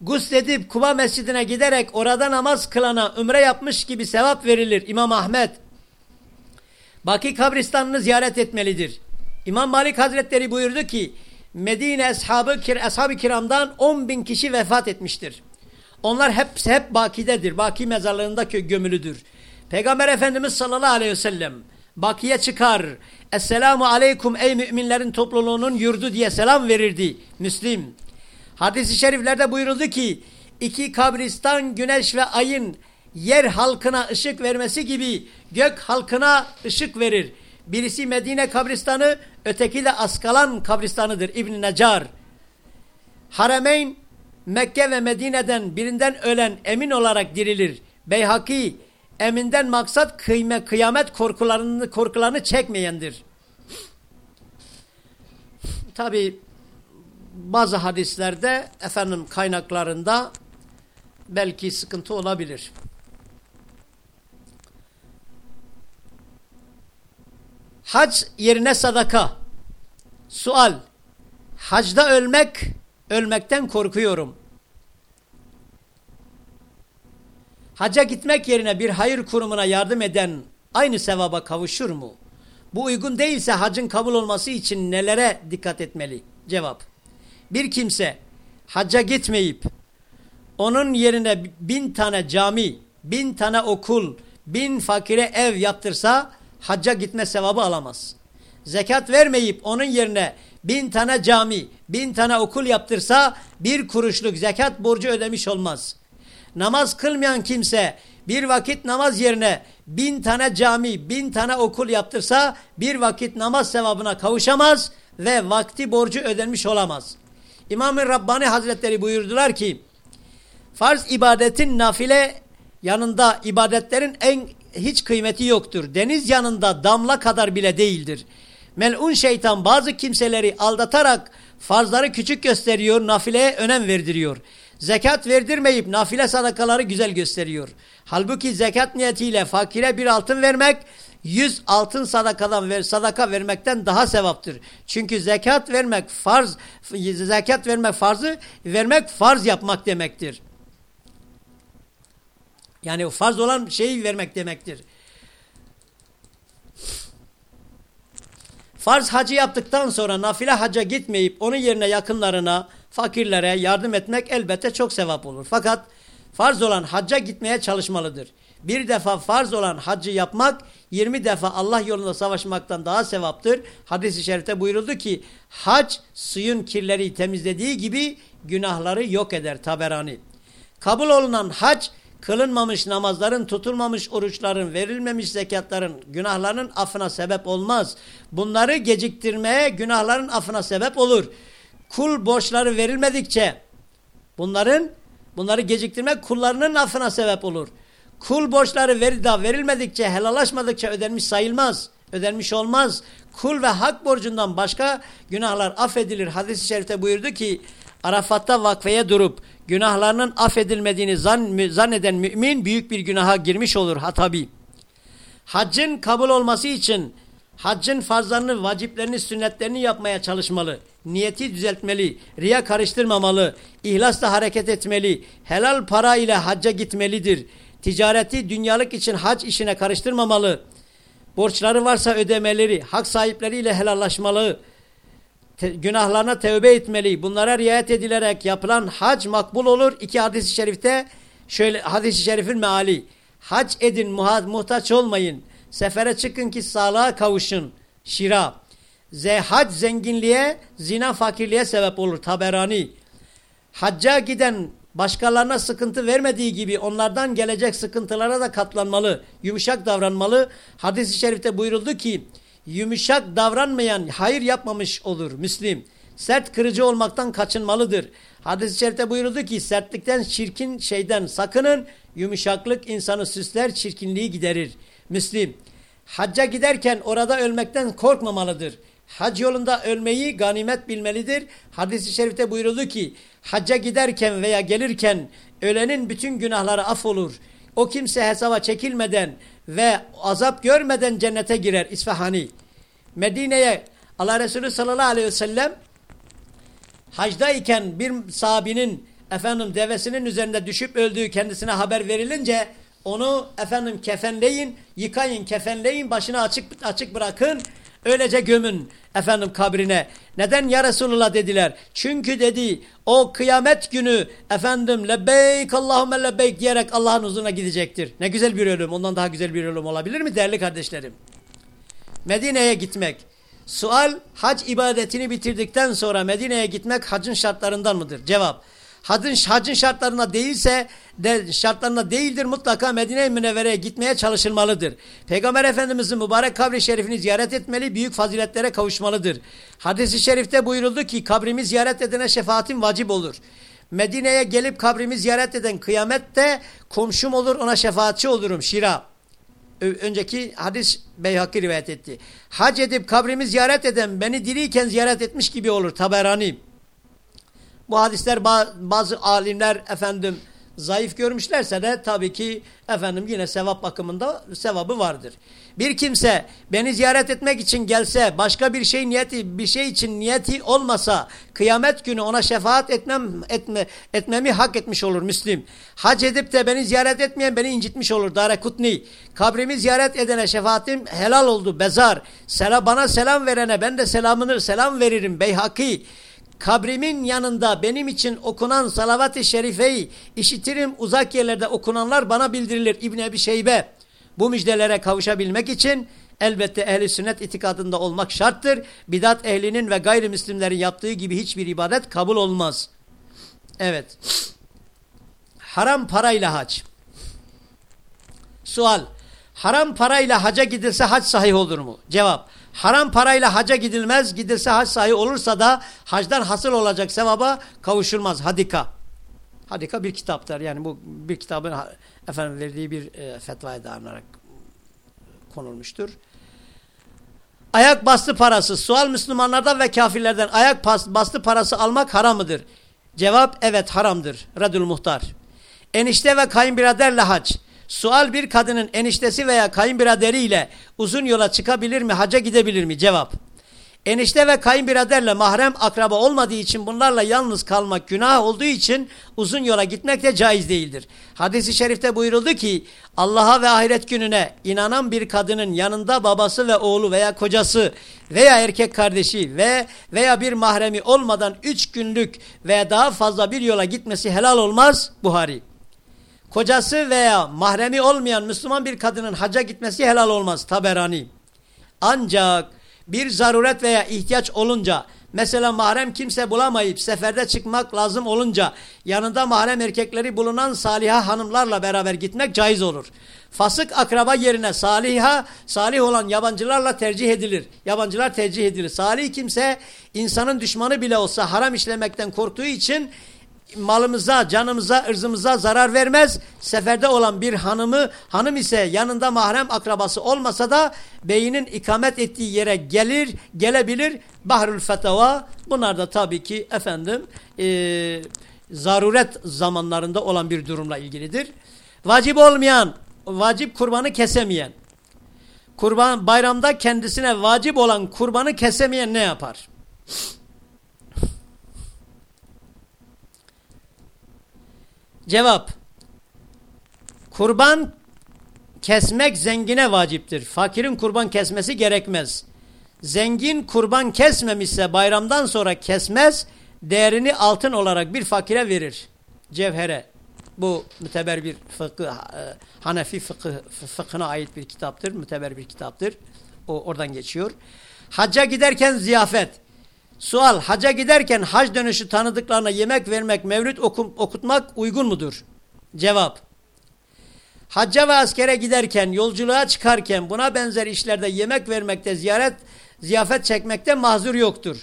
gusledip Kuba mescidine giderek orada namaz kılana ümre yapmış gibi sevap verilir İmam Ahmet. Baki kabristanını ziyaret etmelidir. İmam Malik Hazretleri buyurdu ki Medine ashabı, kir, ashab kiramdan 10 bin kişi vefat etmiştir. Onlar hep, hep Baki'dedir. Baki mezarlığında gömülüdür. Peygamber Efendimiz sallallahu aleyhi ve sellem Baki'ye çıkar. Esselamu aleykum ey müminlerin topluluğunun yurdu diye selam verirdi. Müslim. Hadis-i şeriflerde buyuruldu ki iki kabristan güneş ve ayın yer halkına ışık vermesi gibi gök halkına ışık verir. Birisi Medine kabristanı, öteki de Askalan kabristanıdır İbn Necar. Harameyn Mekke ve Medine'den birinden ölen emin olarak dirilir. Beyhaki eminden maksat kıyme, kıyamet korkularını, korkularını çekmeyendir. Tabi bazı hadislerde efendim kaynaklarında belki sıkıntı olabilir. Hac yerine sadaka. Sual. Hacda ölmek, ölmekten korkuyorum. Hacca gitmek yerine bir hayır kurumuna yardım eden aynı sevaba kavuşur mu? Bu uygun değilse hacın kabul olması için nelere dikkat etmeli? Cevap bir kimse hacca gitmeyip onun yerine bin tane cami, bin tane okul, bin fakire ev yaptırsa hacca gitme sevabı alamaz. Zekat vermeyip onun yerine bin tane cami, bin tane okul yaptırsa bir kuruşluk zekat borcu ödemiş olmaz. Namaz kılmayan kimse bir vakit namaz yerine bin tane cami, bin tane okul yaptırsa bir vakit namaz sevabına kavuşamaz ve vakti borcu ödenmiş olamaz. İmam-ı Rabbani Hazretleri buyurdular ki farz ibadetin nafile yanında ibadetlerin en hiç kıymeti yoktur. Deniz yanında damla kadar bile değildir. Melun şeytan bazı kimseleri aldatarak Farzları küçük gösteriyor, nafileye önem verdiriyor. Zekat verdirmeyip nafile sadakaları güzel gösteriyor. Halbuki zekat niyetiyle fakire bir altın vermek, yüz altın sadakadan ver, sadaka vermekten daha sevaptır. Çünkü zekat vermek farz, zekat vermek farzı, vermek farz yapmak demektir. Yani farz olan şeyi vermek demektir. Farz hacı yaptıktan sonra nafile hacca gitmeyip onun yerine yakınlarına, fakirlere yardım etmek elbette çok sevap olur. Fakat farz olan hacca gitmeye çalışmalıdır. Bir defa farz olan haccı yapmak 20 defa Allah yolunda savaşmaktan daha sevaptır. Hadis-i şerifte buyuruldu ki hac suyun kirleri temizlediği gibi günahları yok eder taberani. Kabul olunan hac kılınmamış namazların, tutulmamış oruçların, verilmemiş zekatların günahların affına sebep olmaz. Bunları geciktirmeye günahların affına sebep olur. Kul borçları verilmedikçe bunların bunları geciktirmek kullarının affına sebep olur. Kul borçları verida verilmedikçe, helallaşmadıkça ödenmiş sayılmaz. Ödenmiş olmaz. Kul ve hak borcundan başka günahlar affedilir. Hadis-i şerifte buyurdu ki Arafat'ta vakfeye durup günahlarının affedilmediğini zan, zanneden mümin büyük bir günaha girmiş olur ha tabi. Haccın kabul olması için haccın farzlarını, vaciplerini, sünnetlerini yapmaya çalışmalı. Niyeti düzeltmeli, riya karıştırmamalı, ihlasla hareket etmeli, helal para ile hacca gitmelidir. Ticareti dünyalık için hac işine karıştırmamalı. Borçları varsa ödemeleri, hak sahipleriyle helallaşmalı te, günahlarına tevbe etmeli. Bunlara riayet edilerek yapılan hac makbul olur. İki hadis-i şerifte şöyle hadis-i şerifin meali. Hac edin muhtaç olmayın. Sefere çıkın ki sağlığa kavuşun. Şira. Ze hac zenginliğe, zina fakirliğe sebep olur. Taberani. Hacca giden başkalarına sıkıntı vermediği gibi onlardan gelecek sıkıntılara da katlanmalı. Yumuşak davranmalı. Hadis-i şerifte buyuruldu ki yumuşak davranmayan hayır yapmamış olur Müslim. Sert kırıcı olmaktan kaçınmalıdır. Hadis-i şerifte buyuruldu ki sertlikten çirkin şeyden sakının. Yumuşaklık insanı süsler çirkinliği giderir. Müslim. Hacca giderken orada ölmekten korkmamalıdır. Hac yolunda ölmeyi ganimet bilmelidir. Hadis-i şerifte buyuruldu ki hacca giderken veya gelirken ölenin bütün günahları af olur. O kimse hesaba çekilmeden ve azap görmeden cennete girer İsfahani. Medine'ye Allah Resulü sallallahu aleyhi ve sellem hacdayken bir sahabinin efendim devesinin üzerinde düşüp öldüğü kendisine haber verilince onu efendim kefenleyin, yıkayın, kefenleyin, başını açık açık bırakın, öylece gömün efendim kabrine. Neden ya Resulullah dediler? Çünkü dedi o kıyamet günü efendim lebbeyk Allahümme lebbeyk diyerek Allah'ın huzuruna gidecektir. Ne güzel bir ölüm. Ondan daha güzel bir ölüm olabilir mi değerli kardeşlerim? Medine'ye gitmek. Sual hac ibadetini bitirdikten sonra Medine'ye gitmek hacın şartlarından mıdır? Cevap hacın, hacın şartlarına değilse de şartlarına değildir mutlaka Medine-i Münevvere'ye gitmeye çalışılmalıdır. Peygamber Efendimizin mübarek kabri şerifini ziyaret etmeli, büyük faziletlere kavuşmalıdır. Hadis-i şerifte buyuruldu ki kabrimi ziyaret edene şefaatim vacip olur. Medine'ye gelip kabrimi ziyaret eden kıyamette komşum olur ona şefaatçi olurum. Şira. Önceki hadis Beyhakki rivayet etti. Hac edip kabrimi ziyaret eden beni diriyken ziyaret etmiş gibi olur. Taberani. Bu hadisler bazı alimler efendim zayıf görmüşlerse de tabii ki efendim yine sevap bakımında sevabı vardır. Bir kimse beni ziyaret etmek için gelse başka bir şey niyeti bir şey için niyeti olmasa kıyamet günü ona şefaat etmem etme etmemi hak etmiş olur Müslim. Hac edip de beni ziyaret etmeyen beni incitmiş olur Darekutni. Kabrimi ziyaret edene şefaatim helal oldu Bezar. Selam bana selam verene ben de selamını selam veririm Beyhaki kabrimin yanında benim için okunan salavat-ı şerifeyi işitirim uzak yerlerde okunanlar bana bildirilir İbn Ebi Şeybe. Bu müjdelere kavuşabilmek için elbette ehli sünnet itikadında olmak şarttır. Bidat ehlinin ve gayrimüslimlerin yaptığı gibi hiçbir ibadet kabul olmaz. Evet. Haram parayla hac. Sual. Haram parayla haca gidilse hac sahih olur mu? Cevap. Haram parayla haca gidilmez. Gidilse hac sahi olursa da hacdan hasıl olacak sevaba kavuşulmaz. Hadika. Hadika bir kitaptır. Yani bu bir kitabın efendim verdiği bir e, fetvaya dayanarak konulmuştur. Ayak bastı parası. Sual Müslümanlardan ve kafirlerden ayak bastı parası almak haram mıdır? Cevap evet haramdır. Radül Muhtar. Enişte ve kayınbiraderle hac. Sual bir kadının eniştesi veya kayınbiraderiyle uzun yola çıkabilir mi, haca gidebilir mi? Cevap. Enişte ve kayınbiraderle mahrem akraba olmadığı için bunlarla yalnız kalmak günah olduğu için uzun yola gitmek de caiz değildir. Hadis-i şerifte buyuruldu ki Allah'a ve ahiret gününe inanan bir kadının yanında babası ve oğlu veya kocası veya erkek kardeşi ve veya bir mahremi olmadan üç günlük veya daha fazla bir yola gitmesi helal olmaz. Buhari. Kocası veya mahremi olmayan Müslüman bir kadının hacca gitmesi helal olmaz. Taberani. Ancak bir zaruret veya ihtiyaç olunca mesela mahrem kimse bulamayıp seferde çıkmak lazım olunca yanında mahrem erkekleri bulunan saliha hanımlarla beraber gitmek caiz olur. Fasık akraba yerine saliha, salih olan yabancılarla tercih edilir. Yabancılar tercih edilir. Salih kimse insanın düşmanı bile olsa haram işlemekten korktuğu için malımıza, canımıza, ırzımıza zarar vermez. Seferde olan bir hanımı, hanım ise yanında mahrem akrabası olmasa da beyinin ikamet ettiği yere gelir, gelebilir. Bahrül Fetava bunlar da tabii ki efendim e, zaruret zamanlarında olan bir durumla ilgilidir. Vacip olmayan, vacip kurbanı kesemeyen, kurban bayramda kendisine vacip olan kurbanı kesemeyen ne yapar? Cevap. Kurban kesmek zengine vaciptir. Fakirin kurban kesmesi gerekmez. Zengin kurban kesmemişse bayramdan sonra kesmez, değerini altın olarak bir fakire verir. Cevhere. Bu müteber bir fıkıh, e, Hanefi fıkıh, fıkhına ait bir kitaptır. Müteber bir kitaptır. O oradan geçiyor. Hacca giderken ziyafet. Sual, haca giderken hac dönüşü tanıdıklarına yemek vermek, mevlüt okum, okutmak uygun mudur? Cevap. Hacca ve askere giderken, yolculuğa çıkarken buna benzer işlerde yemek vermekte, ziyaret, ziyafet çekmekte mahzur yoktur.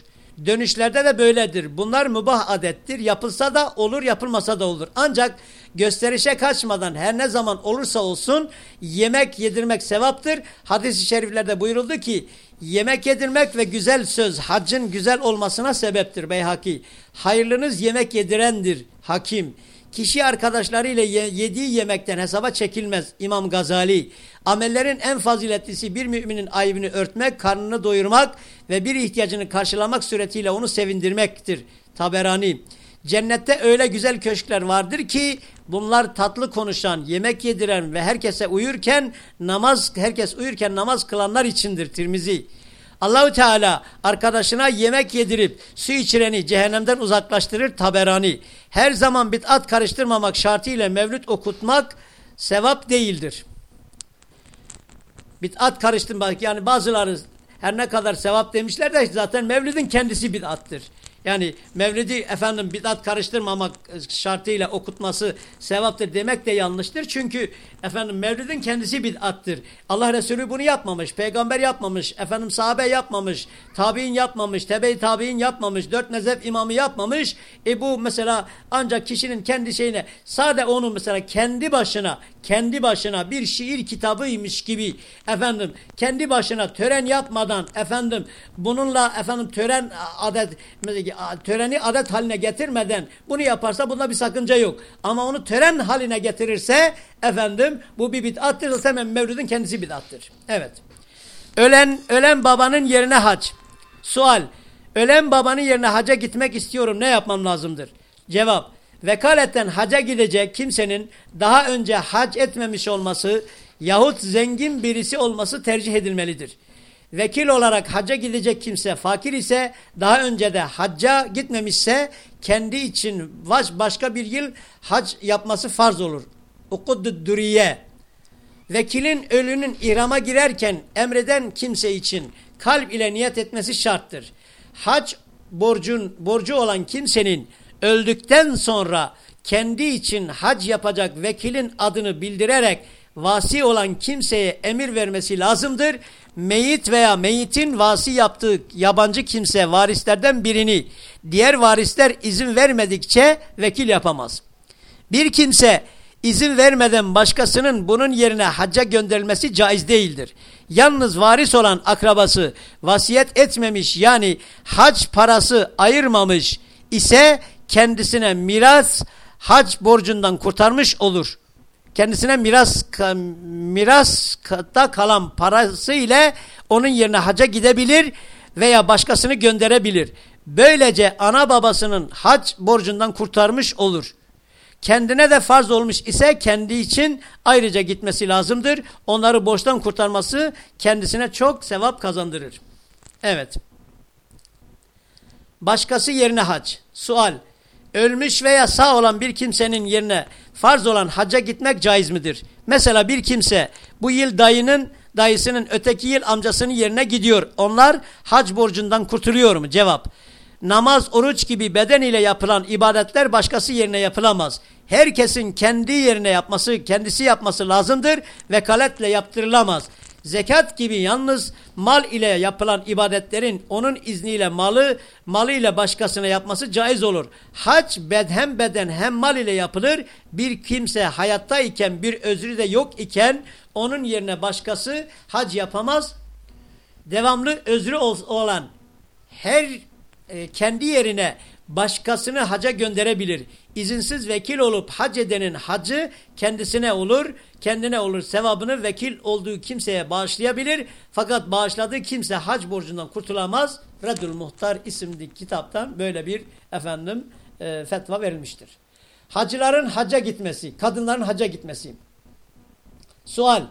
Dönüşlerde de böyledir. Bunlar mübah adettir. Yapılsa da olur, yapılmasa da olur. Ancak gösterişe kaçmadan her ne zaman olursa olsun yemek yedirmek sevaptır. Hadis-i şeriflerde buyuruldu ki yemek yedirmek ve güzel söz haccın güzel olmasına sebeptir Beyhaki. Hayırlınız yemek yedirendir hakim. Kişi arkadaşlarıyla yediği yemekten hesaba çekilmez İmam Gazali. Amellerin en faziletlisi bir müminin ayıbını örtmek, karnını doyurmak ve bir ihtiyacını karşılamak suretiyle onu sevindirmektir. Taberani. Cennette öyle güzel köşkler vardır ki bunlar tatlı konuşan, yemek yediren ve herkese uyurken namaz herkes uyurken namaz kılanlar içindir Tirmizi. Allahü Teala arkadaşına yemek yedirip su içireni cehennemden uzaklaştırır taberani. Her zaman bid'at karıştırmamak şartıyla mevlüt okutmak sevap değildir. Bid'at karıştırmak yani bazıları her ne kadar sevap demişler de zaten mevlidin kendisi bid'attır. Yani mevlidi efendim bidat karıştırmamak şartıyla okutması sevaptır demek de yanlıştır. Çünkü efendim mevlidin kendisi bidattır. Allah Resulü bunu yapmamış. Peygamber yapmamış. Efendim sahabe yapmamış. Tabi'in yapmamış. Tebe-i tabi'in yapmamış. Dört mezhep imamı yapmamış. E bu mesela ancak kişinin kendi şeyine sade onu mesela kendi başına kendi başına bir şiir kitabıymış gibi efendim kendi başına tören yapmadan efendim bununla efendim tören adet töreni adet haline getirmeden bunu yaparsa bunda bir sakınca yok. Ama onu tören haline getirirse efendim bu bir bid'attır. Hemen mevludun kendisi bid'attır. Evet. Ölen, ölen babanın yerine hac. Sual. Ölen babanın yerine haca gitmek istiyorum. Ne yapmam lazımdır? Cevap. Vekaletten haca gidecek kimsenin daha önce hac etmemiş olması yahut zengin birisi olması tercih edilmelidir vekil olarak hacca gidecek kimse fakir ise daha önce de hacca gitmemişse kendi için başka bir yıl hac yapması farz olur. Ukuddüddüriye Vekilin ölünün ihrama girerken emreden kimse için kalp ile niyet etmesi şarttır. Hac borcun borcu olan kimsenin öldükten sonra kendi için hac yapacak vekilin adını bildirerek vasi olan kimseye emir vermesi lazımdır meyit veya meyitin vasi yaptığı yabancı kimse varislerden birini diğer varisler izin vermedikçe vekil yapamaz. Bir kimse izin vermeden başkasının bunun yerine hacca gönderilmesi caiz değildir. Yalnız varis olan akrabası vasiyet etmemiş yani hac parası ayırmamış ise kendisine miras hac borcundan kurtarmış olur. Kendisine miras mirasta kalan parası ile onun yerine haca gidebilir veya başkasını gönderebilir. Böylece ana babasının hac borcundan kurtarmış olur. Kendine de farz olmuş ise kendi için ayrıca gitmesi lazımdır. Onları borçtan kurtarması kendisine çok sevap kazandırır. Evet. Başkası yerine hac. Sual. Ölmüş veya sağ olan bir kimsenin yerine farz olan hacca gitmek caiz midir? Mesela bir kimse bu yıl dayının dayısının öteki yıl amcasının yerine gidiyor. Onlar hac borcundan kurtuluyor mu? Cevap. Namaz, oruç gibi beden ile yapılan ibadetler başkası yerine yapılamaz. Herkesin kendi yerine yapması, kendisi yapması lazımdır ve kaletle yaptırılamaz. Zekat gibi yalnız mal ile yapılan ibadetlerin onun izniyle malı, malı ile başkasına yapması caiz olur. Hac bed, hem beden hem mal ile yapılır. Bir kimse hayatta iken bir özrü de yok iken onun yerine başkası hac yapamaz. Devamlı özrü olan her e, kendi yerine başkasını haca gönderebilir. İzinsiz vekil olup hac edenin hacı kendisine olur, kendine olur. Sevabını vekil olduğu kimseye bağışlayabilir. Fakat bağışladığı kimse hac borcundan kurtulamaz. Reddül Muhtar isimli kitaptan böyle bir efendim e, fetva verilmiştir. Hacıların haca gitmesi, kadınların haca gitmesi. Sual,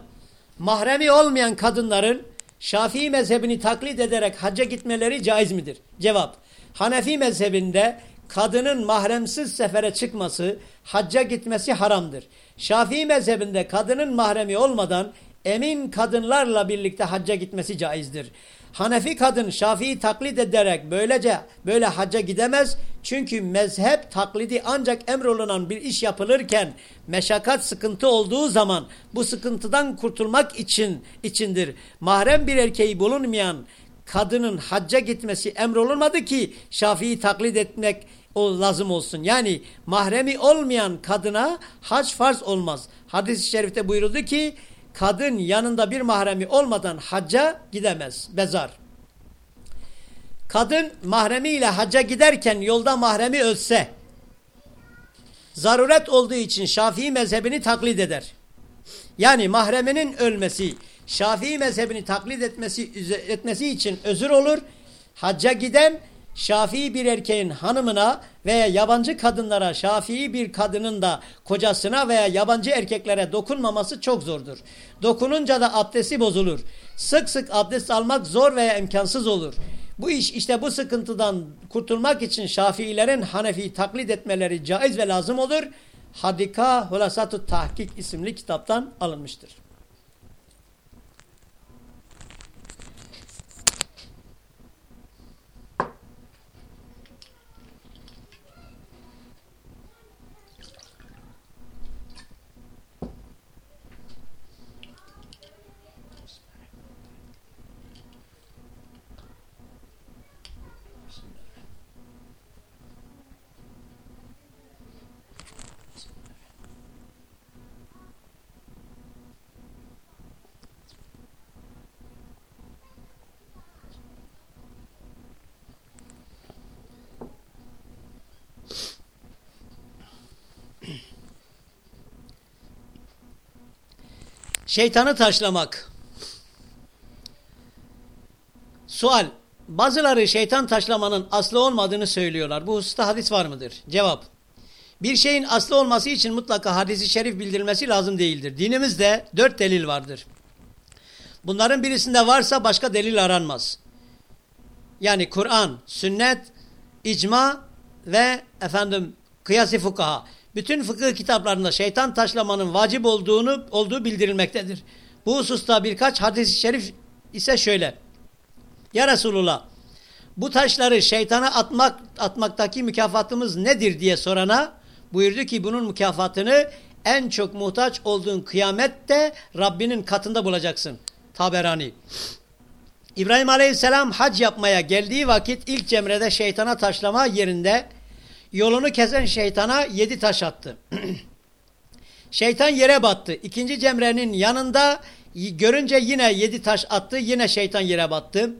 mahremi olmayan kadınların Şafii mezhebini taklit ederek hacca gitmeleri caiz midir? Cevap, Hanefi mezhebinde kadının mahremsiz sefere çıkması, hacca gitmesi haramdır. Şafii mezhebinde kadının mahremi olmadan emin kadınlarla birlikte hacca gitmesi caizdir. Hanefi kadın Şafii taklit ederek böylece böyle hacca gidemez. Çünkü mezhep taklidi ancak emrolunan bir iş yapılırken meşakkat sıkıntı olduğu zaman bu sıkıntıdan kurtulmak için içindir. Mahrem bir erkeği bulunmayan kadının hacca gitmesi emrolunmadı ki Şafii taklit etmek o lazım olsun. Yani mahremi olmayan kadına hac farz olmaz. Hadis-i şerifte buyuruldu ki kadın yanında bir mahremi olmadan hacca gidemez. Bezar. Kadın mahremiyle hacca giderken yolda mahremi ölse zaruret olduğu için Şafii mezhebini taklit eder. Yani mahreminin ölmesi Şafii mezhebini taklit etmesi, etmesi için özür olur. Hacca giden Şafii bir erkeğin hanımına veya yabancı kadınlara, Şafii bir kadının da kocasına veya yabancı erkeklere dokunmaması çok zordur. Dokununca da abdesti bozulur. Sık sık abdest almak zor veya imkansız olur. Bu iş işte bu sıkıntıdan kurtulmak için Şafiilerin Hanefi taklit etmeleri caiz ve lazım olur. Hadika Hulasatu Tahkik isimli kitaptan alınmıştır. Şeytanı taşlamak. Sual. Bazıları şeytan taşlamanın aslı olmadığını söylüyorlar. Bu hususta hadis var mıdır? Cevap. Bir şeyin aslı olması için mutlaka hadisi şerif bildirilmesi lazım değildir. Dinimizde dört delil vardır. Bunların birisinde varsa başka delil aranmaz. Yani Kur'an, sünnet, icma ve efendim kıyasi fukaha bütün fıkıh kitaplarında şeytan taşlamanın vacip olduğunu olduğu bildirilmektedir. Bu hususta birkaç hadis-i şerif ise şöyle. Ya Resulullah bu taşları şeytana atmak atmaktaki mükafatımız nedir diye sorana buyurdu ki bunun mükafatını en çok muhtaç olduğun kıyamette Rabbinin katında bulacaksın. Taberani. İbrahim Aleyhisselam hac yapmaya geldiği vakit ilk cemrede şeytana taşlama yerinde Yolunu kesen şeytana yedi taş attı. Şeytan yere battı. İkinci cemrenin yanında görünce yine yedi taş attı. Yine şeytan yere battı.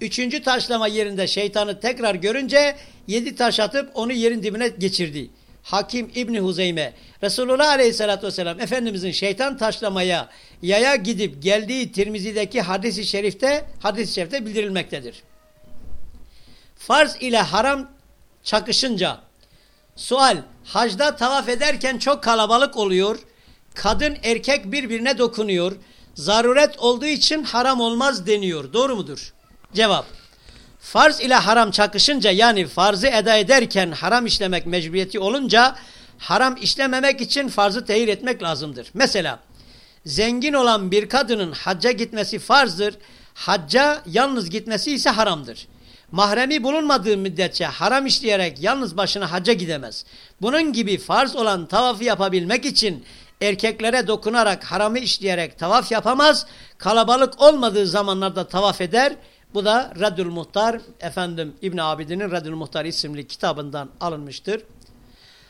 Üçüncü taşlama yerinde şeytanı tekrar görünce yedi taş atıp onu yerin dibine geçirdi. Hakim İbni Huzeyme Resulullah Aleyhisselatü Vesselam Efendimizin şeytan taşlamaya yaya gidip geldiği Tirmizi'deki hadisi şerifte hadis-i şerifte bildirilmektedir. Farz ile haram çakışınca sual hacda tavaf ederken çok kalabalık oluyor. Kadın erkek birbirine dokunuyor. Zaruret olduğu için haram olmaz deniyor. Doğru mudur? Cevap. Farz ile haram çakışınca yani farzı eda ederken haram işlemek mecburiyeti olunca haram işlememek için farzı tehir etmek lazımdır. Mesela zengin olan bir kadının hacca gitmesi farzdır. Hacca yalnız gitmesi ise haramdır. Mahremi bulunmadığı müddetçe haram işleyerek yalnız başına hacca gidemez. Bunun gibi farz olan tavafı yapabilmek için erkeklere dokunarak haramı işleyerek tavaf yapamaz. Kalabalık olmadığı zamanlarda tavaf eder. Bu da Raddül Muhtar efendim İbn Abidin'in Raddül Muhtar isimli kitabından alınmıştır.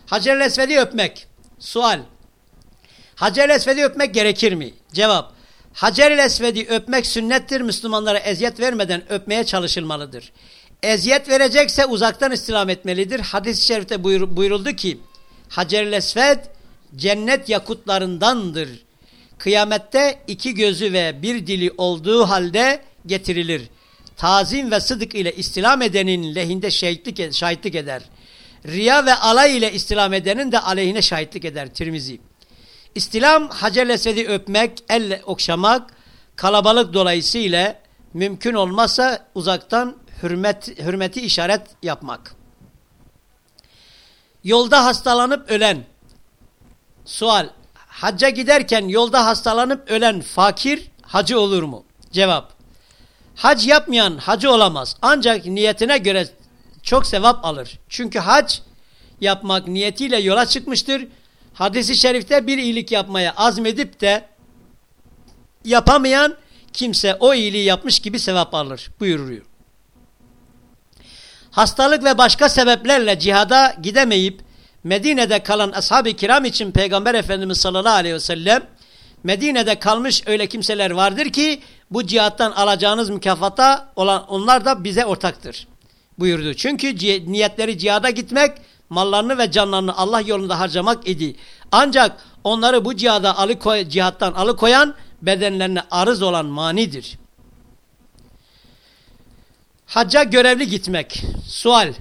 Hacer Esved'i öpmek. Sual. Hacer Esved'i öpmek gerekir mi? Cevap. Hacer Esved'i öpmek sünnettir. Müslümanlara eziyet vermeden öpmeye çalışılmalıdır. Eziyet verecekse uzaktan istilam etmelidir. Hadis-i şerifte buyur, buyuruldu ki Hacer Esved cennet yakutlarındandır. Kıyamette iki gözü ve bir dili olduğu halde getirilir tazim ve sıdık ile istilam edenin lehinde şahitlik, şahitlik eder. Riya ve alay ile istilam edenin de aleyhine şahitlik eder. Tirmizi. İstilam Hacer Esed'i öpmek, elle okşamak, kalabalık dolayısıyla mümkün olmazsa uzaktan hürmet, hürmeti işaret yapmak. Yolda hastalanıp ölen, sual, hacca giderken yolda hastalanıp ölen fakir hacı olur mu? Cevap, Hac yapmayan hacı olamaz. Ancak niyetine göre çok sevap alır. Çünkü hac yapmak niyetiyle yola çıkmıştır. Hadis-i şerifte bir iyilik yapmaya azmedip de yapamayan kimse o iyiliği yapmış gibi sevap alır buyuruyor. Hastalık ve başka sebeplerle cihada gidemeyip Medine'de kalan ashab-ı kiram için Peygamber Efendimiz sallallahu aleyhi ve sellem Medine'de kalmış öyle kimseler vardır ki bu cihattan alacağınız mükafata olan onlar da bize ortaktır buyurdu. Çünkü niyetleri cihada gitmek, mallarını ve canlarını Allah yolunda harcamak idi. Ancak onları bu cihada alıkoy, cihattan alıkoyan bedenlerine arız olan manidir. Hacca görevli gitmek. Sual.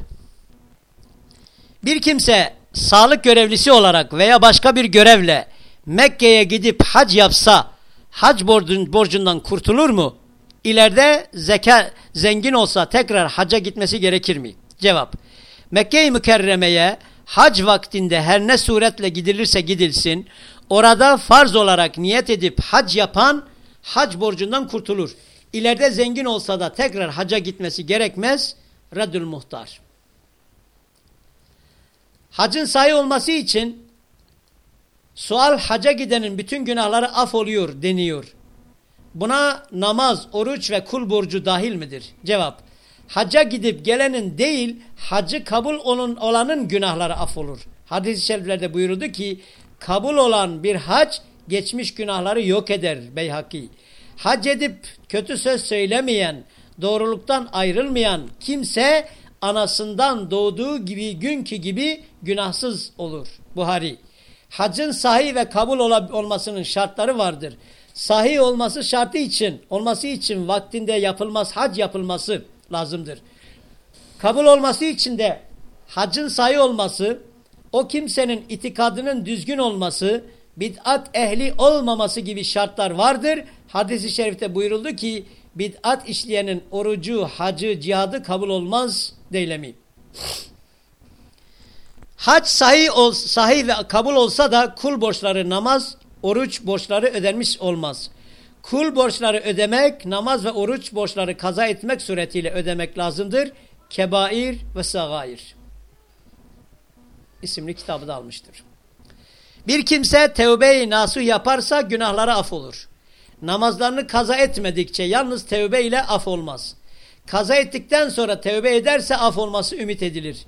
Bir kimse sağlık görevlisi olarak veya başka bir görevle Mekke'ye gidip hac yapsa hac borcundan kurtulur mu? İleride zeka zengin olsa tekrar hacca gitmesi gerekir mi? Cevap. Mekke-i Mükerreme'ye hac vaktinde her ne suretle gidilirse gidilsin, orada farz olarak niyet edip hac yapan hac borcundan kurtulur. İleride zengin olsa da tekrar hacca gitmesi gerekmez. Reddül muhtar. Hacın sahi olması için Sual haca gidenin bütün günahları af oluyor deniyor. Buna namaz, oruç ve kul borcu dahil midir? Cevap. Hacca gidip gelenin değil, hacı kabul olun, olanın günahları af olur. Hadis-i şeriflerde buyurdu ki, kabul olan bir hac geçmiş günahları yok eder Beyhaki. Hac edip kötü söz söylemeyen, doğruluktan ayrılmayan kimse anasından doğduğu gibi günkü gibi günahsız olur. Buhari hacın sahih ve kabul olmasının şartları vardır. Sahih olması şartı için, olması için vaktinde yapılmaz, hac yapılması lazımdır. Kabul olması için de hacın sahih olması, o kimsenin itikadının düzgün olması, bid'at ehli olmaması gibi şartlar vardır. Hadis-i şerifte buyuruldu ki, bid'at işleyenin orucu, hacı, cihadı kabul olmaz deylemi. Hac sahih, ol, sahih ve kabul olsa da kul borçları namaz, oruç borçları ödenmiş olmaz. Kul borçları ödemek, namaz ve oruç borçları kaza etmek suretiyle ödemek lazımdır. Kebair ve sagair. isimli kitabı da almıştır. Bir kimse tevbe-i nasuh yaparsa günahları af olur. Namazlarını kaza etmedikçe yalnız tevbe ile af olmaz. Kaza ettikten sonra tevbe ederse af olması ümit edilir.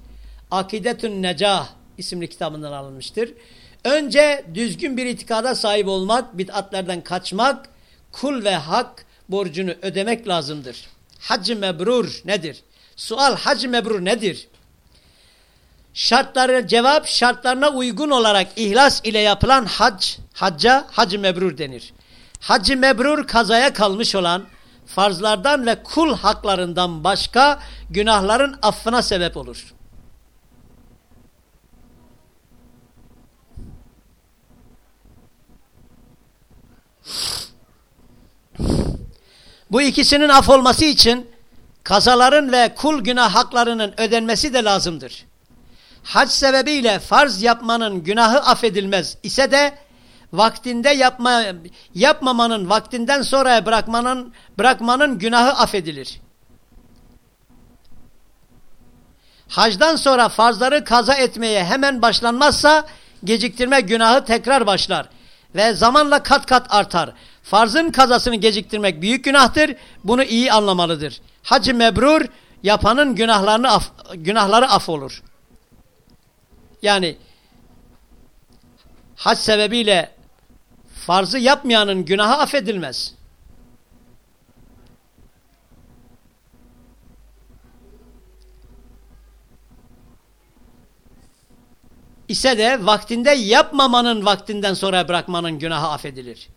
Akidetün Necah isimli kitabından alınmıştır. Önce düzgün bir itikada sahip olmak, bid'atlerden kaçmak, kul ve hak borcunu ödemek lazımdır. Hac-ı mebrur nedir? Sual hac-ı mebrur nedir? Şartları cevap şartlarına uygun olarak ihlas ile yapılan hac, hacca hac-ı mebrur denir. Hac-ı mebrur kazaya kalmış olan farzlardan ve kul haklarından başka günahların affına sebep olur. Bu ikisinin af olması için kazaların ve kul günah haklarının ödenmesi de lazımdır. Hac sebebiyle farz yapmanın günahı affedilmez ise de vaktinde yapma yapmamanın vaktinden sonra bırakmanın bırakmanın günahı affedilir. Hacdan sonra farzları kaza etmeye hemen başlanmazsa geciktirme günahı tekrar başlar ve zamanla kat kat artar. Farzın kazasını geciktirmek büyük günahtır. Bunu iyi anlamalıdır. Hacı mebrur yapanın günahlarını af, günahları af olur. Yani hac sebebiyle farzı yapmayanın günahı affedilmez. ise de vaktinde yapmamanın vaktinden sonra bırakmanın günahı affedilir.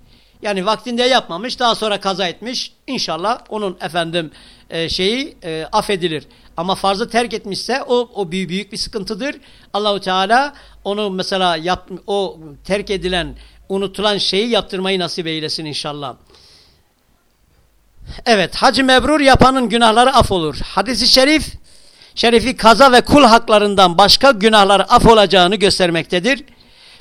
Yani vaktinde yapmamış daha sonra kaza etmiş inşallah onun efendim e, şeyi e, affedilir. Ama farzı terk etmişse o, o büyük, büyük bir sıkıntıdır. Allahu Teala onu mesela yap, o terk edilen unutulan şeyi yaptırmayı nasip eylesin inşallah. Evet hacı mebrur yapanın günahları af olur. Hadis-i şerif şerifi kaza ve kul haklarından başka günahları af olacağını göstermektedir.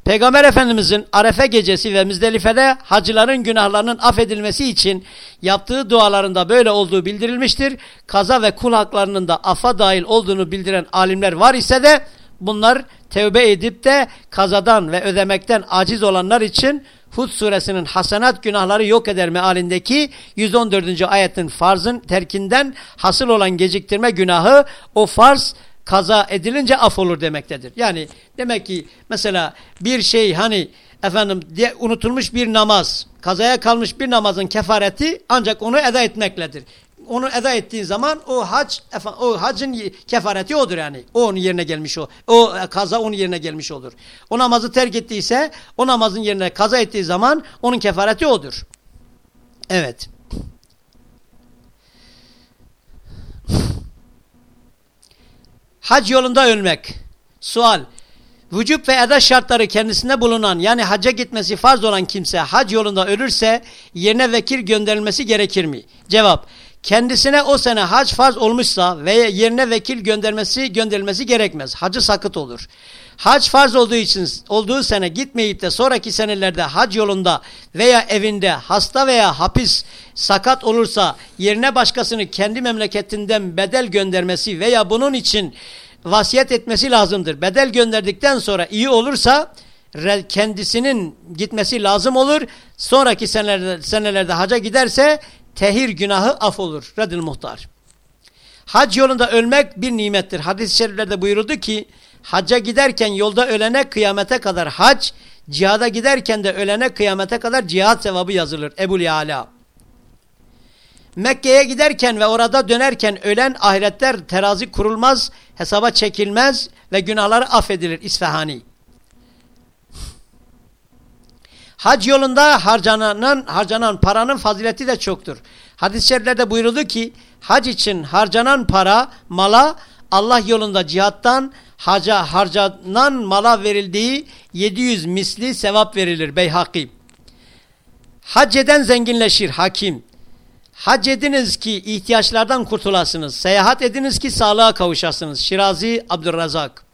Peygamber Efendimizin Arefe gecesi ve Müzdelife'de hacıların günahlarının affedilmesi için yaptığı dualarında böyle olduğu bildirilmiştir. Kaza ve kul haklarının da affa dahil olduğunu bildiren alimler var ise de bunlar tevbe edip de kazadan ve ödemekten aciz olanlar için Hud suresinin hasenat günahları yok eder mealindeki 114. ayetin farzın terkinden hasıl olan geciktirme günahı o farz kaza edilince af olur demektedir. Yani demek ki mesela bir şey hani efendim diye unutulmuş bir namaz, kazaya kalmış bir namazın kefareti ancak onu eda etmekledir. Onu eda ettiğin zaman o hac o hacın kefareti odur yani. O onun yerine gelmiş o. O kaza onun yerine gelmiş olur. O namazı terk ettiyse o namazın yerine kaza ettiği zaman onun kefareti odur. Evet. Hac yolunda ölmek. Sual. Vücub ve eda şartları kendisinde bulunan yani hacca gitmesi farz olan kimse hac yolunda ölürse yerine vekil gönderilmesi gerekir mi? Cevap. Kendisine o sene hac farz olmuşsa ve yerine vekil göndermesi gönderilmesi gerekmez. Hacı sakıt olur. Hac farz olduğu için olduğu sene gitmeyip de sonraki senelerde hac yolunda veya evinde hasta veya hapis sakat olursa yerine başkasını kendi memleketinden bedel göndermesi veya bunun için vasiyet etmesi lazımdır. Bedel gönderdikten sonra iyi olursa kendisinin gitmesi lazım olur. Sonraki senelerde, senelerde haca giderse tehir günahı af olur. Redil muhtar. Hac yolunda ölmek bir nimettir. Hadis-i şeriflerde buyuruldu ki hacca giderken yolda ölene kıyamete kadar hac, cihada giderken de ölene kıyamete kadar cihat sevabı yazılır. Ebu Yala. Mekke'ye giderken ve orada dönerken ölen ahiretler terazi kurulmaz, hesaba çekilmez ve günahları affedilir İsfahani. Hac yolunda harcanan, harcanan paranın fazileti de çoktur. Hadis-i şeriflerde buyuruldu ki hac için harcanan para mala Allah yolunda cihattan haca harcanan mala verildiği 700 misli sevap verilir Beyhaki. Hac eden zenginleşir hakim. Hac ediniz ki ihtiyaçlardan kurtulasınız. Seyahat ediniz ki sağlığa kavuşasınız. Şirazi Abdurrazak.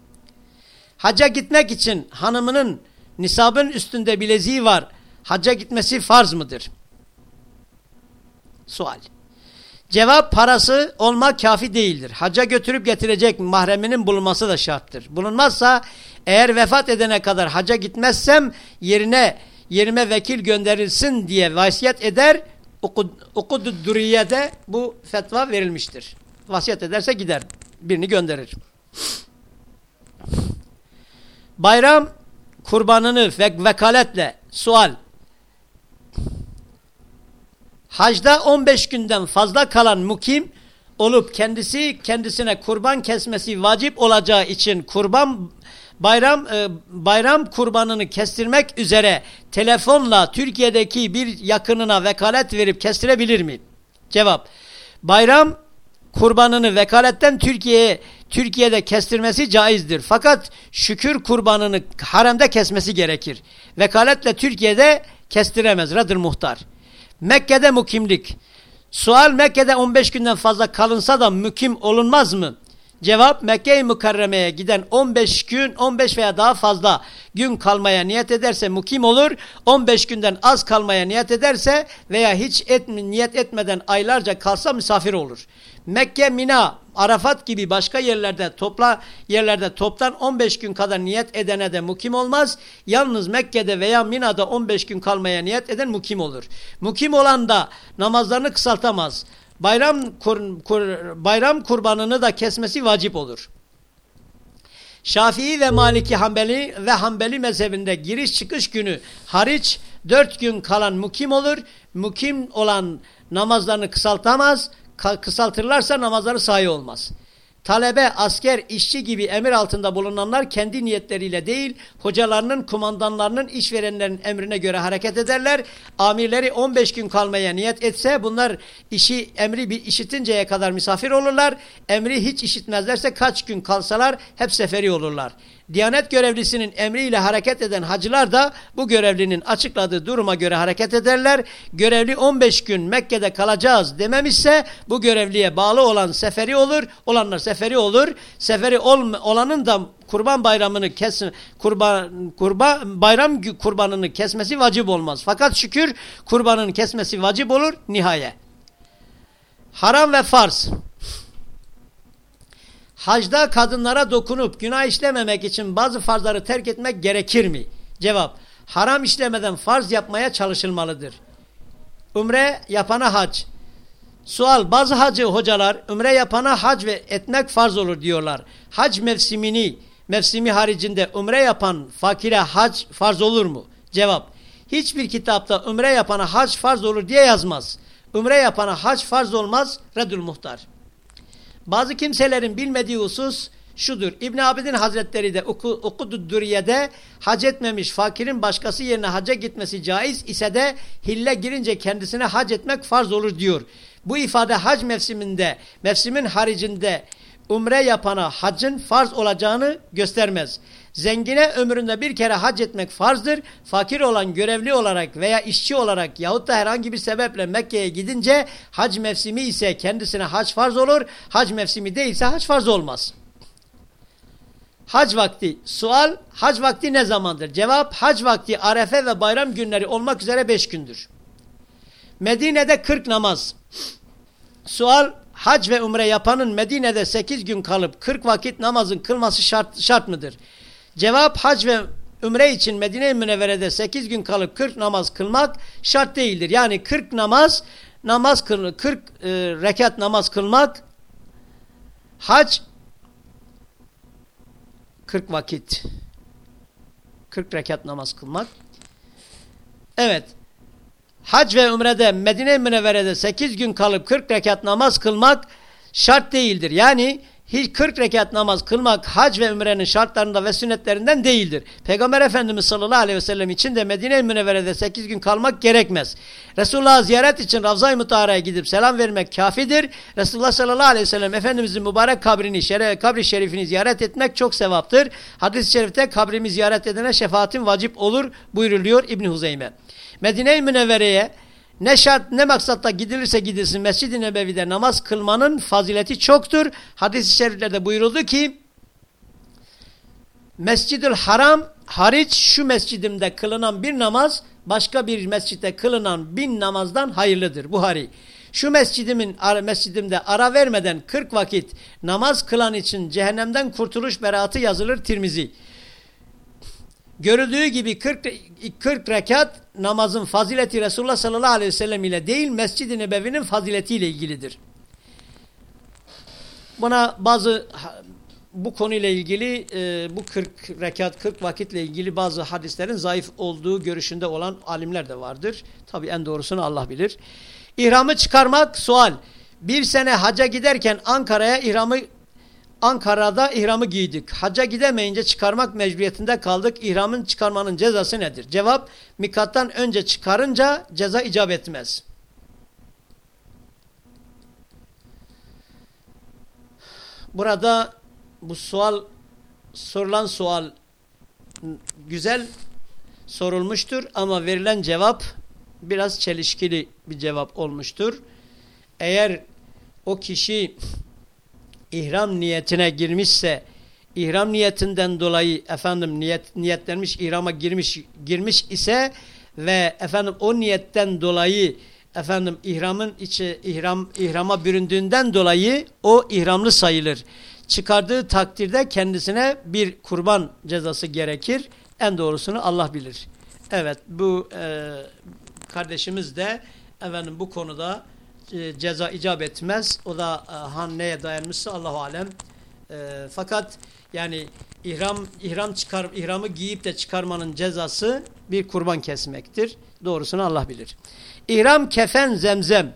Hacca gitmek için hanımının nisabın üstünde bileziği var. Hacca gitmesi farz mıdır? Sual. Cevap parası olmak kafi değildir. Hacca götürüp getirecek mahreminin bulunması da şarttır. Bulunmazsa eğer vefat edene kadar hacca gitmezsem yerine yerime vekil gönderilsin diye vasiyet eder. Ukudu Duriye'de bu fetva verilmiştir. Vasiyet ederse gider. Birini gönderir. Bayram kurbanını ve vekaletle sual. Hacda 15 günden fazla kalan mukim olup kendisi kendisine kurban kesmesi vacip olacağı için kurban bayram e, bayram kurbanını kestirmek üzere telefonla Türkiye'deki bir yakınına vekalet verip kestirebilir mi? Cevap. Bayram kurbanını vekaletten Türkiye'ye Türkiye'de kestirmesi caizdir. Fakat şükür kurbanını haremde kesmesi gerekir. Vekaletle Türkiye'de kestiremez. Radır muhtar. Mekke'de mukimlik. Sual Mekke'de 15 günden fazla kalınsa da mükim olunmaz mı? Cevap Mekke-i Mükerreme'ye giden 15 gün 15 veya daha fazla gün kalmaya niyet ederse mukim olur. 15 günden az kalmaya niyet ederse veya hiç et, niyet etmeden aylarca kalsa misafir olur. Mekke, Mina, Arafat gibi başka yerlerde topla yerlerde toptan 15 gün kadar niyet edene de mukim olmaz. Yalnız Mekke'de veya Mina'da 15 gün kalmaya niyet eden mukim olur. Mukim olan da namazlarını kısaltamaz. Bayram kur, kur, bayram kurbanını da kesmesi vacip olur. Şafii ve Maliki Hanbeli ve Hanbeli mezhebinde giriş çıkış günü hariç dört gün kalan mukim olur. Mukim olan namazlarını kısaltamaz kısaltırlarsa namazları sahi olmaz. Talebe, asker, işçi gibi emir altında bulunanlar kendi niyetleriyle değil, hocalarının, kumandanlarının, işverenlerin emrine göre hareket ederler. Amirleri 15 gün kalmaya niyet etse bunlar işi, emri bir işitinceye kadar misafir olurlar. Emri hiç işitmezlerse kaç gün kalsalar hep seferi olurlar. Diyanet görevlisinin emriyle hareket eden hacılar da bu görevlinin açıkladığı duruma göre hareket ederler. Görevli 15 gün Mekke'de kalacağız dememişse bu görevliye bağlı olan seferi olur. Olanlar seferi olur. Seferi ol, olanın da kurban bayramını kes kurban kurban bayram kurbanını kesmesi vacip olmaz. Fakat şükür kurbanın kesmesi vacip olur nihaye. Haram ve farz. Hacda kadınlara dokunup günah işlememek için bazı farzları terk etmek gerekir mi? Cevap. Haram işlemeden farz yapmaya çalışılmalıdır. Umre yapana hac. Sual bazı hacı hocalar umre yapana hac ve etmek farz olur diyorlar. Hac mevsimini mevsimi haricinde umre yapan fakire hac farz olur mu? Cevap. Hiçbir kitapta umre yapana hac farz olur diye yazmaz. Umre yapana hac farz olmaz. Redül muhtar. Bazı kimselerin bilmediği husus şudur. İbn Abidin Hazretleri de oku, okudu Duriye'de hac etmemiş fakirin başkası yerine haca gitmesi caiz ise de hille girince kendisine hac etmek farz olur diyor. Bu ifade hac mevsiminde, mevsimin haricinde umre yapana hacın farz olacağını göstermez. Zengine ömründe bir kere hac etmek farzdır. Fakir olan görevli olarak veya işçi olarak yahut da herhangi bir sebeple Mekke'ye gidince hac mevsimi ise kendisine hac farz olur. Hac mevsimi değilse hac farz olmaz. Hac vakti. Sual, hac vakti ne zamandır? Cevap, hac vakti arefe ve bayram günleri olmak üzere beş gündür. Medine'de kırk namaz. Sual, hac ve umre yapanın Medine'de sekiz gün kalıp kırk vakit namazın kılması şart, şart mıdır? Cevap hac ve ümre için Medine-i Münevvere'de 8 gün kalıp 40 namaz kılmak şart değildir. Yani 40 namaz namaz kıl 40 e, rekat namaz kılmak hac 40 vakit 40 rekat namaz kılmak. Evet. Hac ve ümrede Medine-i Münevvere'de 8 gün kalıp 40 rekat namaz kılmak şart değildir. Yani hiç 40 rekat namaz kılmak hac ve ümrenin şartlarında ve sünnetlerinden değildir. Peygamber Efendimiz sallallahu aleyhi ve sellem için de Medine-i Münevvere'de 8 gün kalmak gerekmez. Resulullah ziyaret için Ravza-i Mutahara'ya gidip selam vermek kafidir. Resulullah sallallahu aleyhi ve sellem Efendimizin mübarek kabrini, şere, kabri şerifini ziyaret etmek çok sevaptır. Hadis-i şerifte kabrimi ziyaret edene şefaatin vacip olur buyuruluyor İbni Huzeyme. Medine-i Münevvere'ye ne şart ne maksatta gidilirse gidilsin Mescid-i Nebevi'de namaz kılmanın fazileti çoktur. Hadis-i şeriflerde buyuruldu ki Mescid-ül Haram hariç şu mescidimde kılınan bir namaz başka bir mescitte kılınan bin namazdan hayırlıdır. Buhari. Şu mescidimin mescidimde ara vermeden 40 vakit namaz kılan için cehennemden kurtuluş beraatı yazılır Tirmizi. Görüldüğü gibi 40, 40 rekat namazın fazileti Resulullah sallallahu aleyhi ve sellem ile değil Mescid-i Nebevi'nin faziletiyle ilgilidir. Buna bazı bu konuyla ilgili e, bu 40 rekat 40 vakitle ilgili bazı hadislerin zayıf olduğu görüşünde olan alimler de vardır. Tabi en doğrusunu Allah bilir. İhramı çıkarmak sual. Bir sene haca giderken Ankara'ya ihramı Ankara'da ihramı giydik. Hacca gidemeyince çıkarmak mecburiyetinde kaldık. İhramın çıkarmanın cezası nedir? Cevap, mikattan önce çıkarınca ceza icap etmez. Burada bu sual, sorulan sual güzel sorulmuştur ama verilen cevap biraz çelişkili bir cevap olmuştur. Eğer o kişi ihram niyetine girmişse ihram niyetinden dolayı efendim niyet niyetlenmiş ihrama girmiş girmiş ise ve efendim o niyetten dolayı efendim ihramın içi ihram ihrama büründüğünden dolayı o ihramlı sayılır. Çıkardığı takdirde kendisine bir kurban cezası gerekir. En doğrusunu Allah bilir. Evet bu e, kardeşimiz de efendim bu konuda ceza icap etmez. O da e, han neye dayanmışsa Allahu alem. E, fakat yani ihram ihram çıkar ihramı giyip de çıkarmanın cezası bir kurban kesmektir. Doğrusunu Allah bilir. İhram kefen zemzem.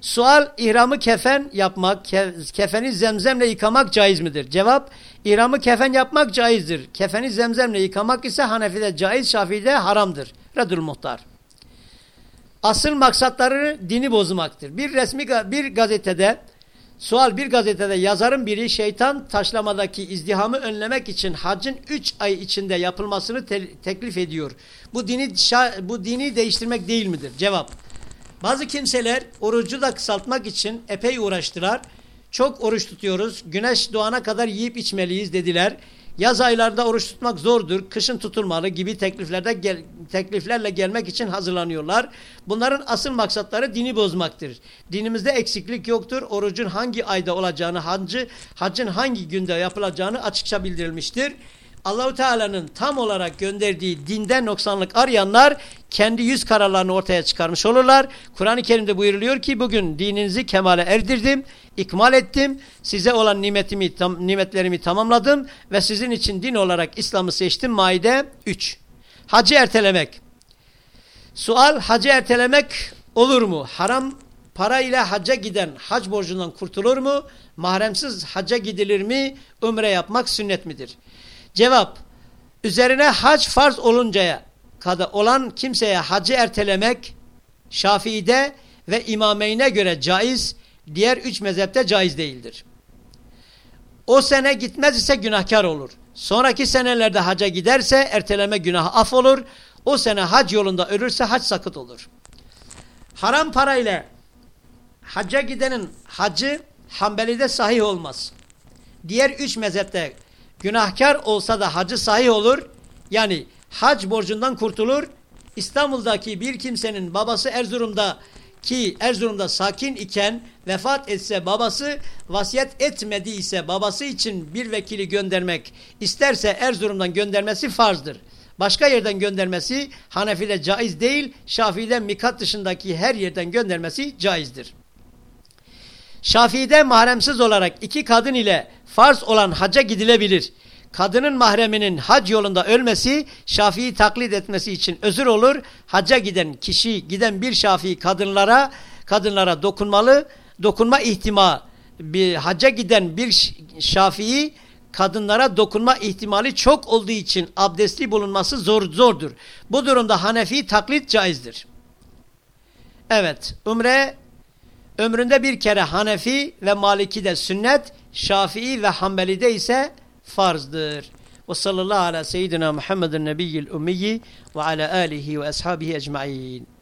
Sual ihramı kefen yapmak, kefeni zemzemle yıkamak caiz midir? Cevap ihramı kefen yapmak caizdir. Kefeni zemzemle yıkamak ise Hanefi'de caiz, Şafii'de haramdır. Redül Muhtar. Asıl maksatları dini bozmaktır. Bir resmi bir gazetede sual bir gazetede yazarın biri şeytan taşlamadaki izdihamı önlemek için hacın 3 ay içinde yapılmasını te teklif ediyor. Bu dini bu dini değiştirmek değil midir? Cevap. Bazı kimseler orucu da kısaltmak için epey uğraştılar. Çok oruç tutuyoruz. Güneş doğana kadar yiyip içmeliyiz dediler. Yaz aylarda oruç tutmak zordur, kışın tutulmalı gibi tekliflerde gel, tekliflerle gelmek için hazırlanıyorlar. Bunların asıl maksatları dini bozmaktır. Dinimizde eksiklik yoktur. Orucun hangi ayda olacağını, hancı, haccın hangi günde yapılacağını açıkça bildirilmiştir. Allahu Teala'nın tam olarak gönderdiği dinde noksanlık arayanlar kendi yüz kararlarını ortaya çıkarmış olurlar. Kur'an-ı Kerim'de buyuruluyor ki bugün dininizi kemale erdirdim, ikmal ettim, size olan nimetimi, tam, nimetlerimi tamamladım ve sizin için din olarak İslam'ı seçtim. Maide 3. Hacı ertelemek. Sual hacı ertelemek olur mu? Haram para ile hacca giden hac borcundan kurtulur mu? Mahremsiz hacca gidilir mi? Umre yapmak sünnet midir? Cevap, üzerine hac farz oluncaya kadar olan kimseye hacı ertelemek Şafii'de ve imameyne göre caiz, diğer üç mezhepte caiz değildir. O sene gitmez ise günahkar olur. Sonraki senelerde haca giderse erteleme günahı af olur. O sene hac yolunda ölürse hac sakıt olur. Haram parayla hacca gidenin hacı Hanbeli'de sahih olmaz. Diğer üç mezhepte Günahkar olsa da hacı sahih olur. Yani hac borcundan kurtulur. İstanbul'daki bir kimsenin babası Erzurum'da ki Erzurum'da sakin iken vefat etse babası vasiyet etmediyse babası için bir vekili göndermek isterse Erzurum'dan göndermesi farzdır. Başka yerden göndermesi Hanefi'de caiz değil, Şafii'de mikat dışındaki her yerden göndermesi caizdir. Şafii'de mahremsiz olarak iki kadın ile farz olan hacca gidilebilir. Kadının mahreminin hac yolunda ölmesi Şafii taklit etmesi için özür olur. Hacca giden kişi giden bir Şafii kadınlara kadınlara dokunmalı. Dokunma ihtimali bir hacca giden bir Şafii kadınlara dokunma ihtimali çok olduğu için abdestli bulunması zor zordur. Bu durumda Hanefi taklit caizdir. Evet, umre ömründe bir kere Hanefi ve Maliki de sünnet, Şafii ve Hanbeli'de ise فارزدر وصلى الله على سيدنا محمد النبي الأمي وعلى آله وأصحابه أجمعين.